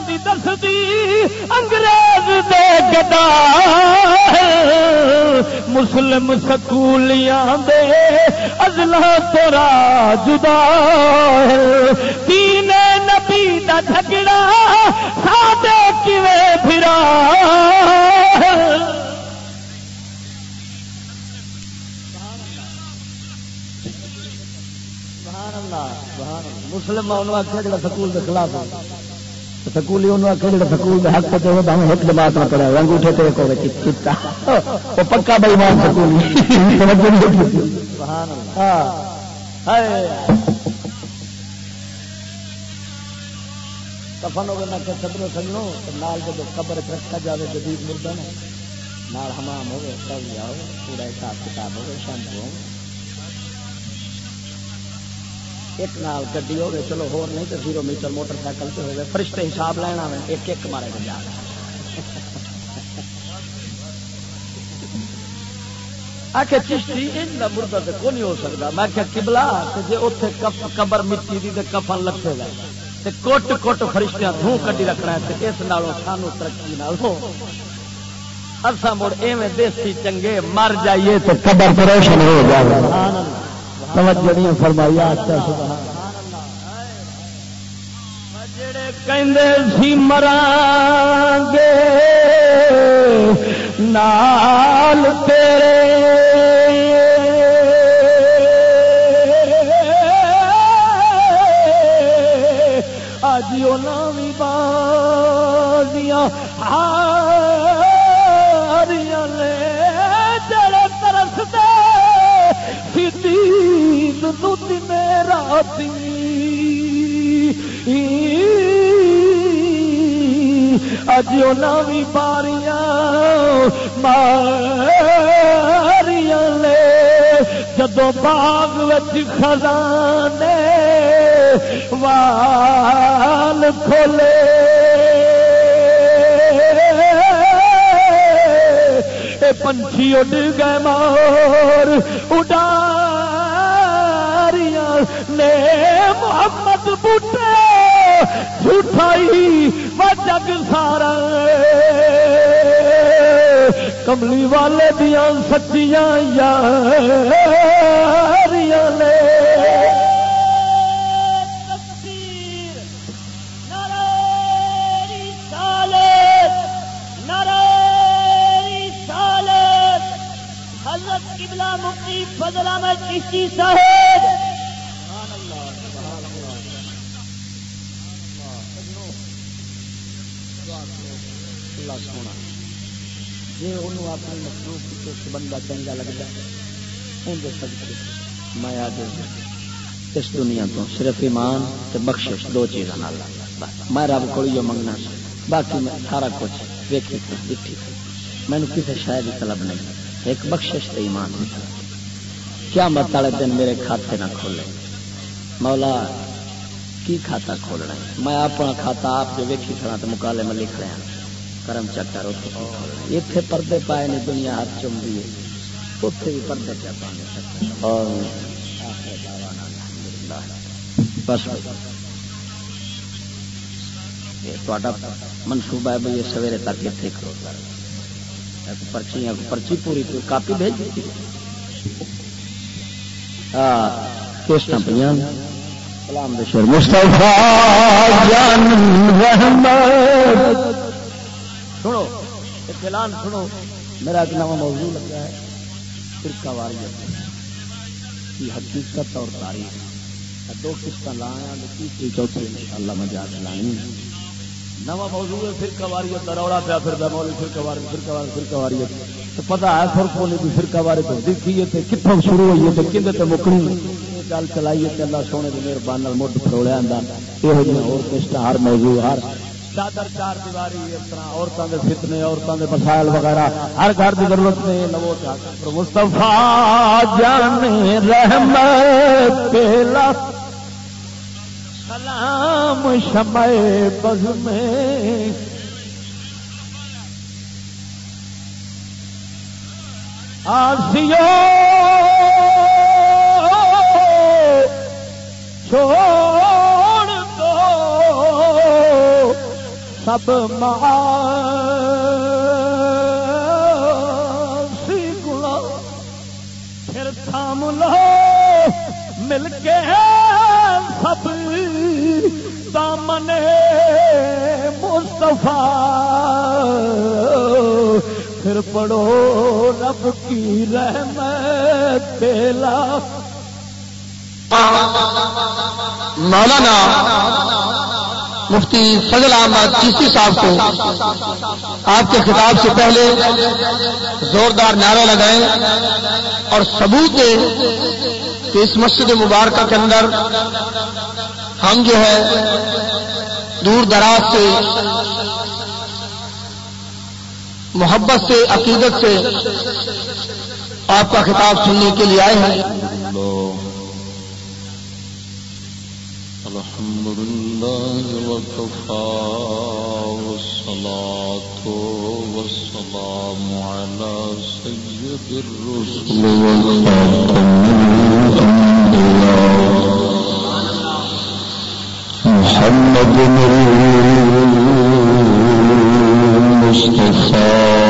دی دستی، انگریز دے گدا مسلم سکولیاں دے ازلا تورا جدا تین نبی دا جھگڑا سادے کیویں پھرا۔ مسلمان آخیا جا سکول کے خلاف سکولی انہوں آخیا جا سکول کے حق سے ہم ایک جماعت میں پڑھا انگوٹھے تے کو چتا وہ پکا بےمان سکولی کفن ہوگا نہ سبر سنو نال جب قبر رکھا جائے جدید مردہ نال حمام ہوگا جاؤ پورا حساب کتاب ہوگا شیمپو ہوگا ایک نال گڈی ہو گئے چلو ہو نہیں تو زیرو میٹر موٹر سائیکل سے ہو فرشتے حساب لینا میں، ایک ایک مارے گا جا آخر چشتی مردہ تو کون نہیں ہو سکتا؟ میں کیا کبلا جی اتنے قبر مٹی کی کفن لگے گا۔ کوٹ کوٹ فرشتیاں دھوں کڈی رکھنا ہے اس نالوں سانو ترقی نال ہو۔ مڑ ایویں دیسی چنگے، مر جائیے تو قبر روشن ہو جائے۔ توجہ فرمائی سی مران گے نال تیرے راتی اج بھی باریاں ماریاں لے۔ جدو باغ خزانے وال کھولے۔ پنچھی اڈ گئے مور اڈا محمد بوٹے، جھوٹائی و جگ سارا۔ کملی والے دیا سچیاں یاریاں نے۔ بدلا میں چیشتی صاحب اللہ سونا جی وہ اپنی مخلوق کی اس بندہ چنگا لگتا اندر سکتے میں آج اس دنیا تو صرف ایمان تے بخشش دو چیزاں نال میں رب کو یہ منگنا سا باقی میں سارا کچھ ویکھی تھا دیکھی تھی مینو کسی شاید کی طلب نہیں ایک بخشش تے ایمان کی طلب کیا مت والے دن میرے کھاتے نہ کھولے مولا کی کھاتا کھولنا ہے میں اپنا کھاتا آپ جو ویکھی کھڑا تو مکالے میں لکھ رہا ہوں کرم چکر اتنے پردے پائے نے دنیا ہاتھ چمتی ہے۔ اتنے بھی پردے پہ پانے اور بس منصوبہ ہے بھائی سویرے تک اتنے کرو پرچی پرچی پوری کاپی بھیج دی ہاں، مستفا جان رحمت سنو، ایک اعلان سنو۔ میرا ایک نواں موضوع لگا ہے، فرقہ واریت کی حقیقت اور تاریخ۔ دو قسط لایا تیسری چوتھی ان شاء اللہ میں جا کے لائیں نواں موضوع ہے، فرقہ واریت دروڑا پیا پھر مولی فرقہ واری فرقہ واری، فرقہ واریت تو پتا ہے، فرق ہونے کی فرقہ واری تو دیکھیے تو کتوں شروع ہوئی ہے تو کھے تو مکنی گل چلائیے اللہ سونے کی مہربانی مڈ فروڑیا یہ ہر موضوع، ہر چادر چار دیواری، اس طرح عورتوں کے فتنے، عورتوں کے مسائل وغیرہ، ہر گھر کی ضرورت نہیں لو مستفا جان رحمت سلام شمع بز میں آسیو، چھوڑ۔ سب سی گلا پھر تھام لو، مل کے سب دامن مستفا پھر پڑھو رب کی رحمت تیلا مولانا مفتی فضل احمد چیسی صاحب کو آپ کے خطاب سے پہلے زوردار نعرے لگائیں اور ثبوت دیں کہ اس مسجد مبارکہ کے اندر ہم جو ہے دور دراز سے، محبت سے، عقیدت سے آپ کا خطاب سننے کے لیے آئے ہیں۔ الحمد لله وكفى والصلاة والسلام على سيد الرسل. وخاتم الأنبياء محمد المصطفى.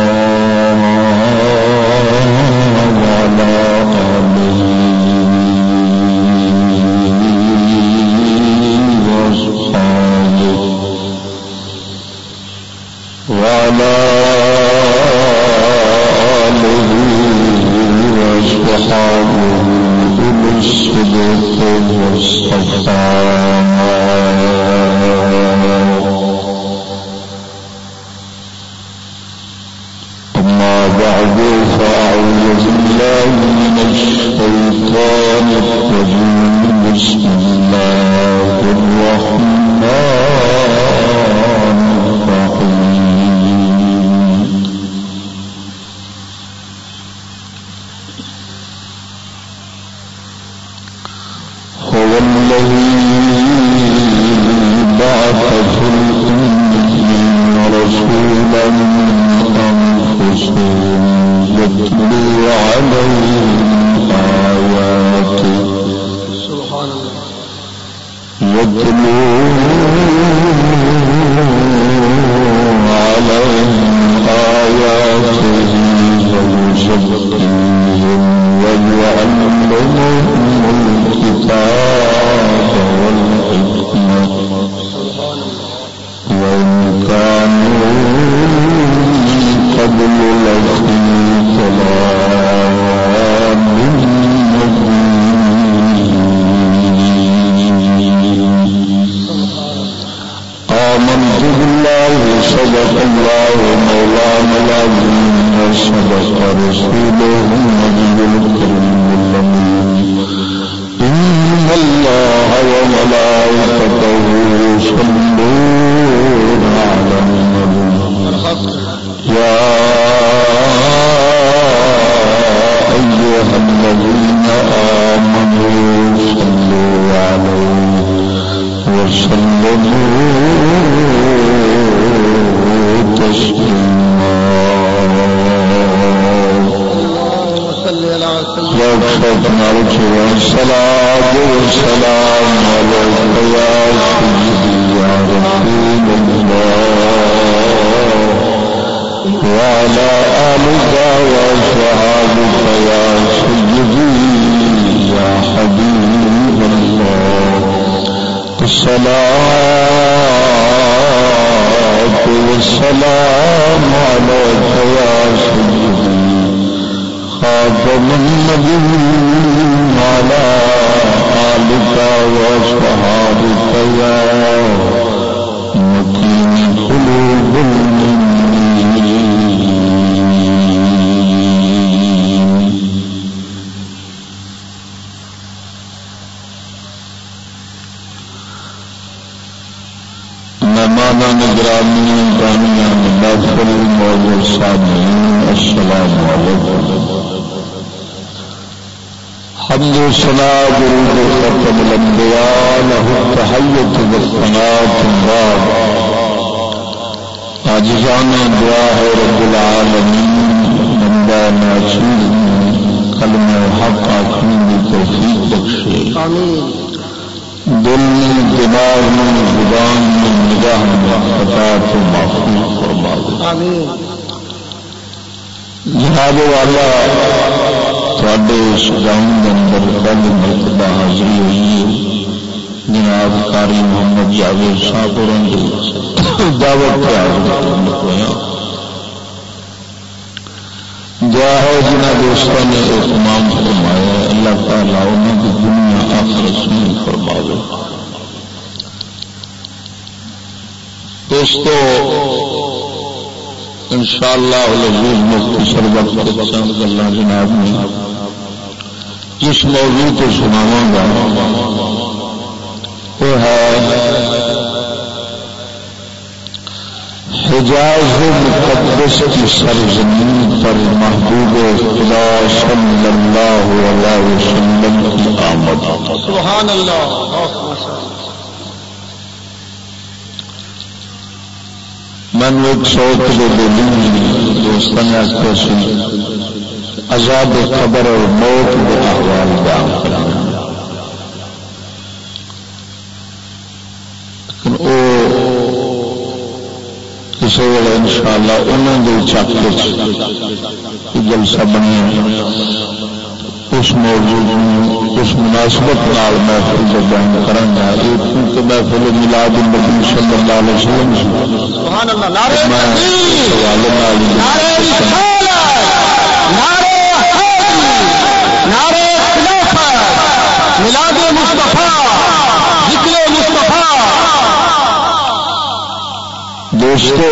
دوستو،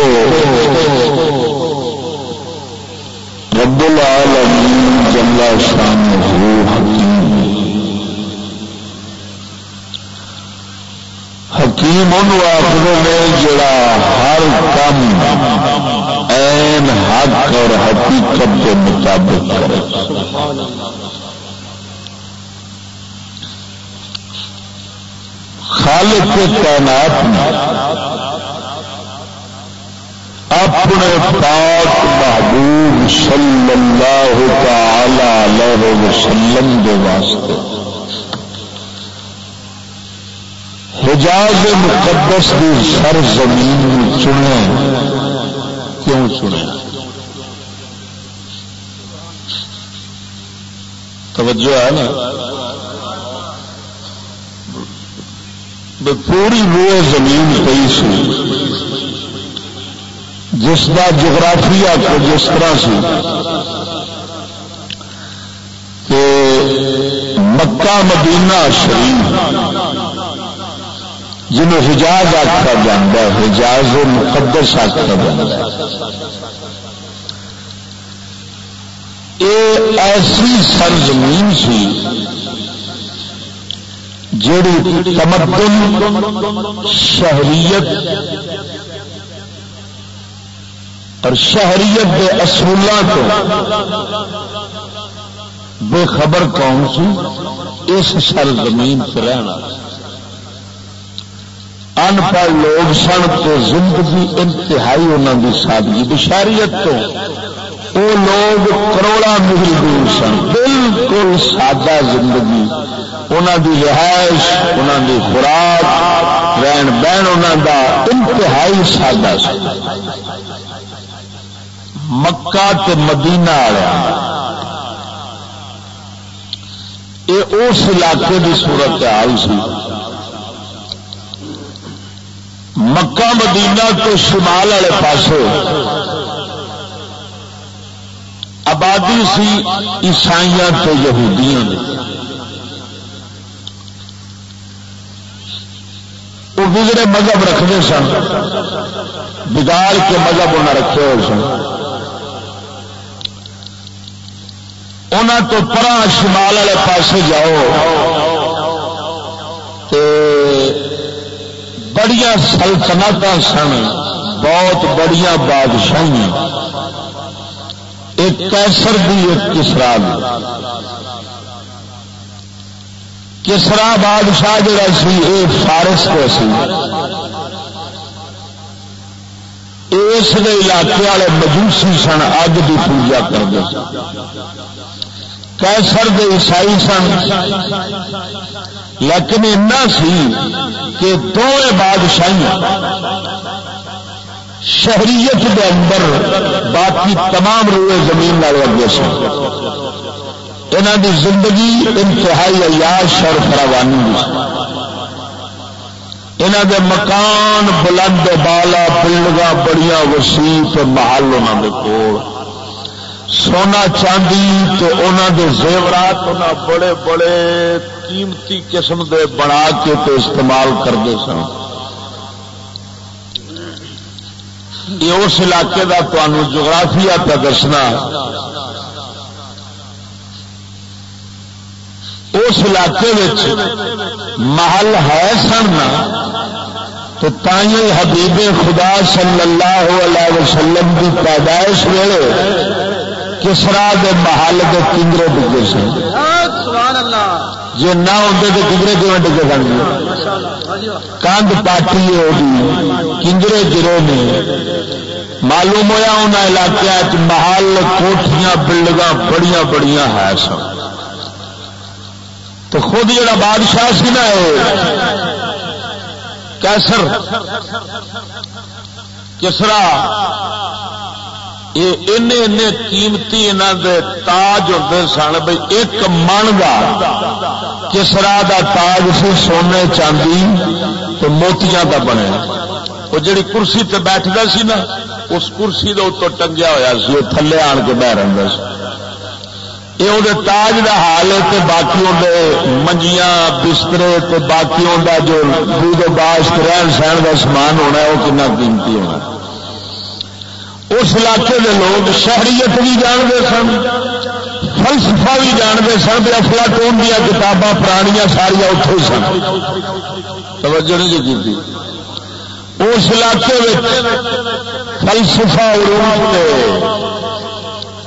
رب العالمین جملہ شان ہو حکیم۔ ان آخر میں جڑا ہر کم این حق اور حقیقت کے مطابق کرے۔ خالق کے تعینات میں اپنے پاک محبوب صلی اللہ تعالی علیہ وسلم کے واسطے۔ حجاز مقدس کی سر زمین چنے۔ کیوں چنے؟ توجہ ہے نا؟ پوری روح زمین پی سی۔ جس کا جغرافیہ کو جس طرح سے کہ مکہ مدینہ شریف جنہوں حجاز آخا جا حجاز مقدس آخا جا یہ ایسی سرزمین سی جیڑی تمدن شہریت اور شہریت کے اصولوں کو بے خبر کون سی؟ اس سر زمین سے رہنا۔ ان پڑھ لوگ سن تو زندگی انتہائی انہوں کی سادگی بشاریت تو۔ وہ لوگ کروڑا میل دور سن، بالکل سادہ زندگی۔ انہوں کی رہائش انہوں کی خوراک، رہن بہن انہوں کا انتہائی سادہ مکہ تے مدینہ یہ اس علاقے کی صورت حال سی۔ مکہ مدینہ تو شمال والے پاس آبادی سی عیسائی تو یہودیاں وہ بگڑے مذہب رکھتے سن، بگاڑ کے مذہب انہیں رکھے ہوئے سن۔ انہوں تو پرا شمال والے پاس جاؤ۔ بڑیا سلطنت سن، بہت بڑیا بادشاہی۔ ایک کیسر دی ایک کسرا کسرا بادشاہ جڑا سی یہ فارس کو سی۔ اس علاقے والے مجوسی سن، اگ کی پوجا کرتے کیسر دے عیسائی سن۔ لیکن ایسا سی کہ دو بادشاہی شہریت کے اندر باقی تمام روئے زمین والے اگے سن۔ یہاں دی زندگی انتہائی عیاش اور فراوانی انہوں دے مکان بلند بالا بلڈنگ بڑی وسیع محل انہوں دے کول۔ سونا چاندی تو انہوں دے زیورات انہوں بڑے بڑے قیمتی قسم دے بنا کے تو استعمال کرتے سن۔ یہ اس علاقے کا تمہیں جغرافیہ پہ دسنا۔ اس علاقے محل ہے سن تو تھی حبیب خدا صلی اللہ علیہ وسلم کی پیدائش ویلے کسرا دے محل کے کنگرے ڈگے سن۔ جی نہ ہوتے تو کنگرے کیون ڈگے سن؟ کندھ پاٹی ہوگی کنگرے گرے نے۔ معلوم ہوا ان علاقے محل کوٹیاں بلڈنگ بڑی بڑی ہے سن۔ تو خود جڑا بادشاہ سی نا کیسر کسرا یہ قیمتی دے تاج ہوتے سن بھائی ایک من کا کسرا دا تاج سی سونے چاندی تو موتیاں کا بنیا۔ وہ جڑی کرسی تے بیٹھتا سی نا، اس کرسی کے اتوں ٹنگیا ہوا سی، وہ تھلے آن کے بہ رہا سی۔ یہ وہ تاج کا حال ہے تو باقی منجیاں، بسترے تو باقی جو دودھ باشت رہن سہن کا سامان ہونا ہے، وہ کنا قیمتی ہونا اس علاقے کے لوگ شہریت بھی جانتے سن فلسفہ بھی جانتے سن بھی افلا ٹون دیا کتاباں پرانیاں ساریا اتوں سن۔ توجہ نہیں جی کی اس علاقے فلسفہ علوم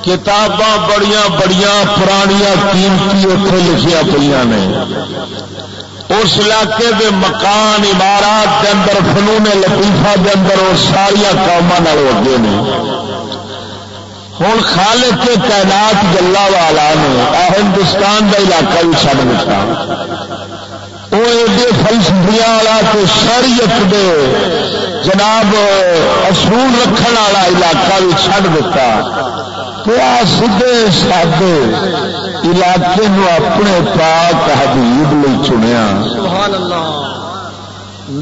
کتاباں بڑیاں بڑیاں پرانیاں قیمتی اتنے لکھیا پہ نے۔ اس علاقے دے مکان عمارات کے اندر، فنون لطیفہ کے اندر وہ ساریا قوما اگے نے ہوں خالق کے تعینات گلا والا نے ہندوستان کا علاقہ بھی چڑھ دیتا وہ ایڈے فلسفیا والا تو شریعت دے جناب، اصول رکھنے والا علاقہ بھی چڑھ دیتا سیدے سادے علاقے نو اپنے پاک حبیب لی چنیا۔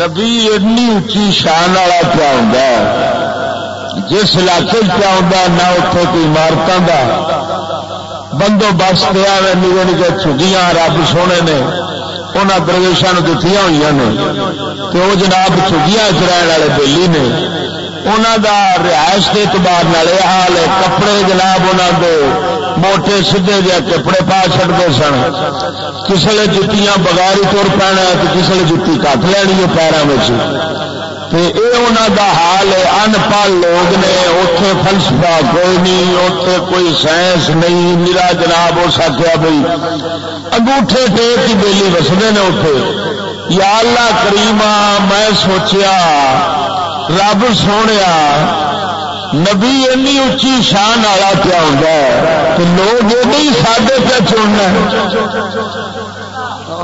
نبی اینی اچھی شان والا پیا ہوں جس علاقے پیا ہوں نہ اتنے کوئی عمارتوں کا بندوبست پیا نیو نکے چھٹیاں رب سونے نے انہوں درویشوں دیتی ہوئی نے۔ تو وہ جناب چھٹیاں چرائن والے بےلی نے۔ انہوں دا رہائش کے اعتبار یہ حال ہے، کپڑے جناب انہوں دے موٹے سیدے جہ کپڑے پا چڑتے سن۔ کسی جتیاں بغیر تر پینا تو کسی جتی کٹ لینی ہے پیروں انہوں دا حال ہے، ان پڑھ لوگ نے اتے فلسفہ کوئی نہیں اتے کوئی سائنس نہیں۔ میرا جناب ہو سکیا بھائی انگوٹھے ٹیک کی بےلی وسدے نے اتے یا اللہ کریمہ، میں سوچیا رب سونے نبی اینی اچھی شان والا پیا ہوتا تو لوگ یہ نہیں سادے پہ چننا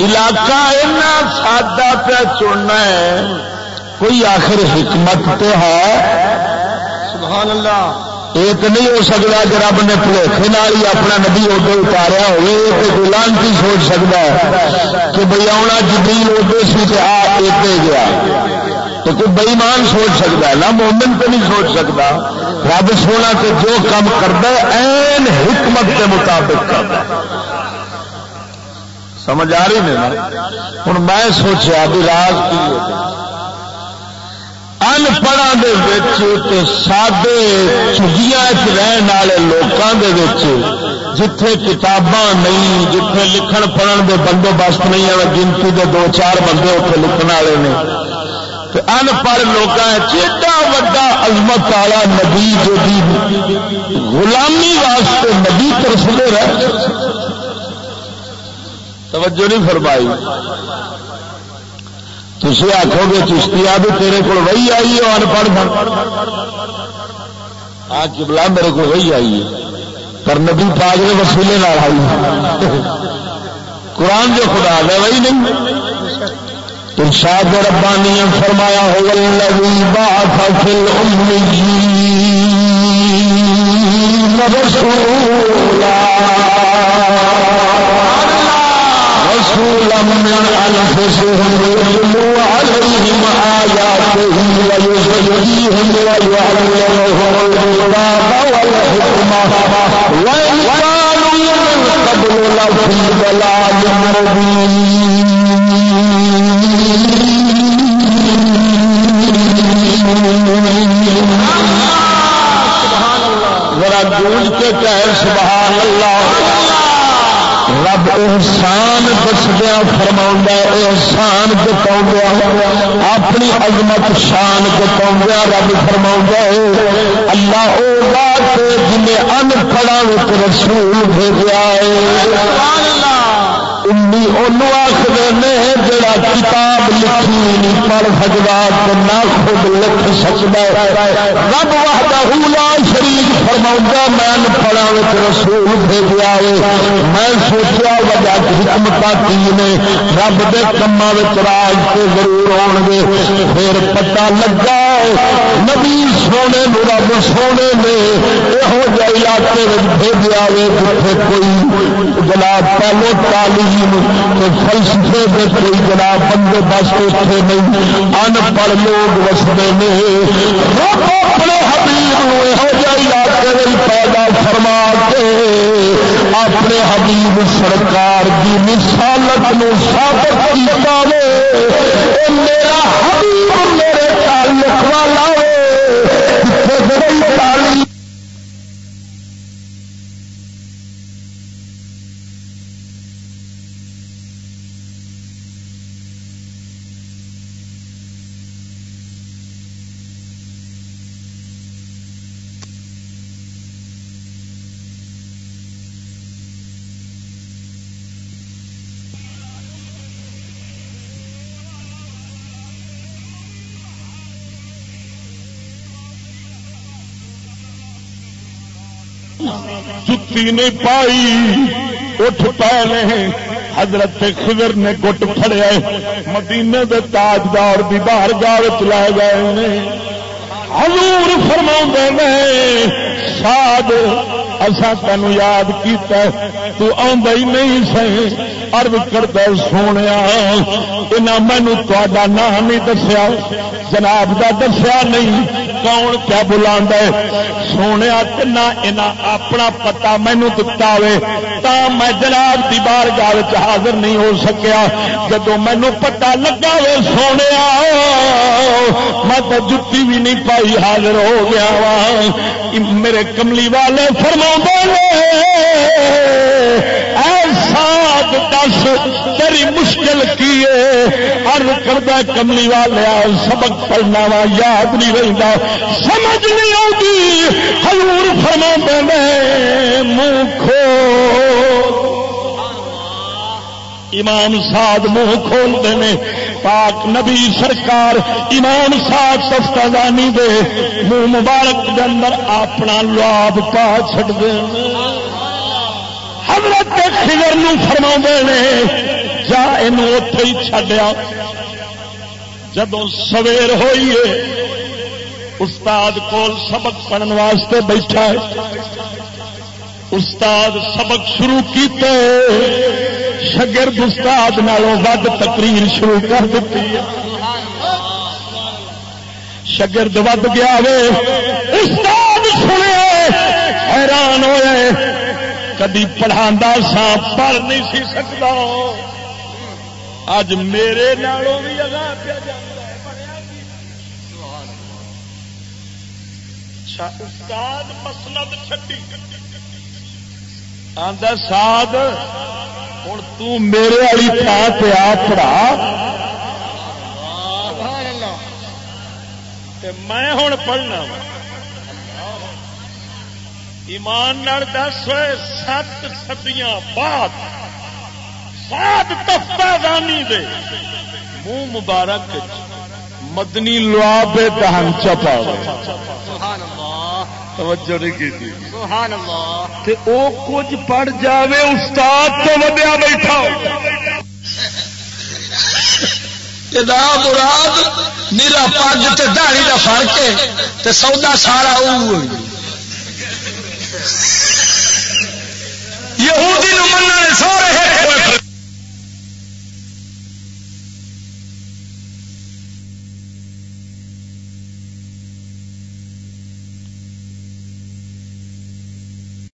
علاقہ اینا سادہ پہ چننا ہے کوئی آخر حکمت تو ہے۔ سبحان اللہ۔ ایک نہیں ہو سکتا کہ رب نے پلیخے ہی اپنا نبی ادو اتاریا ہوئے تو گلان کی سوچ سکتا ہے کہ بھائی آنا جبریل ادو سی کہ آ گیا۔ تو کوئی بئیمان سوچ سکتا ہے، نہ مومن تو نہیں سوچ سکتا۔ رب سونا کہ جو کام کرتا ہے، این حکمت کے مطابق کرتا سمجھ آ رہی نہیں ہوں میں سوچا بھی راز کی انپڑھا سادے چگیا رہن والے لوگوں جتھے کتاباں نہیں، جتھے لکھن پڑھن دے بندوبست نہیں ہے گنتی دے دو چار بندے اتنے لکھن والے نے۔ ان پڑھ لوگ چیٹا وا عظمت والا نبی جو غلامی واسطے نبی ترستے رہ توجہ نہیں فرمائی۔ تھی آخو گے چشتی آ بھی تیرے کو وہی آئی ہے ان پڑھ آ چبلا میرے کو وہی آئی ہے، پر نبی پاک نے وسیلے آئی قرآن جو خدا ہے وہی نہیں۔ ارشاد ربانی فرمایا هو الذي بعث في الأميين رسولا رسولا من أنفسهم يتلو عليهم آياته ويزكيهم ويعلمهم الكتاب والحكمة وإن كانوا من قبل لفي ضلال مبين. گونج کے کہہ سبحان اللہ۔ رب احسان دسدیا فرما احسان جتاؤ اپنی عظمت شان جتاؤ رب فرما اللہ او بات جنہیں ان پڑھا رسول بھیجا ہے۔ امی آخر نے جڑا کتاب لکھی نہیں، پڑھ سکتا نہ خود لکھ سکتا رب وحدہ لا شریف فرما میں پڑھا رسول بھیجا ہے میں سوچا وجہ حکمت کی نے، رب کے کما راج کے ضرور آن گے پھر پتا لگا نبی سونے رب سونے نے یہو جہ علاقے بھیجا ہے جتنے کوئی جناب پہلو تعلیم فلسفے کے کوئی جناب بندے بس اتنے نہیں ان پڑھ لوگ وستے نے۔ اپنے حبیب یہ علاقے پیدا فرما کے اپنے حبیب سرکار کی مثالت نو ثابت وے۔ میرا حبیب میرے تعلق والا تعلیم جتی نہیں پائی۔ اٹھ پائے حضرت خضر نے گٹ فڑیا مدینے دے تاجدار دی باہر گاہ لائے گئے حضور فرما ساد اصا تین یاد کیتا تو ہی نہیں سی ارد کرتا سونے مینو تا نام نہیں دسیا، جناب کا دسیا نہیں، کون کیا بلا سونے نہ اپنا پتا مینو دتا تا میں جناب کی بار گال حاضر نہیں ہو سکیا جب مینو پتا لگا وے سونے میں تو جتی بھی نہیں پائی حاضر ہو گیا وا۔ میرے کملی والے فرما ایسا دس تیری مشکل کی ارد کردہ کملی والے سبق پڑھنا وا یاد نہیں رہتا سمجھ نہیں آتی ہزور فرما دے منہ کھو۔ امام ساد منہ کھولتے ہیں پاک نبی سرکار امام ساد سفتانی دے منہ مبارک کے اندر اپنا لواب پا چڑ دے حضرت خضر نو فرما نے، جا اتے ہی چڈیا جدو سویر ہوئی ہے، استاد کول سبق پڑھن واسطے بیٹھا ہے۔ استاد سبق شروع کیتے شگرد استاد نالوں ود تقریر شروع کر دیتی شگرد ود گیا وے، استاد سنے حیران ہوئے کدی پڑھا سا پڑھ نہیں سی سکتا اج میرے نالوں بھی اگا پیا اچھا، استاد مسند چھٹی آدھا ساد ہوں تیرے والی تھان پہ آ پڑھا. میں ہوں پڑھنا ایمان دس ہوئے سات سدیاں بعد سات تفتہ دانی دے۔ منہ مبارک مدنی لواب دہن چپا توجہ نہیں کی تھی. سبحان اللہ۔ تے او کچھ پڑھ جاوے استاد تو ودیا بیٹھا۔ دا مراد نیلا پنج تے داڑھی دا فرق ہے تے سودا سارا او۔ یہودی نو مننے سارے